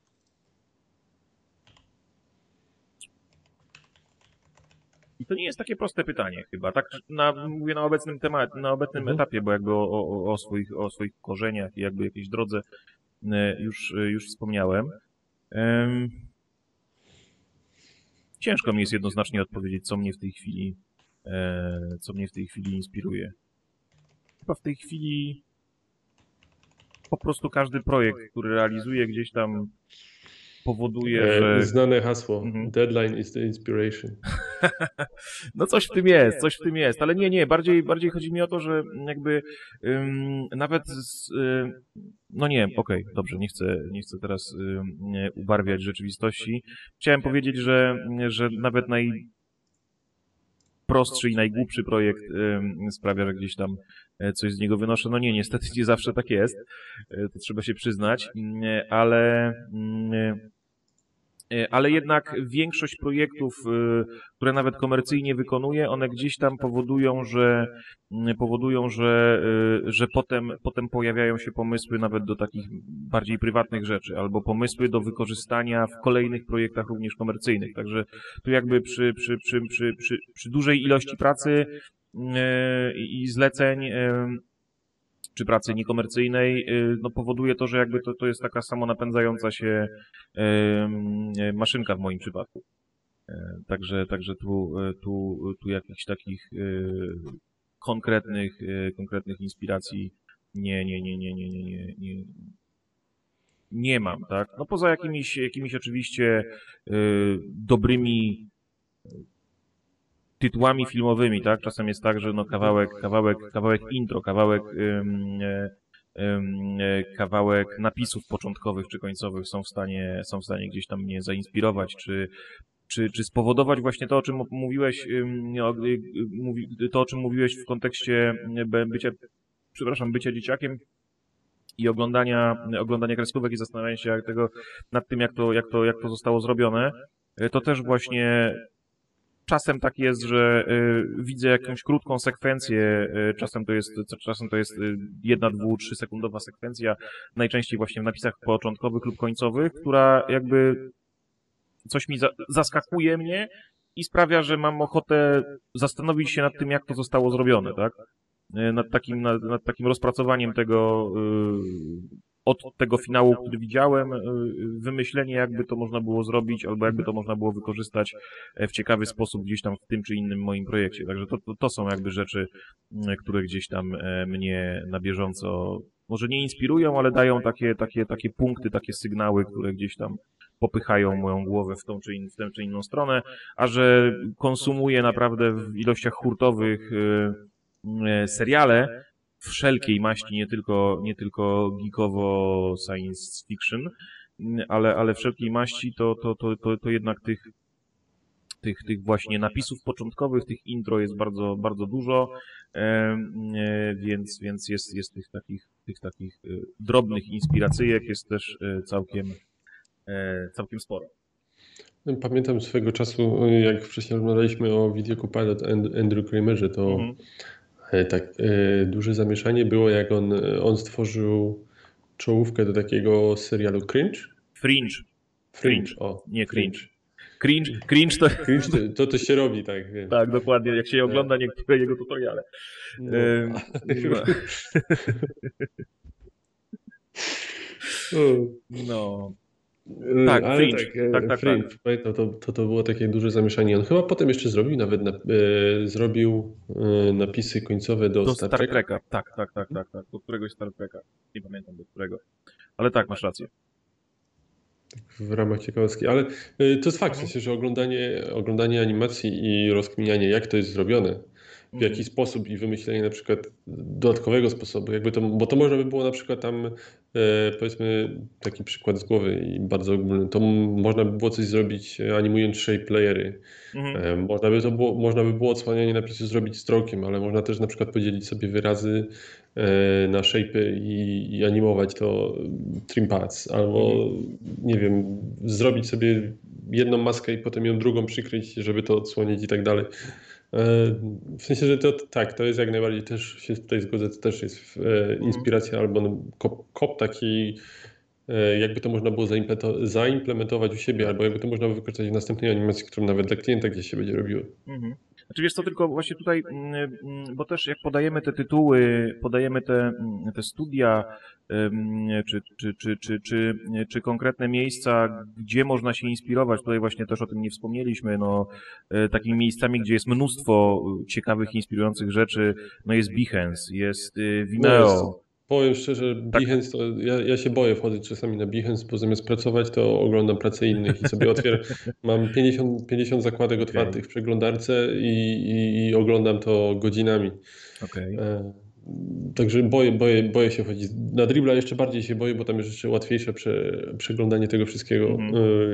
I to nie jest takie proste pytanie chyba, tak na, mówię na obecnym temacie, na obecnym mhm. etapie, bo jakby o, o, o, swoich, o swoich korzeniach i jakby jakiejś drodze e, już, e, już wspomniałem. Um, ciężko mi jest jednoznacznie odpowiedzieć, co mnie w tej chwili, e, co mnie w tej chwili inspiruje. Chyba w tej chwili po prostu każdy projekt, który realizuję gdzieś tam powoduje, że... Znane hasło. Mhm. Deadline is the inspiration. <laughs> No coś w tym jest, coś w tym jest, ale nie, nie, bardziej, bardziej chodzi mi o to, że jakby ym, nawet z, y, no nie, okej, dobrze, nie chcę, nie chcę teraz nie ubarwiać rzeczywistości. Chciałem powiedzieć, że, że nawet najprostszy i najgłupszy projekt sprawia, że gdzieś tam e, coś z niego wynoszę. No nie, niestety nie zawsze tak jest, e, to trzeba się przyznać, mm, ale mm, E, ale jednak większość projektów, e, które nawet komercyjnie wykonuję, one gdzieś tam powodują, że powodują, że, e, że potem, potem pojawiają się pomysły nawet do takich bardziej prywatnych rzeczy, albo pomysły do wykorzystania w kolejnych projektach również komercyjnych. Także tu jakby przy, przy, przy, przy, przy, przy dużej ilości pracy i zleceń czy pracy niekomercyjnej, y, no powoduje to, że jakby to, to jest taka samonapędzająca się maszynka w moim przypadku. E, także, także tu, e, tu, tu jakichś takich e, konkretnych, konkretnych inspiracji nie, nie, nie, nie, nie, nie, nie, nie, nie mam, tak? No poza jakimiś, jakimiś oczywiście dobrymi tytułami filmowymi, tak? Czasem jest tak, że no kawałek, kawałek, kawałek intro, kawałek, ym, ym, kawałek napisów początkowych czy końcowych są w stanie, są w stanie gdzieś tam mnie zainspirować, czy, czy, czy spowodować właśnie to, o czym mówiłeś, to, o czym mówiłeś w kontekście bycia, przepraszam, bycia dzieciakiem, i oglądania, oglądania kreskówek i zastanawiania się jak tego, nad tym, jak to, jak, to, jak to zostało zrobione, to też właśnie czasem tak jest, że y, widzę jakąś krótką sekwencję, y, czasem to jest, czasem to jest y, jedna, dwu, trzy sekundowa sekwencja, najczęściej właśnie w napisach początkowych lub końcowych, która jakby coś mi za zaskakuje mnie i sprawia, że mam ochotę zastanowić się nad tym, jak to zostało zrobione, tak? Nad takim, nad, nad takim rozpracowaniem tego, od tego finału, który widziałem, y, wymyślenie, jakby to można było zrobić, albo jakby to można było wykorzystać e, w ciekawy sposób gdzieś tam w tym czy innym moim projekcie. Także to, to, to są jakby rzeczy, które gdzieś tam e, mnie na bieżąco może nie inspirują, ale dają takie, takie, takie punkty, takie sygnały, które gdzieś tam popychają moją głowę w tą czy, in, w tę czy inną stronę, a że konsumuję naprawdę w ilościach hurtowych seriale, wszelkiej maści, nie tylko, nie tylko geekowo science fiction, ale, ale wszelkiej maści, to, to, to, to, to jednak tych, tych, tych właśnie napisów początkowych, tych intro jest bardzo, bardzo dużo, e, więc, więc jest, jest tych takich, tych takich e, drobnych inspiracyjek jest też e, całkiem, całkiem sporo. Pamiętam swego czasu, jak wcześniej rozmawialiśmy o Video Pilot Andrew Kramerze, to mhm. E, tak, e, duże zamieszanie było, jak on, on stworzył czołówkę do takiego serialu Cringe. Fringe. Fringe, o. Nie cringe. Cringe, cringe to... Cringe to, to, to się robi, tak. Wiem. Tak, dokładnie, jak się ogląda niektóre jego tutoriale. No. <laughs> no. <laughs> no. Yy, tak, Ale Fringe. Tak, tak, tak, Fringe. Tak. To, to, to było takie duże zamieszanie. On chyba potem jeszcze zrobił nawet na, e, zrobił e, napisy końcowe do, do Star, Star Treka. Tak, tak, tak, tak, tak. Do któregoś Star Treka. Nie pamiętam do którego. Ale tak, masz rację. W ramach ciekawostki, ale e, to jest fakt, w sensie, że oglądanie, oglądanie animacji i rozkminianie, jak to jest zrobione, w jaki sposób i wymyślenie na przykład dodatkowego sposobu, jakby to, bo to można by było na przykład tam E, powiedzmy taki przykład z głowy i bardzo ogólny, to można by było coś zrobić e, animując shape playery. Mhm. E, można, by to było, można by było odsłanianie napisu zrobić strokiem, ale można też na przykład podzielić sobie wyrazy na shape'y i, i animować to trim pads, albo mhm. nie wiem, zrobić sobie jedną maskę i potem ją drugą przykryć, żeby to odsłonić i tak dalej. E, w sensie, że to tak, to jest jak najbardziej też się tutaj zgodzę, to też jest e, inspiracja albo no, kop, kop taki, e, jakby to można było zaimplementować u siebie, albo jakby to można było wykorzystać w następnej animacji, którą nawet dla klienta gdzieś się będzie robiło. Mhm. Znaczy wiesz co, tylko właśnie tutaj, mm, bo też jak podajemy te tytuły, podajemy te, mm, te studia, czy, czy, czy, czy, czy, czy konkretne miejsca, gdzie można się inspirować, tutaj właśnie też o tym nie wspomnieliśmy, no, e, takimi miejscami, gdzie jest mnóstwo ciekawych, inspirujących rzeczy, no jest Behance, jest y, Vimeo, Powiem szczerze, Behance, to ja, ja się boję wchodzić czasami na Behance, bo zamiast pracować, to oglądam pracę innych i sobie otwieram. <laughs> Mam 50, 50 zakładek otwartych w przeglądarce i, i, i oglądam to godzinami. E, Także boję, boję, boję się chodzić. Na Dribbla jeszcze bardziej się boję, bo tam jest jeszcze łatwiejsze prze, przeglądanie tego wszystkiego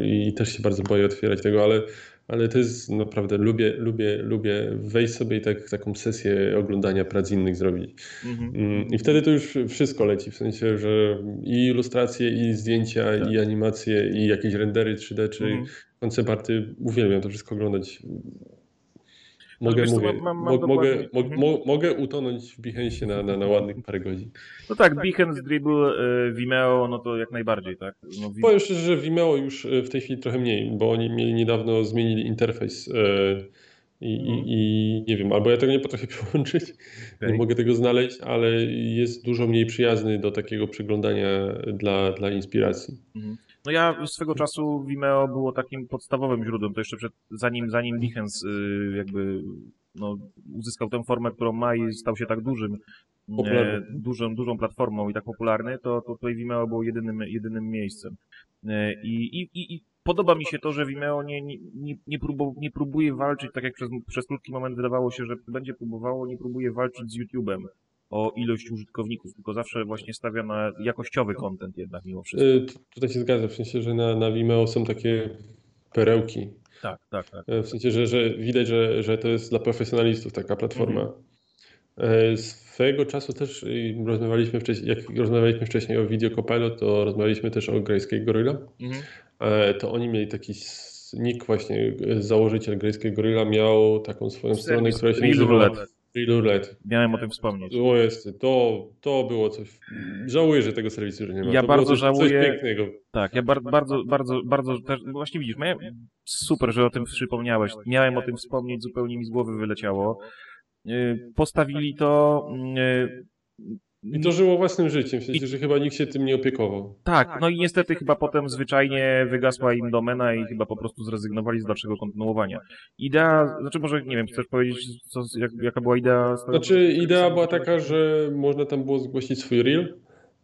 e, i też się bardzo boję otwierać tego, ale, ale to jest naprawdę, lubię, lubię, lubię wejść sobie i tak, taką sesję oglądania prac innych zrobić. Mhm. Mm, I wtedy to już wszystko leci, w sensie, że i ilustracje, i zdjęcia, Tak. i animacje, i jakieś rendery 3D, czy Mhm. konceptarty. Uwielbiam to wszystko oglądać. No Mogę, wiesz co, mówię, mam- mam- mo- mogę, dokładnie- mo- Mhm. mo- mogę utonąć w Behance na, na, na ładnych parę godzin. No tak, Behance, Dribble, y, Vimeo, no to jak najbardziej, tak? No, Vim- Powiem szczerze, że Vimeo już e, w tej chwili trochę mniej, bo oni mieli niedawno zmienili interfejs e, i, i, i nie wiem, albo ja tego nie potrafię <laughs> przełączyć, Okej. nie mogę tego znaleźć, ale jest dużo mniej przyjazny do takiego przeglądania dla, dla inspiracji. No ja swego czasu Vimeo było takim podstawowym źródłem, to jeszcze przed, zanim, zanim Behance y, jakby no, uzyskał tę formę, którą ma i stał się tak dużym, e, dużą, dużą platformą i tak popularny, to, to tutaj Vimeo było jedynym, jedynym miejscem. E, I, i, i, I podoba mi się to, że Vimeo nie, nie, nie, nie, próbu, nie próbuje walczyć, tak jak przez, przez krótki moment wydawało się, że będzie próbowało, nie próbuje walczyć z YouTube'em o ilość użytkowników, tylko zawsze właśnie stawia na jakościowy content jednak mimo wszystko. Tu- Tutaj się zgadzam, w sensie, że na, na Vimeo są takie perełki, Tak, tak, tak. E, W sensie, że, że widać, że, że to jest dla profesjonalistów taka platforma. Mhm. E, Swego czasu też y, rozmawialiśmy wcześniej, jak rozmawialiśmy wcześniej o Video Copilot, to rozmawialiśmy też o Grayscale Gorilla. Mhm. To oni mieli taki nick właśnie, założyciel Grayscale Gorilla miał taką swoją stronę, Serwis która się Real nazywała Roulette. Real Roulette. Miałem o tym wspomnieć. To jest, to, to było coś, żałuję, że tego serwisu już nie ma. Ja to bardzo coś, żałuję- Coś pięknego. Tak, ja bar, bardzo, bardzo, bardzo też, no właśnie widzisz, miałem, super, że o tym przypomniałeś. Miałem o tym wspomnieć, zupełnie mi z głowy wyleciało. Yy, Postawili to. I to żyło własnym życiem, w sensie, że chyba nikt się tym nie opiekował. Tak, no i niestety chyba potem zwyczajnie wygasła im domena i chyba po prostu zrezygnowali z dalszego kontynuowania. Idea, znaczy może, nie wiem, chcesz powiedzieć, co, jak, jaka była idea? Znaczy, idea była taka, że można tam było zgłosić swój reel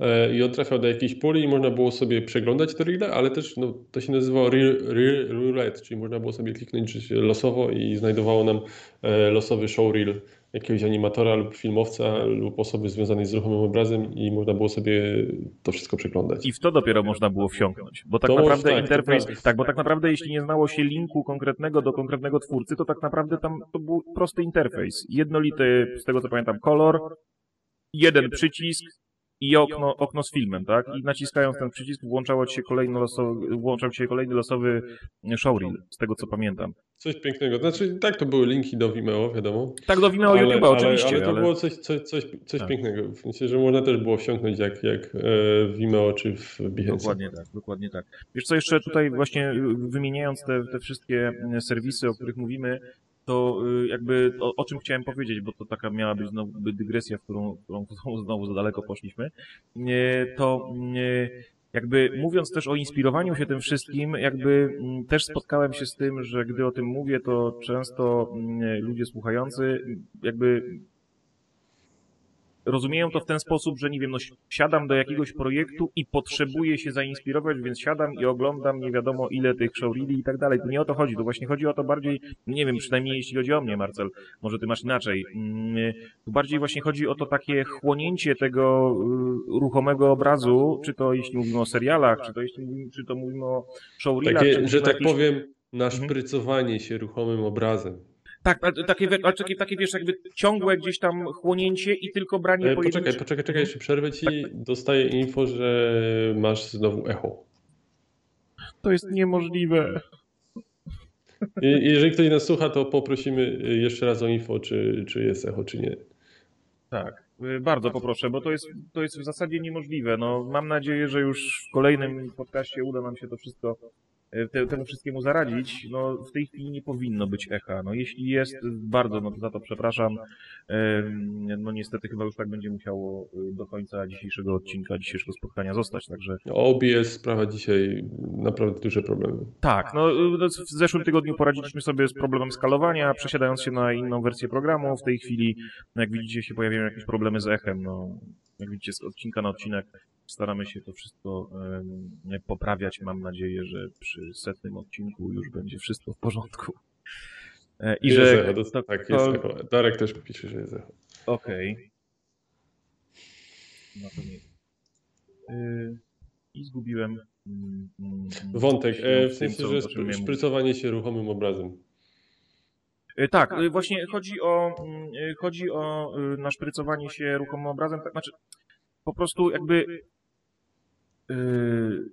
e, i on trafiał do jakiejś puli i można było sobie przeglądać te reele, ale też no, to się nazywało reel, reel roulette, czyli można było sobie kliknąć losowo i znajdowało nam e, losowy showreel jakiegoś animatora lub filmowca lub osoby związanej z ruchomym obrazem i można było sobie to wszystko przeglądać. I w to dopiero można było wsiąknąć. Bo tak To naprawdę tak, interfejs. prawda. Tak, bo tak naprawdę jeśli nie znało się linku konkretnego do konkretnego twórcy, to tak naprawdę tam to był prosty interfejs. Jednolity, z tego co pamiętam, kolor, jeden przycisk i okno, okno z filmem, tak? I naciskając ten przycisk włączało ci się kolejny losowy, włączał ci się kolejny losowy showreel, z tego co pamiętam. Coś pięknego. Znaczy, tak, to były linki do Vimeo, wiadomo. Tak do Vimeo ale, YouTube'a oczywiście, ale to ale... było coś, coś, coś, coś Tak. pięknego. W sensie, że można też było wsiąknąć jak, jak e, w Vimeo czy w Behance. Dokładnie tak, dokładnie tak. Wiesz co, jeszcze tutaj właśnie wymieniając te, te wszystkie serwisy, o których mówimy, to y, jakby o, o czym chciałem powiedzieć, bo to taka miała być znowu dygresja, w którą, którą <laughs> znowu za daleko poszliśmy, nie, to nie, jakby mówiąc też o inspirowaniu się tym wszystkim, jakby mm, też spotkałem się z tym, że gdy o tym mówię, to często mm, ludzie słuchający jakby rozumieją to w ten sposób, że nie wiem, no siadam do jakiegoś projektu i potrzebuję się zainspirować, więc siadam i oglądam nie wiadomo ile tych showreeli i tak dalej. To nie o to chodzi, to właśnie chodzi o to bardziej, nie wiem, przynajmniej jeśli chodzi o mnie, Marcel, może ty masz inaczej. Mm, Tu bardziej właśnie chodzi o to takie chłonięcie tego y, ruchomego obrazu, czy to jeśli mówimy o serialach, czy to jeśli mówimy, czy to mówimy o showreelach, Takie, że tak powiem, naszprycowanie się ruchomym obrazem. Tak, takie, takie, takie wiesz, jakby ciągłe gdzieś tam chłonięcie i tylko branie E, Poczekaj, poczekaj, czekaj, jeszcze przerwę ci. Tak, Dostaję info, że masz znowu echo. To jest niemożliwe. Jeżeli ktoś nas słucha, to poprosimy e, jeszcze raz o info, czy, czy jest echo, czy nie. Tak, y, bardzo poproszę, bo to jest, to jest w zasadzie niemożliwe. No, mam nadzieję, że już w kolejnym podcaście uda nam się to wszystko, te, temu wszystkiemu zaradzić. No, w tej chwili nie powinno być echa. No, jeśli jest, bardzo no, to za to przepraszam. No niestety chyba już tak będzie musiało y, do końca dzisiejszego odcinka, dzisiejszego spotkania zostać, także OBS sprawia dzisiaj naprawdę duże problemy. tak, no y, w zeszłym tygodniu poradziliśmy sobie z problemem skalowania, przesiadając się na inną wersję programu. W tej chwili, no, jak widzicie, się pojawiają jakieś problemy z echem. No, jak widzicie, z odcinka na odcinek staramy się to wszystko poprawiać. Mam nadzieję, że przy setnym odcinku już będzie wszystko w porządku. E, I Jest że... echo, to- tak, to- jest echo. Darek też pisze, że jest echo. Okej. No to nie. Y, I zgubiłem. mm, mm, Wątek, e, w sensie, że szprycowanie się ruchomym obrazem. Tak, y, właśnie chodzi o, mm, chodzi o naszprycowanie się ruchomym obrazem, tak, znaczy po prostu jakby y,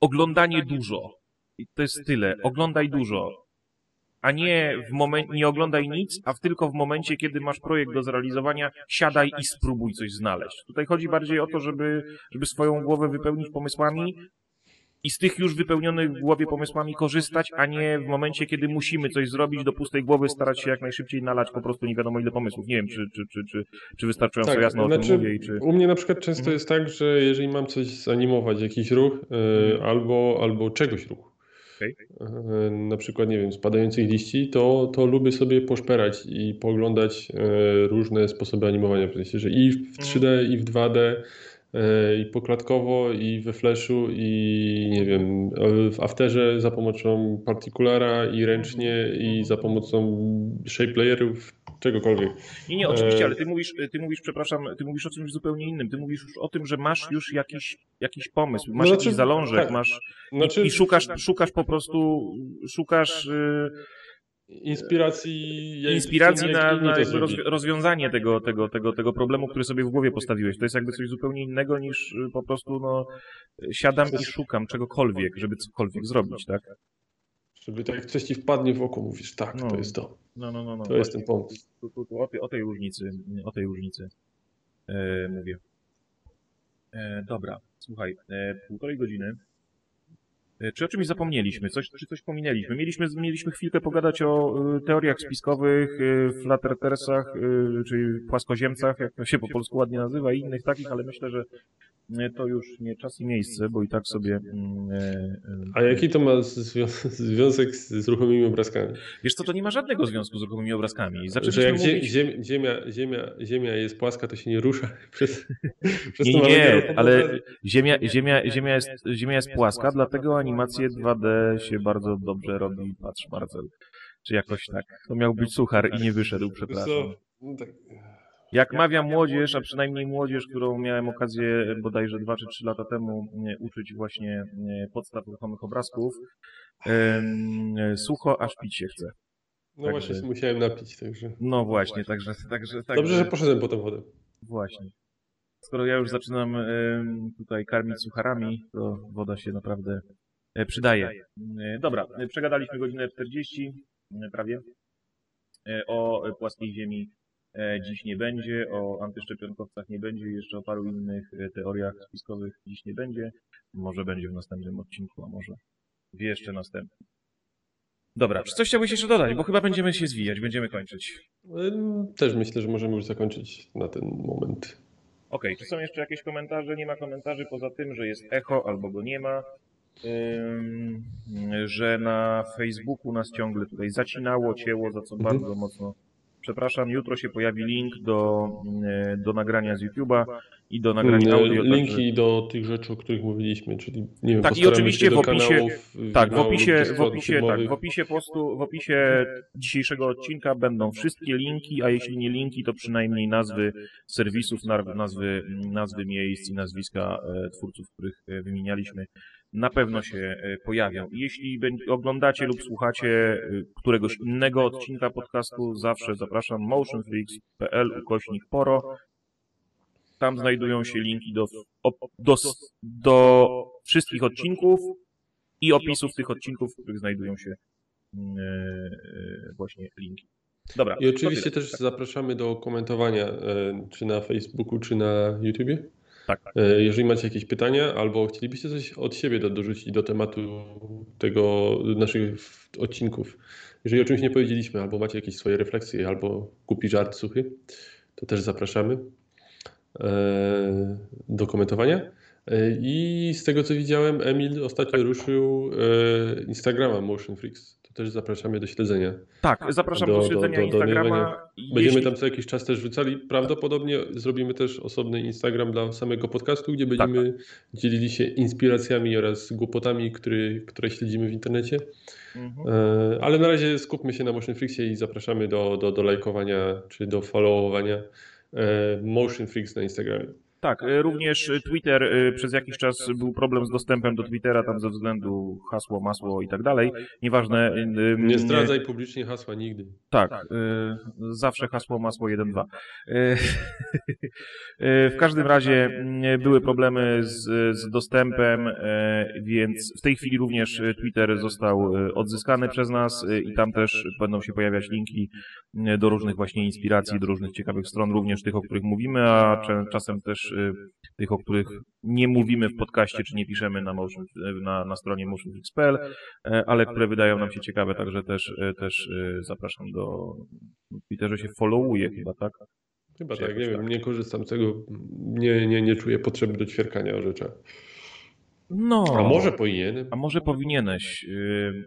oglądanie dużo. I to jest tyle. Oglądaj dużo. A nie w momencie, nie oglądaj nic, a w tylko w momencie, kiedy masz projekt do zrealizowania, siadaj i spróbuj coś znaleźć. Tutaj chodzi bardziej o to, żeby, żeby swoją głowę wypełnić pomysłami i z tych już wypełnionych w głowie pomysłami korzystać, a nie w momencie, kiedy musimy coś zrobić, do pustej głowy starać się jak najszybciej nalać po prostu nie wiadomo ile pomysłów. Nie wiem, czy, czy, czy, czy, czy wystarczająco jasno o tym mówię i czy... U mnie na przykład często Mhm. jest tak, że jeżeli mam coś zanimować, jakiś ruch Mhm. albo, albo czegoś ruch, e, na przykład, nie wiem, spadających liści, to, to lubię sobie poszperać i pooglądać e, różne sposoby animowania, w sensie, że i w Mhm. 3D, i w 2D, e, i poklatkowo, i we Flashu, i nie wiem, e, w Afterze za pomocą Particulara i ręcznie, i za pomocą shape layerów, czegokolwiek. Nie, nie, oczywiście, E, ale ty mówisz, ty mówisz, przepraszam, ty mówisz o czymś zupełnie innym. Ty mówisz już o tym, że masz już jakiś, jakiś pomysł, masz No jakiś znaczy, zalążek, tak. masz Znaczy, i, i szukasz, szukasz po prostu, szukasz y, inspiracji, ja inspiracji na, na rozwiązanie tego, tego, tego, tego problemu, który sobie w głowie postawiłeś. To jest jakby coś zupełnie innego niż y, po prostu, no, siadam i szukam czegokolwiek, żeby cokolwiek zrobić, tak? Żeby tak jak coś ci wpadnie w oko, mówisz, tak, No. to jest to. No, no, no, no. To jest ten pomysł. tu, tu, tu, o, tej, o tej różnicy, o tej różnicy e, mówię. E, dobra, słuchaj, e, półtorej godziny. E, czy o czymś zapomnieliśmy? Coś, czy coś pominęliśmy? Mieliśmy, mieliśmy chwilkę pogadać o e, teoriach spiskowych, e, flat earthersach, e, czyli płaskoziemcach, jak to się po polsku ładnie nazywa, i innych takich, ale myślę, że to już nie czas i miejsce, bo i tak sobie... mm, A jaki to ma zwią związek z, ruchomymi obrazkami? Wiesz co, to nie ma żadnego związku z ruchomymi obrazkami. Że Zaczęliśmy jak zie mówić... ziem ziemia, ziemia, ziemia jest płaska, to się nie rusza <laughs> przez, przez Nie, nie, nie, ale ziemia, ziemia, ziemia, jest, ziemia jest płaska, dlatego animacje 2D się bardzo dobrze robi. Patrz, Marcel. Czy jakoś tak. To miał być suchar i nie wyszedł, przepraszam. no tak, Jak mawia młodzież, a przynajmniej młodzież, którą miałem okazję bodajże 2 czy 3 lata temu nie, uczyć właśnie nie, podstaw ruchomych obrazków, sucho aż pić się chce. no właśnie Także- się musiałem napić, także... No właśnie, także, także, także Dobrze, że poszedłem po tą wodę. Właśnie. Skoro ja już zaczynam tutaj karmić sucharami, to woda się naprawdę przydaje. E, Dobra, e, przegadaliśmy godzinę 40 e, prawie. E, O e, płaskiej ziemi e, dziś nie będzie, o antyszczepionkowcach nie będzie, jeszcze o paru innych e, teoriach spiskowych dziś nie będzie. Może będzie w następnym odcinku, a może w jeszcze następnym. Dobra, czy coś chciałbyś jeszcze dodać? Bo chyba będziemy się zwijać, będziemy kończyć. Też myślę, że możemy już zakończyć na ten moment. Okej, czy są jeszcze jakieś komentarze? Nie ma komentarzy poza tym, że jest echo albo go nie ma. Że na Facebooku nas ciągle tutaj zacinało, cięło, za co Mhm. bardzo mocno przepraszam. Jutro się pojawi link do, y, do nagrania z YouTube'a i do nagrania Mm, audio. Także, Linki do tych rzeczy, o których mówiliśmy, czyli nie wiem, Tak, i oczywiście w opisie- kanałów, tak, w opisie, w opisie, tak, w opisie postu, w opisie dzisiejszego odcinka będą wszystkie linki, a jeśli nie linki, to przynajmniej nazwy serwisów, nazwy, nazwy miejsc i nazwiska e, twórców, których e, wymienialiśmy, na pewno się e, pojawią. Jeśli oglądacie lub słuchacie e, któregoś innego odcinka podcastu, zawsze zapraszam motionfreaks.pl ukośnik poro. Tam znajdują się linki do, do, do wszystkich odcinków i opisów tych odcinków, w których znajdują się mm, e, właśnie linki. Dobra. I oczywiście też zapraszamy do komentowania, czy na Facebooku, czy na YouTubie. Tak. E, Jeżeli macie jakieś pytania, albo chcielibyście coś od siebie do, dorzucić do tematu tego naszych odcinków. Jeżeli o czymś nie powiedzieliśmy, albo macie jakieś swoje refleksje, albo kupi żart suchy, to też zapraszamy e, do komentowania. E, I z tego co widziałem, Emil ostatnio ruszył e, Instagrama Motion Freaks. To też zapraszamy do śledzenia. Tak, zapraszam do, Do- śledzenia do- do Instagrama. dodania. Będziemy Jeśli- tam co jakiś czas też wrzucali. Prawdopodobnie zrobimy też osobny Instagram dla samego podcastu, gdzie będziemy dzielili się inspiracjami oraz głupotami, który, które śledzimy w internecie. Mhm. E, Ale na razie skupmy się na Motion Freaksie i zapraszamy do, do, do lajkowania czy do followowania e, Motion Freaks na Instagramie. Tak, e, również e, Twitter, e, przez jakiś czas był problem z dostępem do Twittera, tam ze względu hasło, masło i tak dalej. Nieważne. Nie zdradzaj publicznie hasła nigdy. Tak, e, zawsze hasło masło 1-2. E, e, W każdym razie były problemy z, z dostępem, e, więc w tej chwili również Twitter został odzyskany przez nas i tam też będą się pojawiać linki do różnych właśnie inspiracji, do różnych ciekawych stron, również tych, o których mówimy, a czasem też e, tych, o których nie mówimy w podcaście, czy nie piszemy na, motion, e, na, na stronie motionfix.pl, e, ale które wydają nam się ciekawe, także też, e, też e, zapraszam do Twitterze się followuje chyba, tak? Chyba Czy tak, nie jakoś wiem, tak. nie korzystam z tego, nie, nie, nie czuję potrzeby do ćwierkania o rzeczach. No. A może powinienem? A może powinieneś y,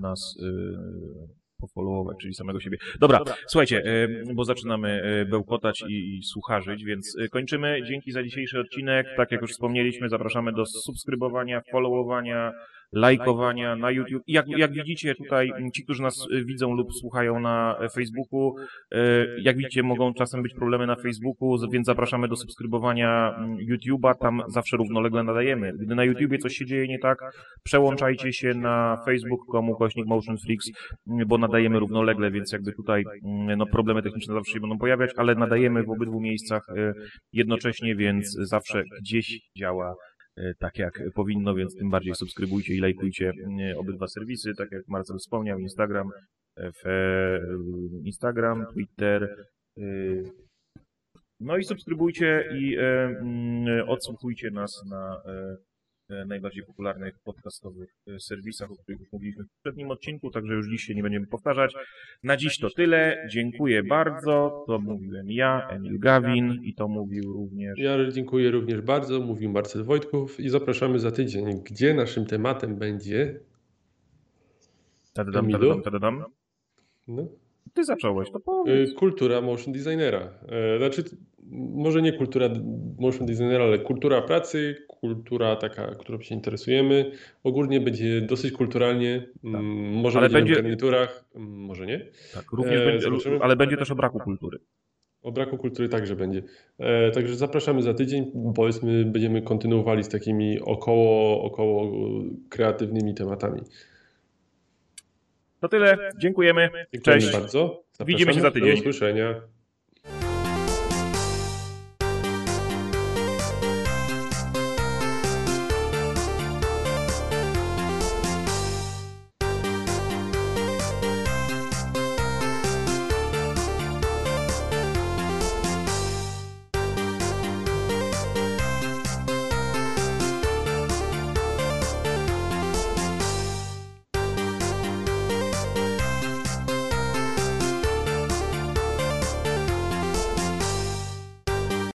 nas y, pofollowować, czyli samego siebie. Dobra, słuchajcie, y, bo zaczynamy y, bełkotać i, i słucharzyć, więc y, kończymy. Dzięki za dzisiejszy odcinek. Tak jak już wspomnieliśmy, zapraszamy do subskrybowania, followowania, lajkowania na YouTube. Jak, jak widzicie tutaj, ci, którzy nas y, widzą lub słuchają na Facebooku, y, jak widzicie, mogą czasem być problemy na Facebooku, więc zapraszamy do subskrybowania YouTube'a, tam zawsze równolegle nadajemy. Gdy na YouTubie coś się dzieje nie tak, przełączajcie się na facebook.com kośnik Motion Freaks, bo nadajemy równolegle, więc jakby tutaj no, problemy techniczne zawsze się będą pojawiać, ale nadajemy w obydwu miejscach jednocześnie, więc zawsze gdzieś działa tak jak powinno, więc tym bardziej subskrybujcie i lajkujcie e, obydwa serwisy, tak jak Marcel wspomniał, Instagram, e, w, e, Instagram, Twitter, e, no i subskrybujcie i e, mm, odsłuchujcie nas na e, e, najbardziej popularnych podcastowych e, serwisach, o których już mówiliśmy w poprzednim odcinku, także już dziś się nie będziemy powtarzać. Na dziś to tyle. Dziękuję bardzo. To mówiłem ja, Emil Gawin i to mówił również... Ja dziękuję również bardzo, mówił Marcel Wojtków i zapraszamy za tydzień, gdzie naszym tematem będzie... Tadadam, tadadam, tadadam. No, Ty zacząłeś, to powiedz. y, kultura motion designera. E, Znaczy, może nie kultura motion designera, ale kultura pracy, kultura taka, którą się interesujemy. Ogólnie będzie dosyć kulturalnie, mm, może Ale będzie, będzie- na garniturach, mm, może nie. Tak, również e, będzie, zobaczymy. ale będzie też o braku kultury. O braku kultury także będzie. E, także zapraszamy za tydzień. Powiedzmy, będziemy kontynuowali z takimi około, około kreatywnymi tematami. To tyle. Dziękujemy. Dziękujemy Cześć. bardzo. Zapraszamy. Widzimy się za tydzień. Do usłyszenia.